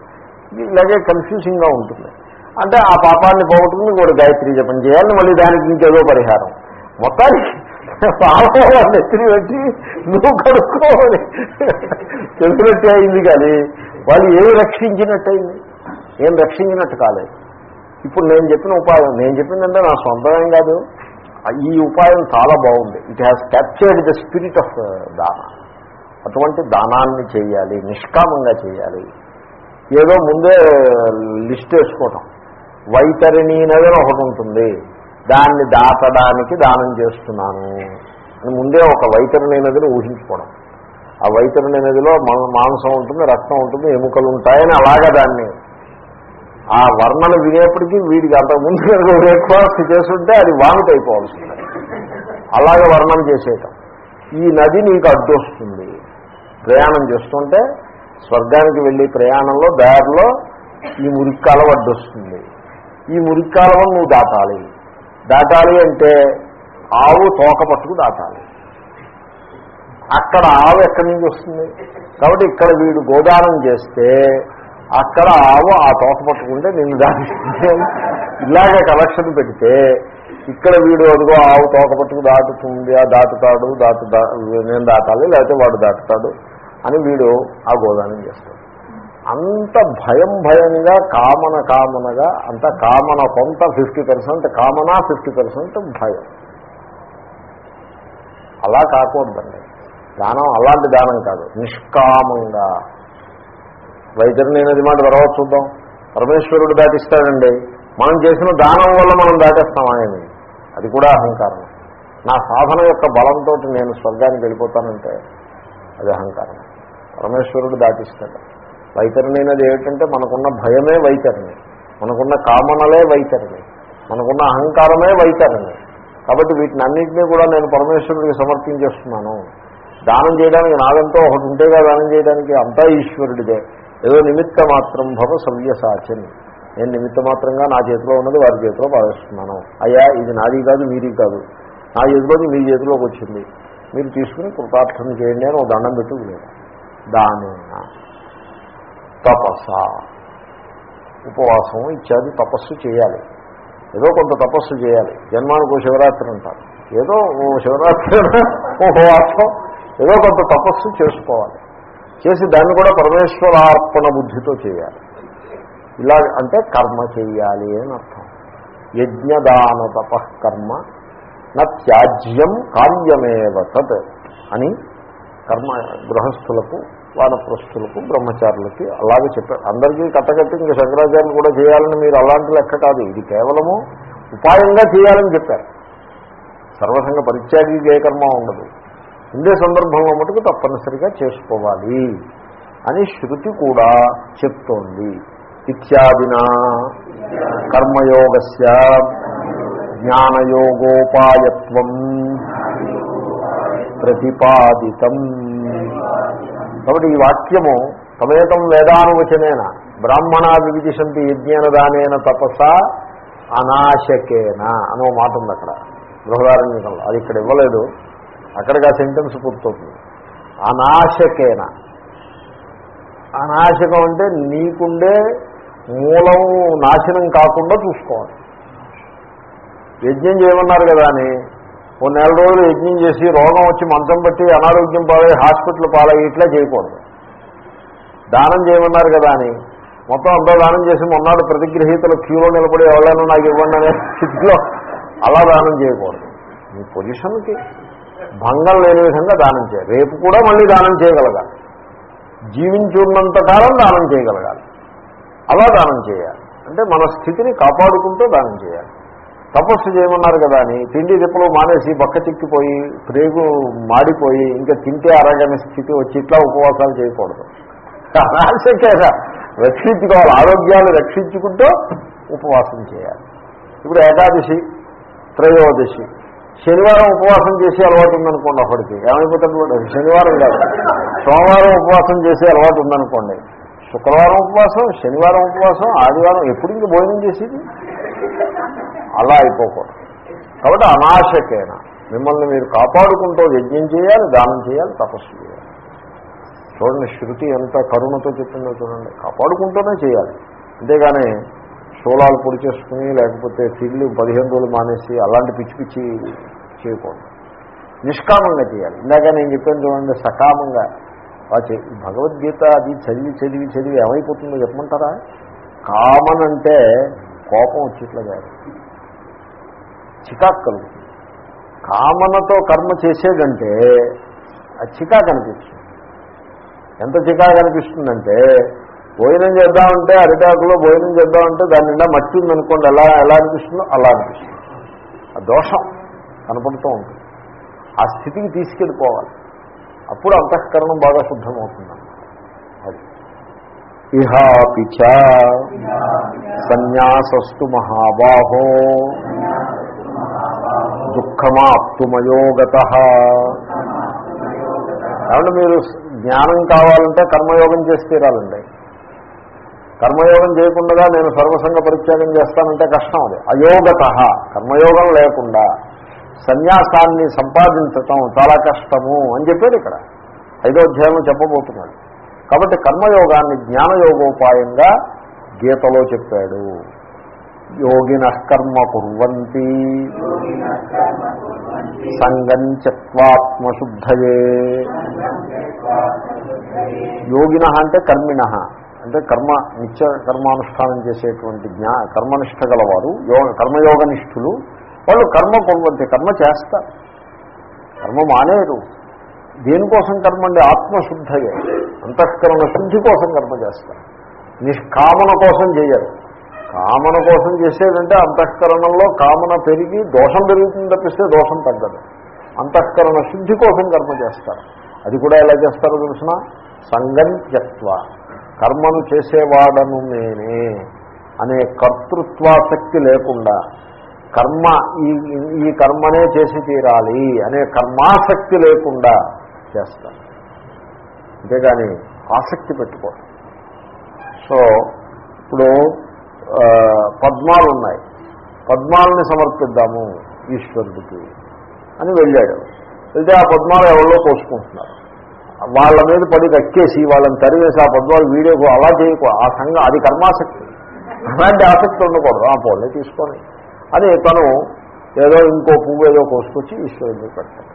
ఇలాగే కన్ఫ్యూజింగ్గా ఉంటుంది. అంటే ఆ పాపాన్ని పోగొట్టుకుని కూడా గాయత్రి జపం చేయాలని మళ్ళీ దానికి ఇంకేదో పరిహారం. మొత్తానికి పాపం నెత్తిని పెట్టి నువ్వు కడుక్కోవాలి తెలిసినట్టే అయింది కానీ వాళ్ళు ఏమి రక్షించినట్టయింది? ఏం రక్షించినట్టు కాలేదు. ఇప్పుడు నేను చెప్పిన ఉపాయం నేను చెప్పిందంటే నా సొంతమేం కాదు. ఈ ఉపాయం చాలా బాగుంది. It has captured the spirit of దాన అటువంటి దానాన్ని చేయాలి నిష్కామంగా చేయాలి. ఏదో ముందే uh, లిస్ట్ వేసుకోవటం. వైతరిణి నది ఒకటి ఉంటుంది. దాన్ని దాటడానికి దానం చేస్తున్నాను అని ముందే ఒక వైతరిణి నదిని ఊహించుకోవడం. ఆ వైతరిణి నదిలో మాంసం ఉంటుంది రక్తం ఉంటుంది ఎముకలు ఉంటాయని అలాగా దాన్ని. ఆ వర్ణన వినేప్పటికీ వీడికి అంతకుముందు కనుక బ్రేక్ఫాస్ట్ చేస్తుంటే అది వామిట్ అయిపోవాల్సింది అలాగే వర్ణం చేసేయటం. ఈ నది నీకు అడ్డొస్తుంది ప్రయాణం చేస్తుంటే స్వర్గానికి వెళ్ళి ప్రయాణంలో దారిలో ఈ మురిక్కాలం అడ్డొస్తుంది ఈ మురిక్కాలం నువ్వు దాటాలి. దాటాలి అంటే ఆవు తోక పట్టుకు దాటాలి. అక్కడ ఆవు ఎక్కడి నుంచి వస్తుంది? కాబట్టి ఇక్కడ వీడు గోదానం చేస్తే అక్కడ ఆవు ఆ తోక పట్టుకుంటే నిన్ను దాటిస్తుంది ఇలాగే కలెక్షన్ పెడితే ఇక్కడ వీడు అదిగో ఆవు తోక పట్టుకు దాటుతుంది ఆ దాటుతాడు దాటు దా- నేను దాటాలి లేకపోతే వాడు దాటుతాడు అని వీడు ఆ గోదానం చేస్తాడు. అంత భయం భయంగా కామన కామనగా అంత కామన కొంత ఫిఫ్టీ పర్సెంట్ కామనా ఫిఫ్టీ పర్సెంట్ భయం. అలా కాకూడదండి. దానం అలాంటి దానం కాదు. నిష్కామంగా. రైతులు నేను అది మాట తర్వాత చూద్దాం. పరమేశ్వరుడు దాటిస్తాడండి. మనం చేసిన దానం వల్ల మనం దాటేస్తాం ఆయన్ని. అది కూడా అహంకారం. నా సాధన యొక్క బలంతో నేను స్వర్గానికి వెళ్ళిపోతానంటే అది అహంకారం. పరమేశ్వరుడు దాటిస్తాడు. వైఖరిని అనేది ఏమిటంటే మనకున్న భయమే వైఖరిని. మనకున్న కామనలే వైఖరిని. మనకున్న అహంకారమే వైఖరిని. కాబట్టి వీటిని అన్నింటినీ కూడా నేను పరమేశ్వరుడికి సమర్పించేస్తున్నాను. దానం చేయడానికి నాదంతో ఒకటి ఉంటేగా దానం చేయడానికి అంతా ఈశ్వరుడిదే. ఏదో నిమిత్త మాత్రం భవ సవ్యసాచన్ నేను నిమిత్త మాత్రంగా నా చేతిలో ఉన్నది వారి చేతిలో భావిస్తున్నాను అయ్యా ఇది నాది కాదు మీది కాదు. నా చేతిలోకి మీ చేతిలోకి వచ్చింది. మీరు తీసుకుని కృతార్థం చేయండి అని ఒక దండం పెట్టుకులేదు దాని తపస్స ఉపవాసం ఇత్యాది తపస్సు చేయాలి. ఏదో కొంత తపస్సు చేయాలి. జన్మానికి ఓ శివరాత్రి అంటారు. ఏదో ఓ శివరాత్రి ఉపవాసం. ఏదో కొంత తపస్సు చేసుకోవాలి. చేసి దాన్ని కూడా పరమేశ్వరార్పణ బుద్ధితో చేయాలి. ఇలా అంటే కర్మ చేయాలి అని అర్థం. యజ్ఞదాన తపఃకర్మ నా త్యాజ్యం కార్యమేవ తత్ అని కర్మ గృహస్థులకు వానప్రస్థులకు బ్రహ్మచారులకి అలాగే చెప్పారు అందరికీ కట్టకట్టి ఇంకా శంకరాచార్యులు కూడా చేయాలని మీరు అలాంటి లెక్క కాదు. ఇది కేవలము ఉపాయంగా చేయాలని చెప్పారు. సర్వసంగ పరిత్యాగి జయకర్మ ఉండదు. ఉండే సందర్భంలో మటుకు తప్పనిసరిగా చేసుకోవాలి అని శృతి కూడా చెప్తోంది. ఇత్యాదిన కర్మయోగస్ జ్ఞానయోగోపాయత్వం ప్రతిపాదితం. కాబట్టి ఈ వాక్యము తమేతం వేదానువచనేన. బ్రాహ్మణ వివిధిషంతి యజ్ఞేన దానేన తపస అనాశకేన అనో మాట ఉంది అక్కడ. బృహదారణ్యంలో అది ఇక్కడ ఇవ్వలేదు. అక్కడికి ఆ సెంటెన్స్ పూర్తవుతుంది. అనాశకేన. అనాశకం అంటే నీకుండే మూలం నాశనం కాకుండా చూసుకోవాలి. యజ్ఞం చేయమన్నారు కదా అని. ఓ నెల రోజులు యజ్ఞం చేసి రోగం వచ్చి మంచం పట్టి అనారోగ్యం పాలై హాస్పిటల్ పాలై ఇట్లా చేయకూడదు. దానం చేయమన్నారు కదా అని. మొత్తం అంతా దానం చేసి మొన్నాడు ప్రతిగ్రహీతలు క్యూలో నిలబడి ఎవరైనా నాకు ఇవ్వండి అనే స్థితిలో అలా దానం చేయకూడదు. మీ పొజిషన్కి భంగం లేని విధంగా దానం చేయాలి. రేపు కూడా మళ్ళీ దానం చేయగలగాలి. జీవించున్నంత కాలం దానం చేయగలగాలి. అలా దానం చేయాలి. అంటే మన స్థితిని కాపాడుకుంటూ దానం చేయాలి. తపస్సు చేయమన్నారు కదా అని తిండి తిప్పలు మానేసి బక్క చిక్కిపోయి ప్రేగు మాడిపోయి ఇంకా తింటే అరగని స్థితి వచ్చి ఇట్లా ఉపవాసాలు చేయకూడదు. అనాశకేరా రక్షించుకోవాలి. ఆరోగ్యాన్ని రక్షించుకుంటూ ఉపవాసం చేయాలి. ఇప్పుడు ఏకాదశి త్రయోదశి. శనివారం ఉపవాసం చేసే అలవాటు ఉందనుకోండి అప్పటికి. ఏమైపోతుంది శనివారం కాదు. సోమవారం ఉపవాసం చేసే అలవాటు ఉందనుకోండి. శుక్రవారం ఉపవాసం శనివారం ఉపవాసం ఆదివారం ఎప్పుడు ఇంక భోజనం చేసేది? అలా అయిపోకూడదు. కాబట్టి అనాశకేన. మిమ్మల్ని మీరు కాపాడుకుంటూ యజ్ఞం చేయాలి దానం చేయాలి తపస్సు చేయాలి. చూడండి శృతి ఎంత కరుణతో చెప్పిందో చూడండి. కాపాడుకుంటూనే చేయాలి. అంతేగాని శూలాలు పొడి చేసుకుని లేకపోతే తిల్లు పదిహేను రోజులు మానేసి అలాంటి పిచ్చి పిచ్చి చేయకూడదు. నిష్కామంగా చేయాలి. ఇందాక నేను చెప్పాను చూడండి సకామంగా. భగవద్గీత అది చదివి చదివి చదివి ఏమైపోతుందో చెప్పమంటారా? కామన్ అంటే కోపం వచ్చేట్లుగా. చికాక్ కలుగుతుంది కామనతో కర్మ చేసేదంటే ఆ చికాక్ అనిపిస్తుంది. ఎంత చికాకు అనిపిస్తుందంటే భోజనం చేద్దామంటే అరిటాకులో భోజనం చేద్దామంటే దాని నిండా మట్టి ఉందనుకోండి ఎలా ఎలా అనిపిస్తుందో అలా అనిపిస్తుంది. ఆ దోషం కనపడుతూ ఉంటుంది. ఆ స్థితికి తీసుకెళ్ళిపోవాలి. అప్పుడు అంతఃకరణం బాగా శుద్ధమవుతుంది. అది. ఇహాపిచ సన్యాసస్తు మహాబాహో దుఃఖమాప్తుమయోగత. కాబట్టి మీరు జ్ఞానం కావాలంటే కర్మయోగం చేసి తీరాలండి. కర్మయోగం చేయకుండా నేను సర్వసంగ పరిత్యాగం చేస్తానంటే కష్టం అది. అయోగత కర్మయోగం లేకుండా సన్యాసాన్ని సంపాదించటం చాలా కష్టము అని చెప్పారు ఇక్కడ. ఐదో అధ్యాయంలో చెప్పబోతున్నాడు. కాబట్టి కర్మయోగాన్ని జ్ఞానయోగోపాయంగా గీతలో చెప్పాడు. యోగిన కర్మ కుర్వంతి సంగం చత్వాత్మశుద్ధయే యోగిన అంటే కర్మిణ. అంటే కర్మ నిత్య కర్మానుష్ఠానం చేసేటువంటి జ్ఞా కర్మనిష్ట గలవారు యోగ కర్మయోగనిష్ఠులు. వాళ్ళు కర్మ కొనవంతే కర్మ చేస్తారు. కర్మ మానేరు. దేనికోసం కర్మ అండి ఆత్మశుద్ధయే. అంతఃకరణ శుద్ధి కోసం కర్మ చేస్తారు. నిష్కామన కోసం చేయరు. కామన కోసం చేసేదంటే అంతఃకరణంలో కామన పెరిగి దోషం పెరుగుతుంది తప్పిస్తే దోషం తగ్గదు. అంతఃకరణ శుద్ధి కోసం కర్మ చేస్తారు. అది కూడా ఎలా చేస్తారో తెలిసిన? సంగంత్యత్వ. కర్మను చేసేవాడను నేనే అనే కర్తృత్వాసక్తి లేకుండా కర్మ ఈ ఈ కర్మనే చేసి తీరాలి అనే కర్మాసక్తి లేకుండా చేస్తారు. అంతేగాని ఆసక్తి పెట్టుకోవాలి సో ఇప్పుడు పద్మాలు ఉన్నాయి పద్మాలని సమర్పిద్దాము ఈశ్వరుడికి అని వెళ్ళాడు. వెళ్తే ఆ పద్మాలు ఎవరో కోసుకుంటున్నారు వాళ్ళ మీద పడి కక్కేసి వాళ్ళని తరివేసి ఆ పద్మాలు వీడియో అలా చేయకు. ఆ సంఘం అది కర్మాసక్తి. అలాంటి ఆసక్తి ఉండకూడదు. ఆ పోలే తీసుకొని అని తను ఏదో ఇంకో పువ్వు ఏదో కోసుకొచ్చి ఈశ్వరుడికి పెడతాడు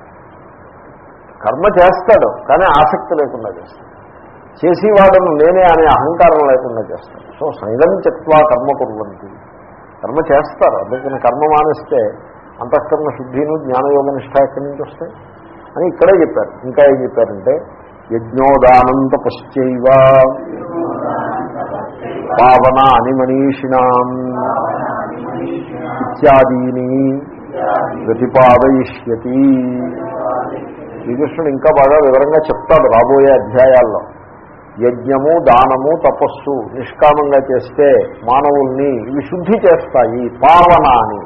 కర్మ చేస్తాడు కానీ ఆసక్తి లేకుండా చేస్తాడు. చేసేవాడను నేనే అనే అహంకారం లేకుండా చేస్తాను. సో సైలం చెత్వా కర్మ కుర్వంతి. కర్మ చేస్తారు. అందుకని కర్మ మానేస్తే అంతఃకరణ శుద్ధిను జ్ఞానయోగ నిష్ట ఎక్కడి నుంచి వస్తాయి? అని ఇక్కడే చెప్పారు. ఇంకా ఏం చెప్పారంటే యజ్ఞోదానంత పశ్చైవ పావనాని మనీషిణాం ఇత్యాదీని ప్రతిపాదయిష్యతి. శ్రీకృష్ణుడు ఇంకా బాగా వివరంగా చెప్తాడు రాబోయే అధ్యాయాల్లో. యజ్ఞము దానము తపస్సు నిష్కామంగా చేస్తే మానవుల్ని ఇవి శుద్ధి చేస్తాయి పావనాని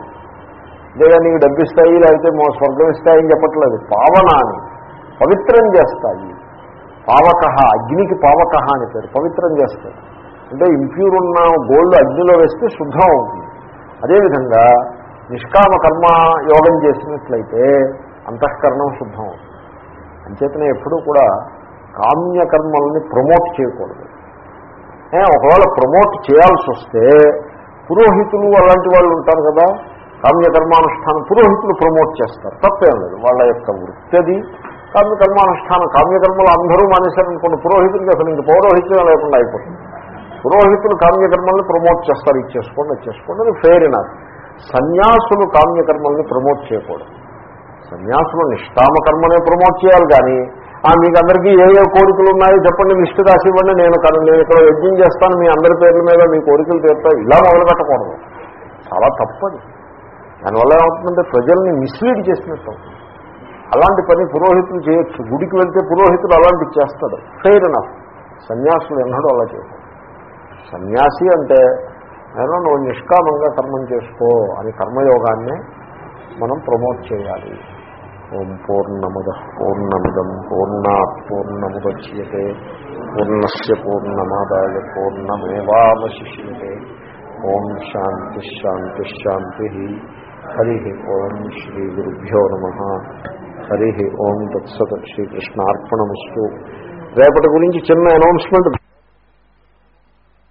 లేదా నీకు డబ్బిస్తాయి లేకపోతే మో స్వర్గం ఇస్తాయని చెప్పట్లేదు. పావనాని పవిత్రం చేస్తాయి. పావక అగ్నికి పావక అని పేరు. పవిత్రం చేస్తాయి. అంటే ఇంప్యూర్ ఉన్న గోల్డ్ అగ్నిలో వేస్తే శుద్ధం అవుతుంది. అదేవిధంగా నిష్కామ కర్మ యోగం చేసినట్లయితే అంతఃకరణం శుద్ధం అవుతుంది. అంచేతనే ఎప్పుడూ కూడా కామ్యకర్మల్ని ప్రమోట్ చేయకూడదు. ఒకవేళ ప్రమోట్ చేయాల్సి వస్తే పురోహితులు అలాంటి వాళ్ళు ఉంటారు కదా కామ్యకర్మానుష్ఠానం పురోహితులు ప్రమోట్ చేస్తారు. తప్పేం లేదు వాళ్ళ యొక్క వృత్తి అది. కామ్యకర్మానుష్ఠానం కామ్యకర్మలు అందరూ మానేశారనుకోండి పురోహితులకి అసలు ఇంక పౌరోహిత్యం లేకుండా అయిపోతుంది. పురోహితులు కామ్యకర్మల్ని ప్రమోట్ చేస్తారు ఇచ్చేసుకోండి ఇచ్చేసుకోండి అది ఫెయిర్ ఇనఫ్ సన్యాసులు కామ్యకర్మల్ని ప్రమోట్ చేయకూడదు. సన్యాసులు నిష్కామ కర్మనే ప్రమోట్ చేయాలి కానీ మీకు అందరికీ ఏ ఏ కోరికలు ఉన్నాయో చెప్పండి లిస్టు రాసి ఇవ్వండి నేను నేను ఇక్కడ యజ్ఞం చేస్తాను మీ అందరి పేర్ల మీద మీ కోరికలు తీరుతా ఇలా మొదలు పెట్టకూడదు చాలా తప్పది. దానివల్ల ఏమవుతుందంటే ప్రజల్ని మిస్లీడ్ చేసినట్టు అలాంటి పని పురోహితులు చేయొచ్చు. గుడికి వెళ్తే పురోహితులు అలాంటివి చేస్తాడు. ఫెయిర్ ఎనఫ్ సన్యాసులు ఎన్నడూ అలా చేయకూడదు సన్యాసి అంటే నేను నువ్వు నిష్కామంగా కర్మం చేసుకో అని కర్మయోగాన్ని మనం ప్రమోట్ చేయాలి. ఓం పూర్ణముద పూర్ణమిదం పూర్ణా పూర్ణముద్యతే పూర్ణస్ పూర్ణమాదాయ పూర్ణమేవాశిష్యే ఓం శాంతిశాంతిశాంతి హరి ఓం శ్రీ గురుభ్యో నమ. హరి ఓం తత్సత్ శ్రీకృష్ణార్పణమస్తు రేపటి గురించి చిన్న అనౌన్స్మెంట్